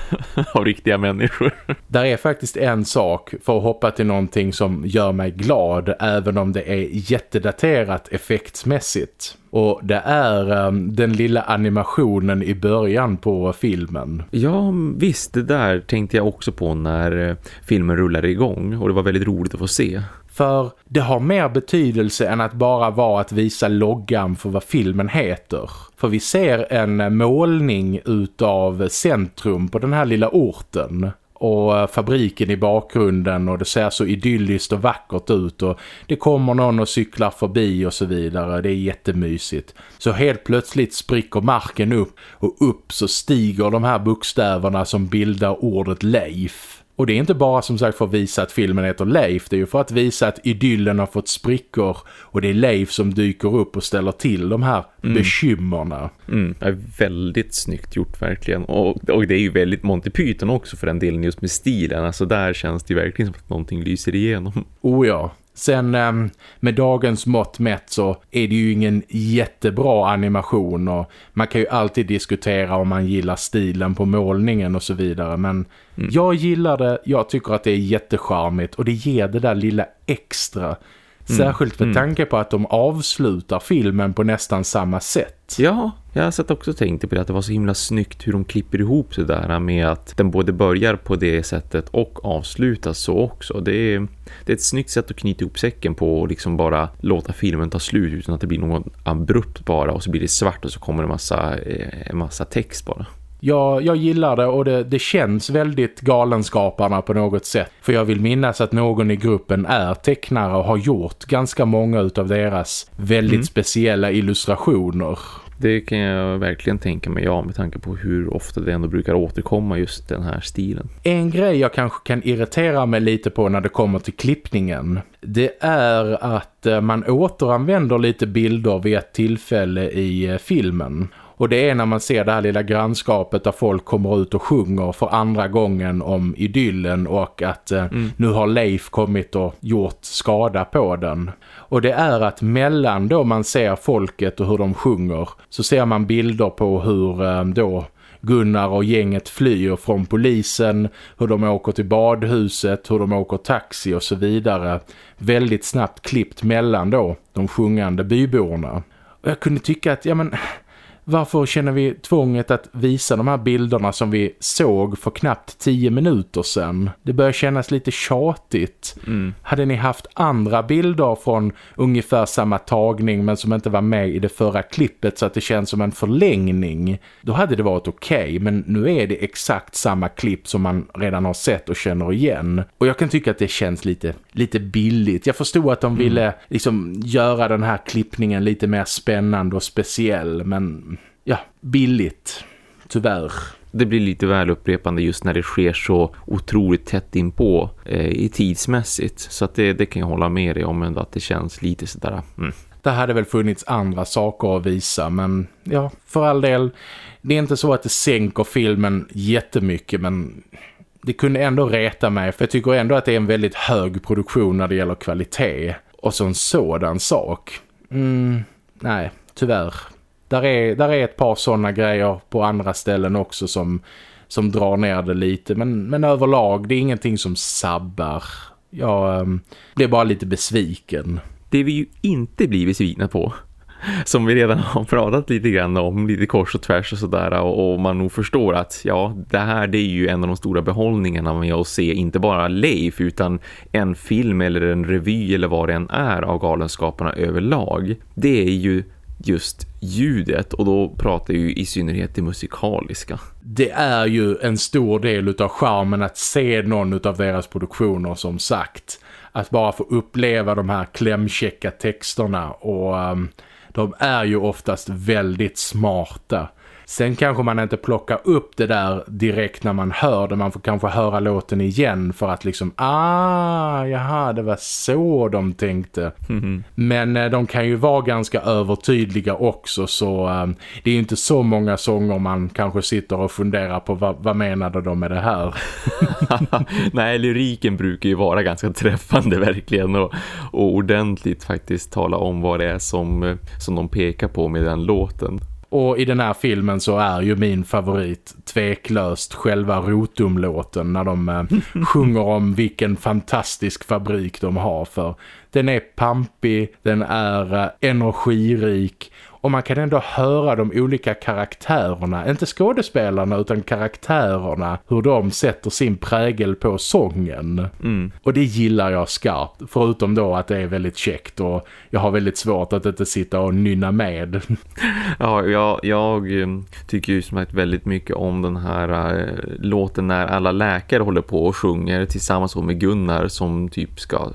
(laughs) av riktiga människor. Där är faktiskt en sak för att hoppa till någonting som gör mig glad även om det är jättedaterat effektsmässigt. Och det är um, den lilla animationen i början på filmen. Ja, visst. Det där tänkte jag också på när uh, filmen rullade igång. Och det var väldigt roligt att få se. För det har mer betydelse än att bara vara att visa loggan för vad filmen heter. För vi ser en målning utav centrum på den här lilla orten och eh, fabriken i bakgrunden och det ser så idylliskt och vackert ut och det kommer någon och cyklar förbi och så vidare. Det är jättemysigt. Så helt plötsligt spricker marken upp och upp så stiger de här bokstäverna som bildar ordet Leif. Och det är inte bara som sagt för att visa att filmen heter Leif, det är ju för att visa att idyllen har fått sprickor och det är Leif som dyker upp och ställer till de här mm. bekymmerna. Mm, det är väldigt snyggt gjort verkligen. Och, och det är ju väldigt Monty Python också för den delen just med stilen. Alltså där känns det verkligen som att någonting lyser igenom. Oh ja, Sen ehm, med dagens mått mätt så är det ju ingen jättebra animation och man kan ju alltid diskutera om man gillar stilen på målningen och så vidare men mm. jag gillar det, jag tycker att det är jättecharmigt och det ger det där lilla extra. Särskilt med mm. tanke på att de avslutar filmen på nästan samma sätt. Ja, jag har sett också tänkt på det att det var så himla snyggt hur de klipper ihop det där med att den både börjar på det sättet och avslutas så också. Det är, det är ett snyggt sätt att knyta ihop säcken på och liksom bara låta filmen ta slut utan att det blir något abrupt bara och så blir det svart och så kommer det en massa, eh, en massa text bara. Jag, jag gillar det och det, det känns väldigt galenskaparna på något sätt. För jag vill minnas att någon i gruppen är tecknare och har gjort ganska många av deras väldigt mm. speciella illustrationer. Det kan jag verkligen tänka mig, ja, med tanke på hur ofta det ändå brukar återkomma just den här stilen. En grej jag kanske kan irritera mig lite på när det kommer till klippningen, det är att eh, man återanvänder lite bilder vid ett tillfälle i eh, filmen. Och det är när man ser det här lilla grannskapet där folk kommer ut och sjunger för andra gången om idyllen och att eh, mm. nu har Leif kommit och gjort skada på den. Och det är att mellan då man ser folket och hur de sjunger så ser man bilder på hur eh, då Gunnar och gänget flyr från polisen, hur de åker till badhuset, hur de åker taxi och så vidare. Väldigt snabbt klippt mellan då de sjungande byborna. Och jag kunde tycka att, ja men varför känner vi tvånget att visa de här bilderna som vi såg för knappt tio minuter sedan? Det börjar kännas lite tjatigt. Mm. Hade ni haft andra bilder från ungefär samma tagning men som inte var med i det förra klippet så att det känns som en förlängning, då hade det varit okej. Okay. Men nu är det exakt samma klipp som man redan har sett och känner igen. Och jag kan tycka att det känns lite, lite billigt. Jag förstod att de mm. ville liksom göra den här klippningen lite mer spännande och speciell men ja, billigt. Tyvärr. Det blir lite väl upprepande just när det sker så otroligt tätt inpå eh, i tidsmässigt. Så att det, det kan jag hålla med dig om ändå att det känns lite sådär... Mm. Det hade väl funnits andra saker att visa men ja, för all del. Det är inte så att det sänker filmen jättemycket men det kunde ändå reta mig för jag tycker ändå att det är en väldigt hög produktion när det gäller kvalitet. Och så en sådan sak. Mm, nej, tyvärr där är, där är ett par sådana grejer på andra ställen också som, som drar ner det lite. Men, men överlag, det är ingenting som sabbar. Jag ähm, blir bara lite besviken. Det vi ju inte blir besvikna på som vi redan har pratat lite grann om, lite kors och tvärs och sådär och, och man nog förstår att ja, det här det är ju en av de stora behållningarna med att se inte bara Leif utan en film eller en revy eller vad det än är av Galenskaparna överlag. Det är ju just ljudet och då pratar ju i synnerhet det musikaliska. Det är ju en stor del av charmen att se någon av deras produktioner som sagt. Att bara få uppleva de här klämkäcka texterna och um, de är ju oftast väldigt smarta. Sen kanske man inte plockar upp det där direkt när man hör det. Man får kanske höra låten igen för att liksom, ah, jaha, det var så de tänkte. Mm. Men eh, de kan ju vara ganska övertydliga också så eh, det är ju inte så många sånger man kanske sitter och funderar på vad, vad menade de med det här. (laughs) Nej, lyriken brukar ju vara ganska träffande verkligen och, och ordentligt faktiskt tala om vad det är som, eh, som de pekar på med den låten. Och i den här filmen så är ju min favorit tveklöst själva Rotum-låten när de eh, (laughs) sjunger om vilken fantastisk fabrik de har för. Den är pampig, den är eh, energirik och man kan ändå höra de olika karaktärerna, inte skådespelarna utan karaktärerna, hur de sätter sin prägel på sången. Mm. Och det gillar jag skarpt, förutom då att det är väldigt käckt och jag har väldigt svårt att inte sitta och nynna med. (laughs) Ja, jag, jag eh, tycker ju som sagt väldigt mycket om den här äh, låten när alla läkare håller på och sjunger tillsammans med Gunnar som typ ska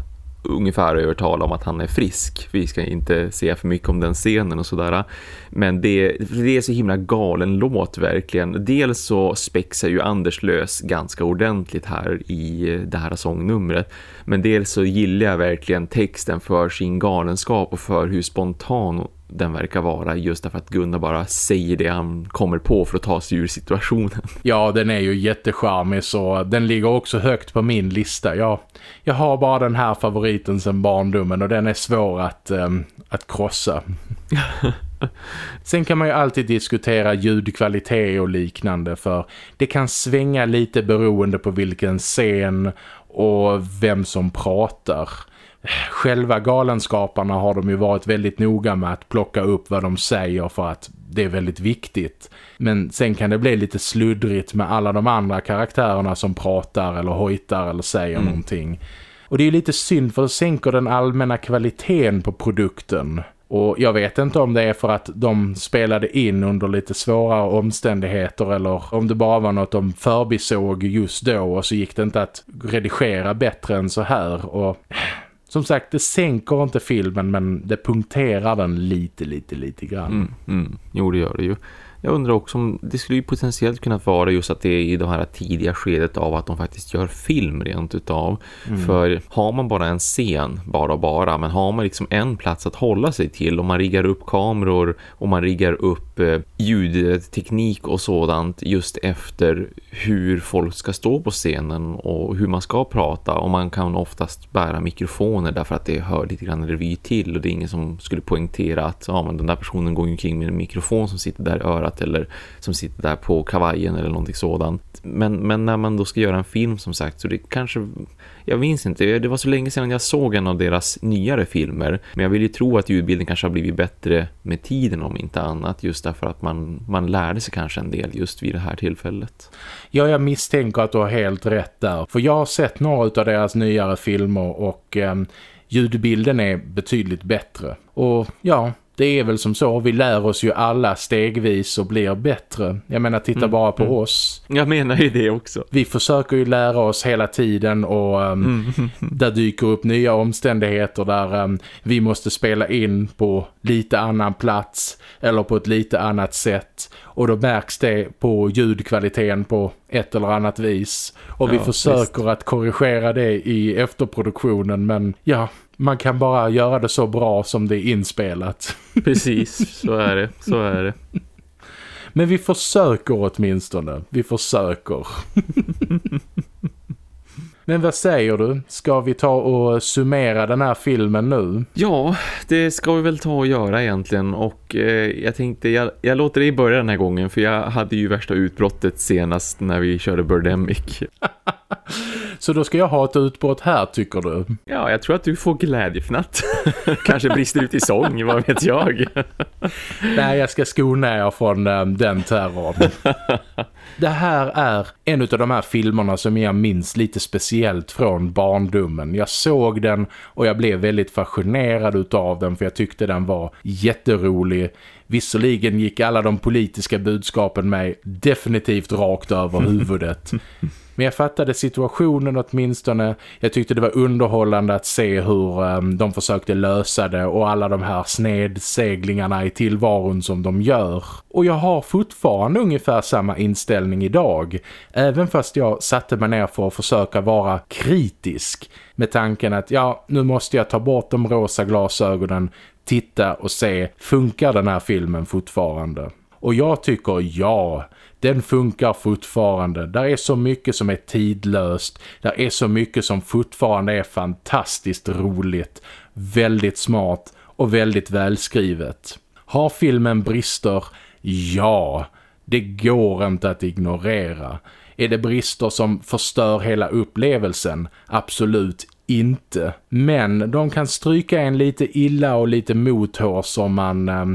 ungefär övertala om att han är frisk. Vi ska inte säga för mycket om den scenen och sådär. Men det, det är så himla galen låt verkligen. Dels så spexar ju Anders lös ganska ordentligt här i det här sångnumret. Men dels så gillar jag verkligen texten för sin galenskap och för hur spontan den verkar vara just därför att Gunnar bara säger det han kommer på för att ta sig ur situationen. (laughs) Ja, den är ju jättecharmig så den ligger också högt på min lista. Jag, jag har bara den här favoriten sedan barndomen och den är svår att, um, att krossa. (laughs) Sen kan man ju alltid diskutera ljudkvalitet och liknande för det kan svänga lite beroende på vilken scen och vem som pratar själva galenskaparna har de ju varit väldigt noga med att plocka upp vad de säger för att det är väldigt viktigt. Men sen kan det bli lite sluddrigt med alla de andra karaktärerna som pratar eller hojtar eller säger mm. någonting. Och det är ju lite synd för det sänker den allmänna kvaliteten på produkten. Och jag vet inte om det är för att de spelade in under lite svåra omständigheter eller om det bara var något de förbisåg just då och så gick det inte att redigera bättre än så här. Och som sagt, det sänker inte filmen men det punkterar den lite, lite, lite grann. Mm, mm. Jo, det gör det ju. Jag undrar också om det skulle ju potentiellt kunna vara just att det är i det här tidiga skedet av att de faktiskt gör film rent utav. Mm. För har man bara en scen, bara och bara, men har man liksom en plats att hålla sig till och man riggar upp kameror och man riggar upp eh, ljudteknik och sådant just efter hur folk ska stå på scenen och hur man ska prata och man kan oftast bära mikrofoner därför att det hör lite grann revy till och det är ingen som skulle poängtera att ja, men den där personen går omkring med en mikrofon som sitter där i örat örat eller som sitter där på kavajen eller någonting sådant. Men, men när man då ska göra en film som sagt så det kanske jag minns inte, det var så länge sedan jag såg en av deras nyare filmer. Men jag vill ju tro att ljudbilden kanske har blivit bättre med tiden om inte annat. Just därför att man, man lärde sig kanske en del just vid det här tillfället. Ja, jag misstänker att du har helt rätt där. För jag har sett några av deras nyare filmer och eh, ljudbilden är betydligt bättre. Och ja, det är väl som så, vi lär oss ju alla stegvis och blir bättre. Jag menar, titta mm, bara på mm. oss. Jag menar ju det också. Vi försöker ju lära oss hela tiden och um, mm. där dyker upp nya omständigheter där um, vi måste spela in på lite annan plats eller på ett lite annat sätt. Och då märks det på ljudkvaliteten på ett eller annat vis. Och vi ja, försöker visst. att korrigera det i efterproduktionen men ja, man kan bara göra det så bra som det är inspelat. Precis, så är det. Så är det. Men vi försöker åtminstone. Vi försöker. Men vad säger du? Ska vi ta och summera den här filmen nu? Ja, det ska vi väl ta och göra egentligen. Och eh, jag tänkte, jag, jag låter dig börja den här gången. För jag hade ju värsta utbrottet senast när vi körde Birdemic. (laughs) (laughs) Så då ska jag ha ett utbrott här, tycker du? Ja, jag tror att du får glädjefnatt. (laughs) Kanske brister ut i sång, vad vet jag? (laughs) Nej, jag ska skona er från um, den terrorn. Det här är en av de här filmerna som jag minns lite speciellt från barndomen. Jag såg den och jag blev väldigt fascinerad utav den för jag tyckte den var jätterolig. Visserligen gick alla de politiska budskapen mig definitivt rakt över huvudet. Men jag fattade situationen åtminstone. Jag tyckte det var underhållande att se hur um, de försökte lösa det och alla de här snedseglingarna i tillvaron som de gör. Och jag har fortfarande ungefär samma inställning idag. Även fast jag satte mig ner för att försöka vara kritisk. Med tanken att ja, nu måste jag ta bort de rosa glasögonen, titta och se, funkar den här filmen fortfarande? Och jag tycker ja, den funkar fortfarande. Där är så mycket som är tidlöst. Där är så mycket som fortfarande är fantastiskt roligt. Väldigt smart och väldigt välskrivet. Har filmen brister? Ja, det går inte att ignorera. Är det brister som förstör hela upplevelsen? Absolut inte. Men de kan stryka en lite illa och lite mothår som man eh,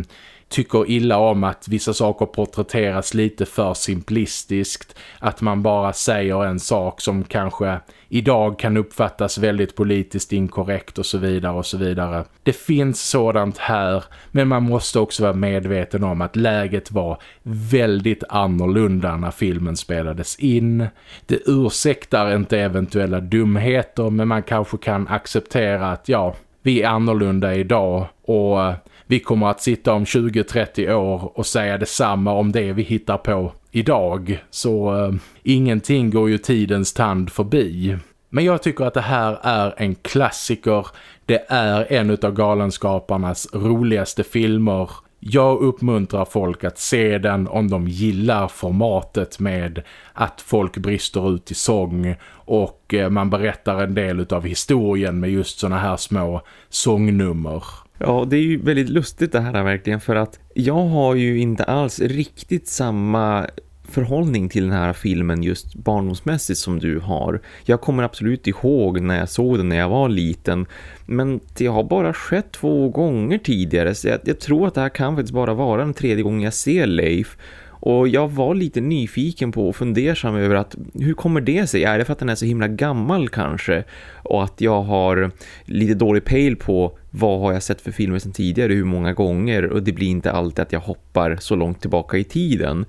tycker illa om att vissa saker porträtteras lite för simplistiskt. Att man bara säger en sak som kanske idag kan uppfattas väldigt politiskt inkorrekt och så vidare och så vidare. Det finns sådant här men man måste också vara medveten om att läget var väldigt annorlunda när filmen spelades in. Det ursäktar inte eventuella dumheter men man kanske kan acceptera att ja, vi är annorlunda idag och vi kommer att sitta om 20-30 år och säga detsamma om det vi hittar på idag. Så eh, ingenting går ju tidens tand förbi. Men jag tycker att det här är en klassiker. Det är en av galenskaparnas roligaste filmer. Jag uppmuntrar folk att se den om de gillar formatet med att folk brister ut i sång och eh, man berättar en del av historien med just såna här små sångnummer. Ja, det är ju väldigt lustigt det här verkligen för att jag har ju inte alls riktigt samma förhållning till den här filmen just barndomsmässigt som du har. Jag kommer absolut ihåg när jag såg den när jag var liten men det har bara skett två gånger tidigare så jag, jag tror att det här kan faktiskt bara vara den tredje gången jag ser Leif och jag var lite nyfiken på och fundersam över att hur kommer det sig? Är det för att den är så himla gammal kanske? Och att jag har lite dålig pejl på vad har jag sett för filmer sedan tidigare, hur många gånger? Och det blir inte alltid att jag hoppar så långt tillbaka i tiden.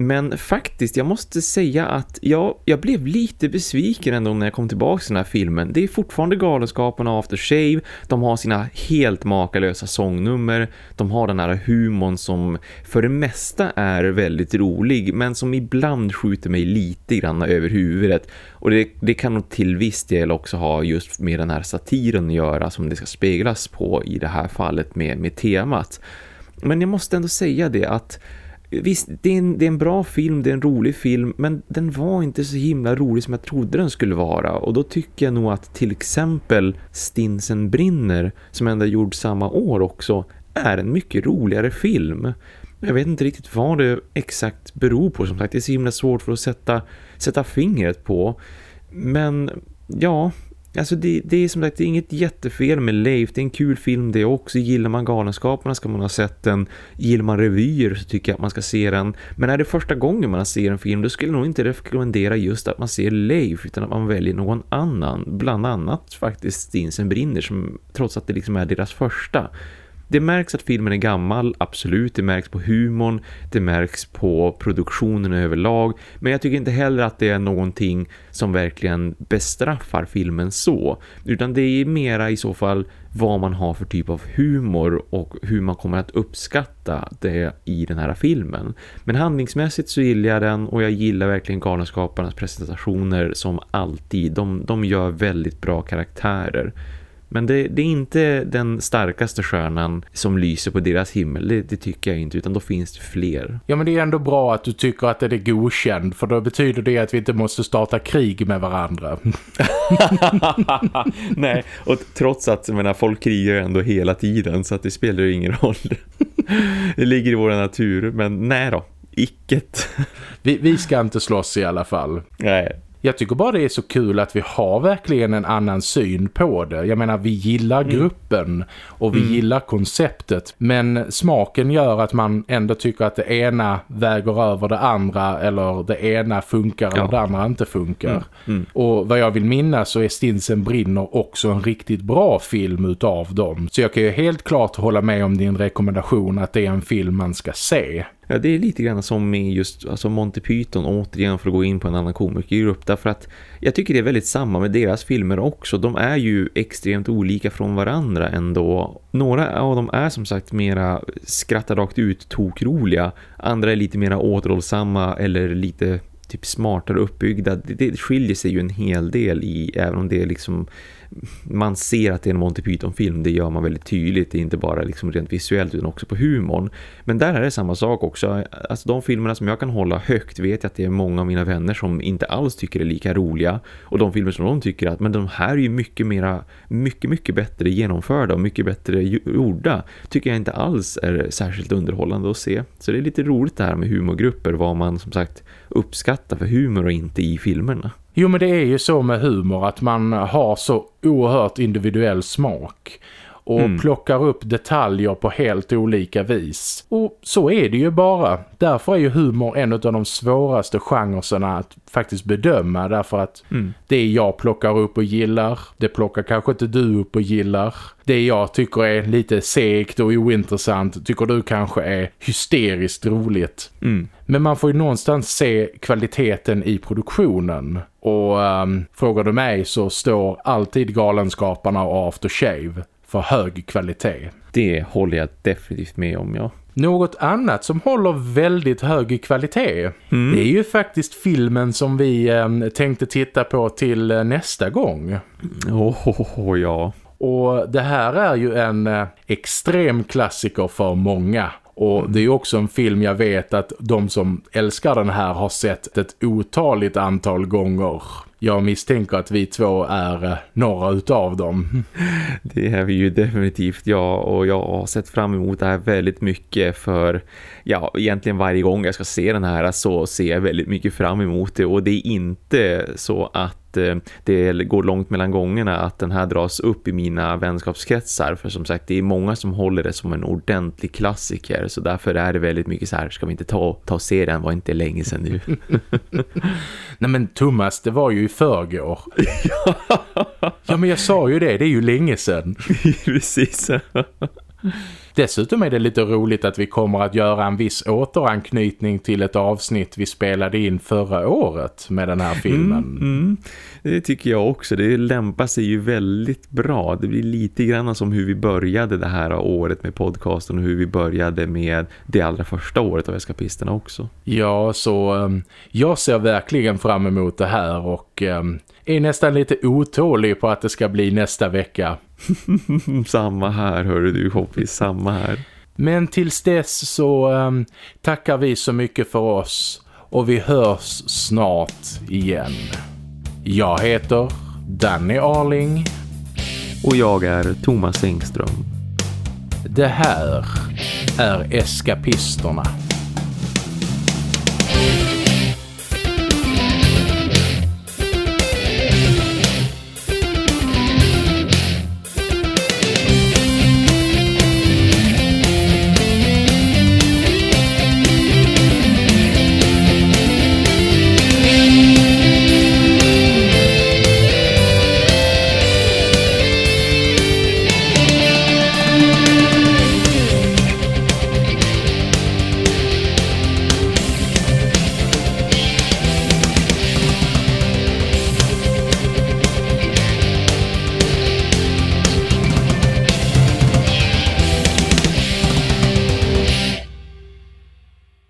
Men faktiskt, jag måste säga att jag, jag blev lite besviken ändå när jag kom tillbaka till den här filmen. Det är fortfarande Galenskapen och After Shave. De har sina helt makalösa sångnummer. De har den här humorn som för det mesta är väldigt rolig men som ibland skjuter mig lite grann över huvudet. Och det, det kan nog till viss del också ha just med den här satiren att göra som det ska speglas på i det här fallet med, med temat. Men jag måste ändå säga det att Visst, det är, en, det är, en, bra film, det är en rolig film men den var inte så himla rolig som jag trodde den skulle vara och då tycker jag nog att till exempel Stinsen brinner som ändå gjord samma år också är en mycket roligare film. Jag vet inte riktigt vad det exakt beror på. Som sagt, det är så himla svårt för att sätta, sätta fingret på. Men ja, Alltså det, det, är som sagt det är inget jättefel med Leif. Det är en kul film det också. Gillar man Galenskaparna ska man ha sett den. Gillar man revyer så tycker jag att man ska se den. Men är det första gången man ser en film då skulle jag nog inte rekommendera just att man ser Leif utan att man väljer någon annan. Bland annat faktiskt Stinsen brinner som trots att det liksom är deras första. Det märks att filmen är gammal, absolut. Det märks på humorn, det märks på produktionen överlag. Men jag tycker inte heller att det är någonting som verkligen bestraffar filmen så. Utan det är mera i så fall vad man har för typ av humor och hur man kommer att uppskatta det i den här filmen. Men handlingsmässigt så gillar jag den och jag gillar verkligen Galenskaparnas presentationer som alltid. De, de gör väldigt bra karaktärer. Men det, det, är inte den starkaste stjärnan som lyser på deras himmel. Det, det, tycker jag inte, utan då finns det fler. Ja, men det är ändå bra att du tycker att det är godkänd. För då betyder det att vi inte måste starta krig med varandra. (laughs) nej, och trots att menar, folk krigar ändå hela tiden så att det spelar ju ingen roll. (laughs) det ligger i vår natur, men nej då. Icket. vi, vi ska inte slåss i alla fall. Nej, jag tycker bara det är så kul att vi har verkligen en annan syn på det. Jag menar, vi gillar mm. gruppen och vi mm. gillar konceptet. Men smaken gör att man ändå tycker att det ena väger över det andra eller det ena funkar ja. och det andra inte funkar. Mm. mm. Och vad jag vill minnas så är Stinsen brinner också en riktigt bra film utav dem. Så jag kan ju helt klart hålla med om din rekommendation att det är en film man ska se. Ja, det är lite grann som med just alltså Monty Python återigen för att gå in på en annan komikergrupp därför att jag tycker det är väldigt samma med deras filmer också. De är ju extremt olika från varandra ändå. Några av dem är som sagt mera skratta rakt ut tokroliga. Andra är lite mera återhållsamma eller lite typ smartare uppbyggda. Det, det skiljer sig ju en hel del i även om det är liksom man ser att det är en Monty Python-film, det gör man väldigt tydligt. Det är inte bara liksom rent visuellt utan också på humorn. Men där är det samma sak också. Alltså de filmerna som jag kan hålla högt vet jag att det är många av mina vänner som inte alls tycker är lika roliga. Och de filmer som de tycker att men de här är ju mycket mera, mycket mycket bättre genomförda och mycket bättre gjorda. Tycker jag inte alls är särskilt underhållande att se. Så det är lite roligt det här med humorgrupper, vad man som sagt uppskattar för humor och inte i filmerna. Jo men det är ju så med humor att man har så oerhört individuell smak och mm. plockar upp detaljer på helt olika vis. Och så är det ju bara. Därför är ju humor en av de svåraste genrerna att faktiskt bedöma. Därför att mm. det jag plockar upp och gillar, det plockar kanske inte du upp och gillar. Det jag tycker är lite segt och ointressant tycker du kanske är hysteriskt roligt. Mm. Men man får ju någonstans se kvaliteten i produktionen. Och um, frågar du mig så står alltid Galenskaparna och Aftershave för hög kvalitet. Det håller jag definitivt med om, ja. Något annat som håller väldigt hög kvalitet mm. det är ju faktiskt filmen som vi eh, tänkte titta på till eh, nästa gång. Åh, oh, oh, ja. Och det här är ju en eh, extrem klassiker för många. Och det är också en film jag vet att de som älskar den här har sett ett otaligt antal gånger. Jag misstänker att vi två är eh, några utav dem. (laughs) Det är vi ju definitivt, ja. Och jag har sett fram emot det här väldigt mycket för, ja, egentligen varje gång jag ska se den här så ser jag väldigt mycket fram emot det. Och det är inte så att Eh, det går långt mellan gångerna att den här dras upp i mina vänskapskretsar. För som sagt det är många som håller det som en ordentlig klassiker. Så därför är det väldigt mycket så här ska vi inte ta, ta och se den var inte länge sedan nu. (laughs) Nej men Thomas det var ju i förgår (laughs) Ja men jag sa ju det, det är ju länge sedan. (laughs) Precis Dessutom är det lite roligt att vi kommer att göra en viss återanknytning till ett avsnitt vi spelade in förra året med den här filmen. Mm, mm. Det tycker jag också. Det lämpar sig ju väldigt bra. Det blir lite grann som hur vi började det här året med podcasten och hur vi började med det allra första året av Eskapisterna också. Ja, så um, jag ser verkligen fram emot det här och um, är nästan lite otålig på att det ska bli nästa vecka. (laughs) samma här hörru du Hoppis, samma här. Men tills dess så um, tackar vi så mycket för oss och vi hörs snart igen. Jag heter Danny Arling. Och jag är Thomas Engström. Det här är Eskapisterna.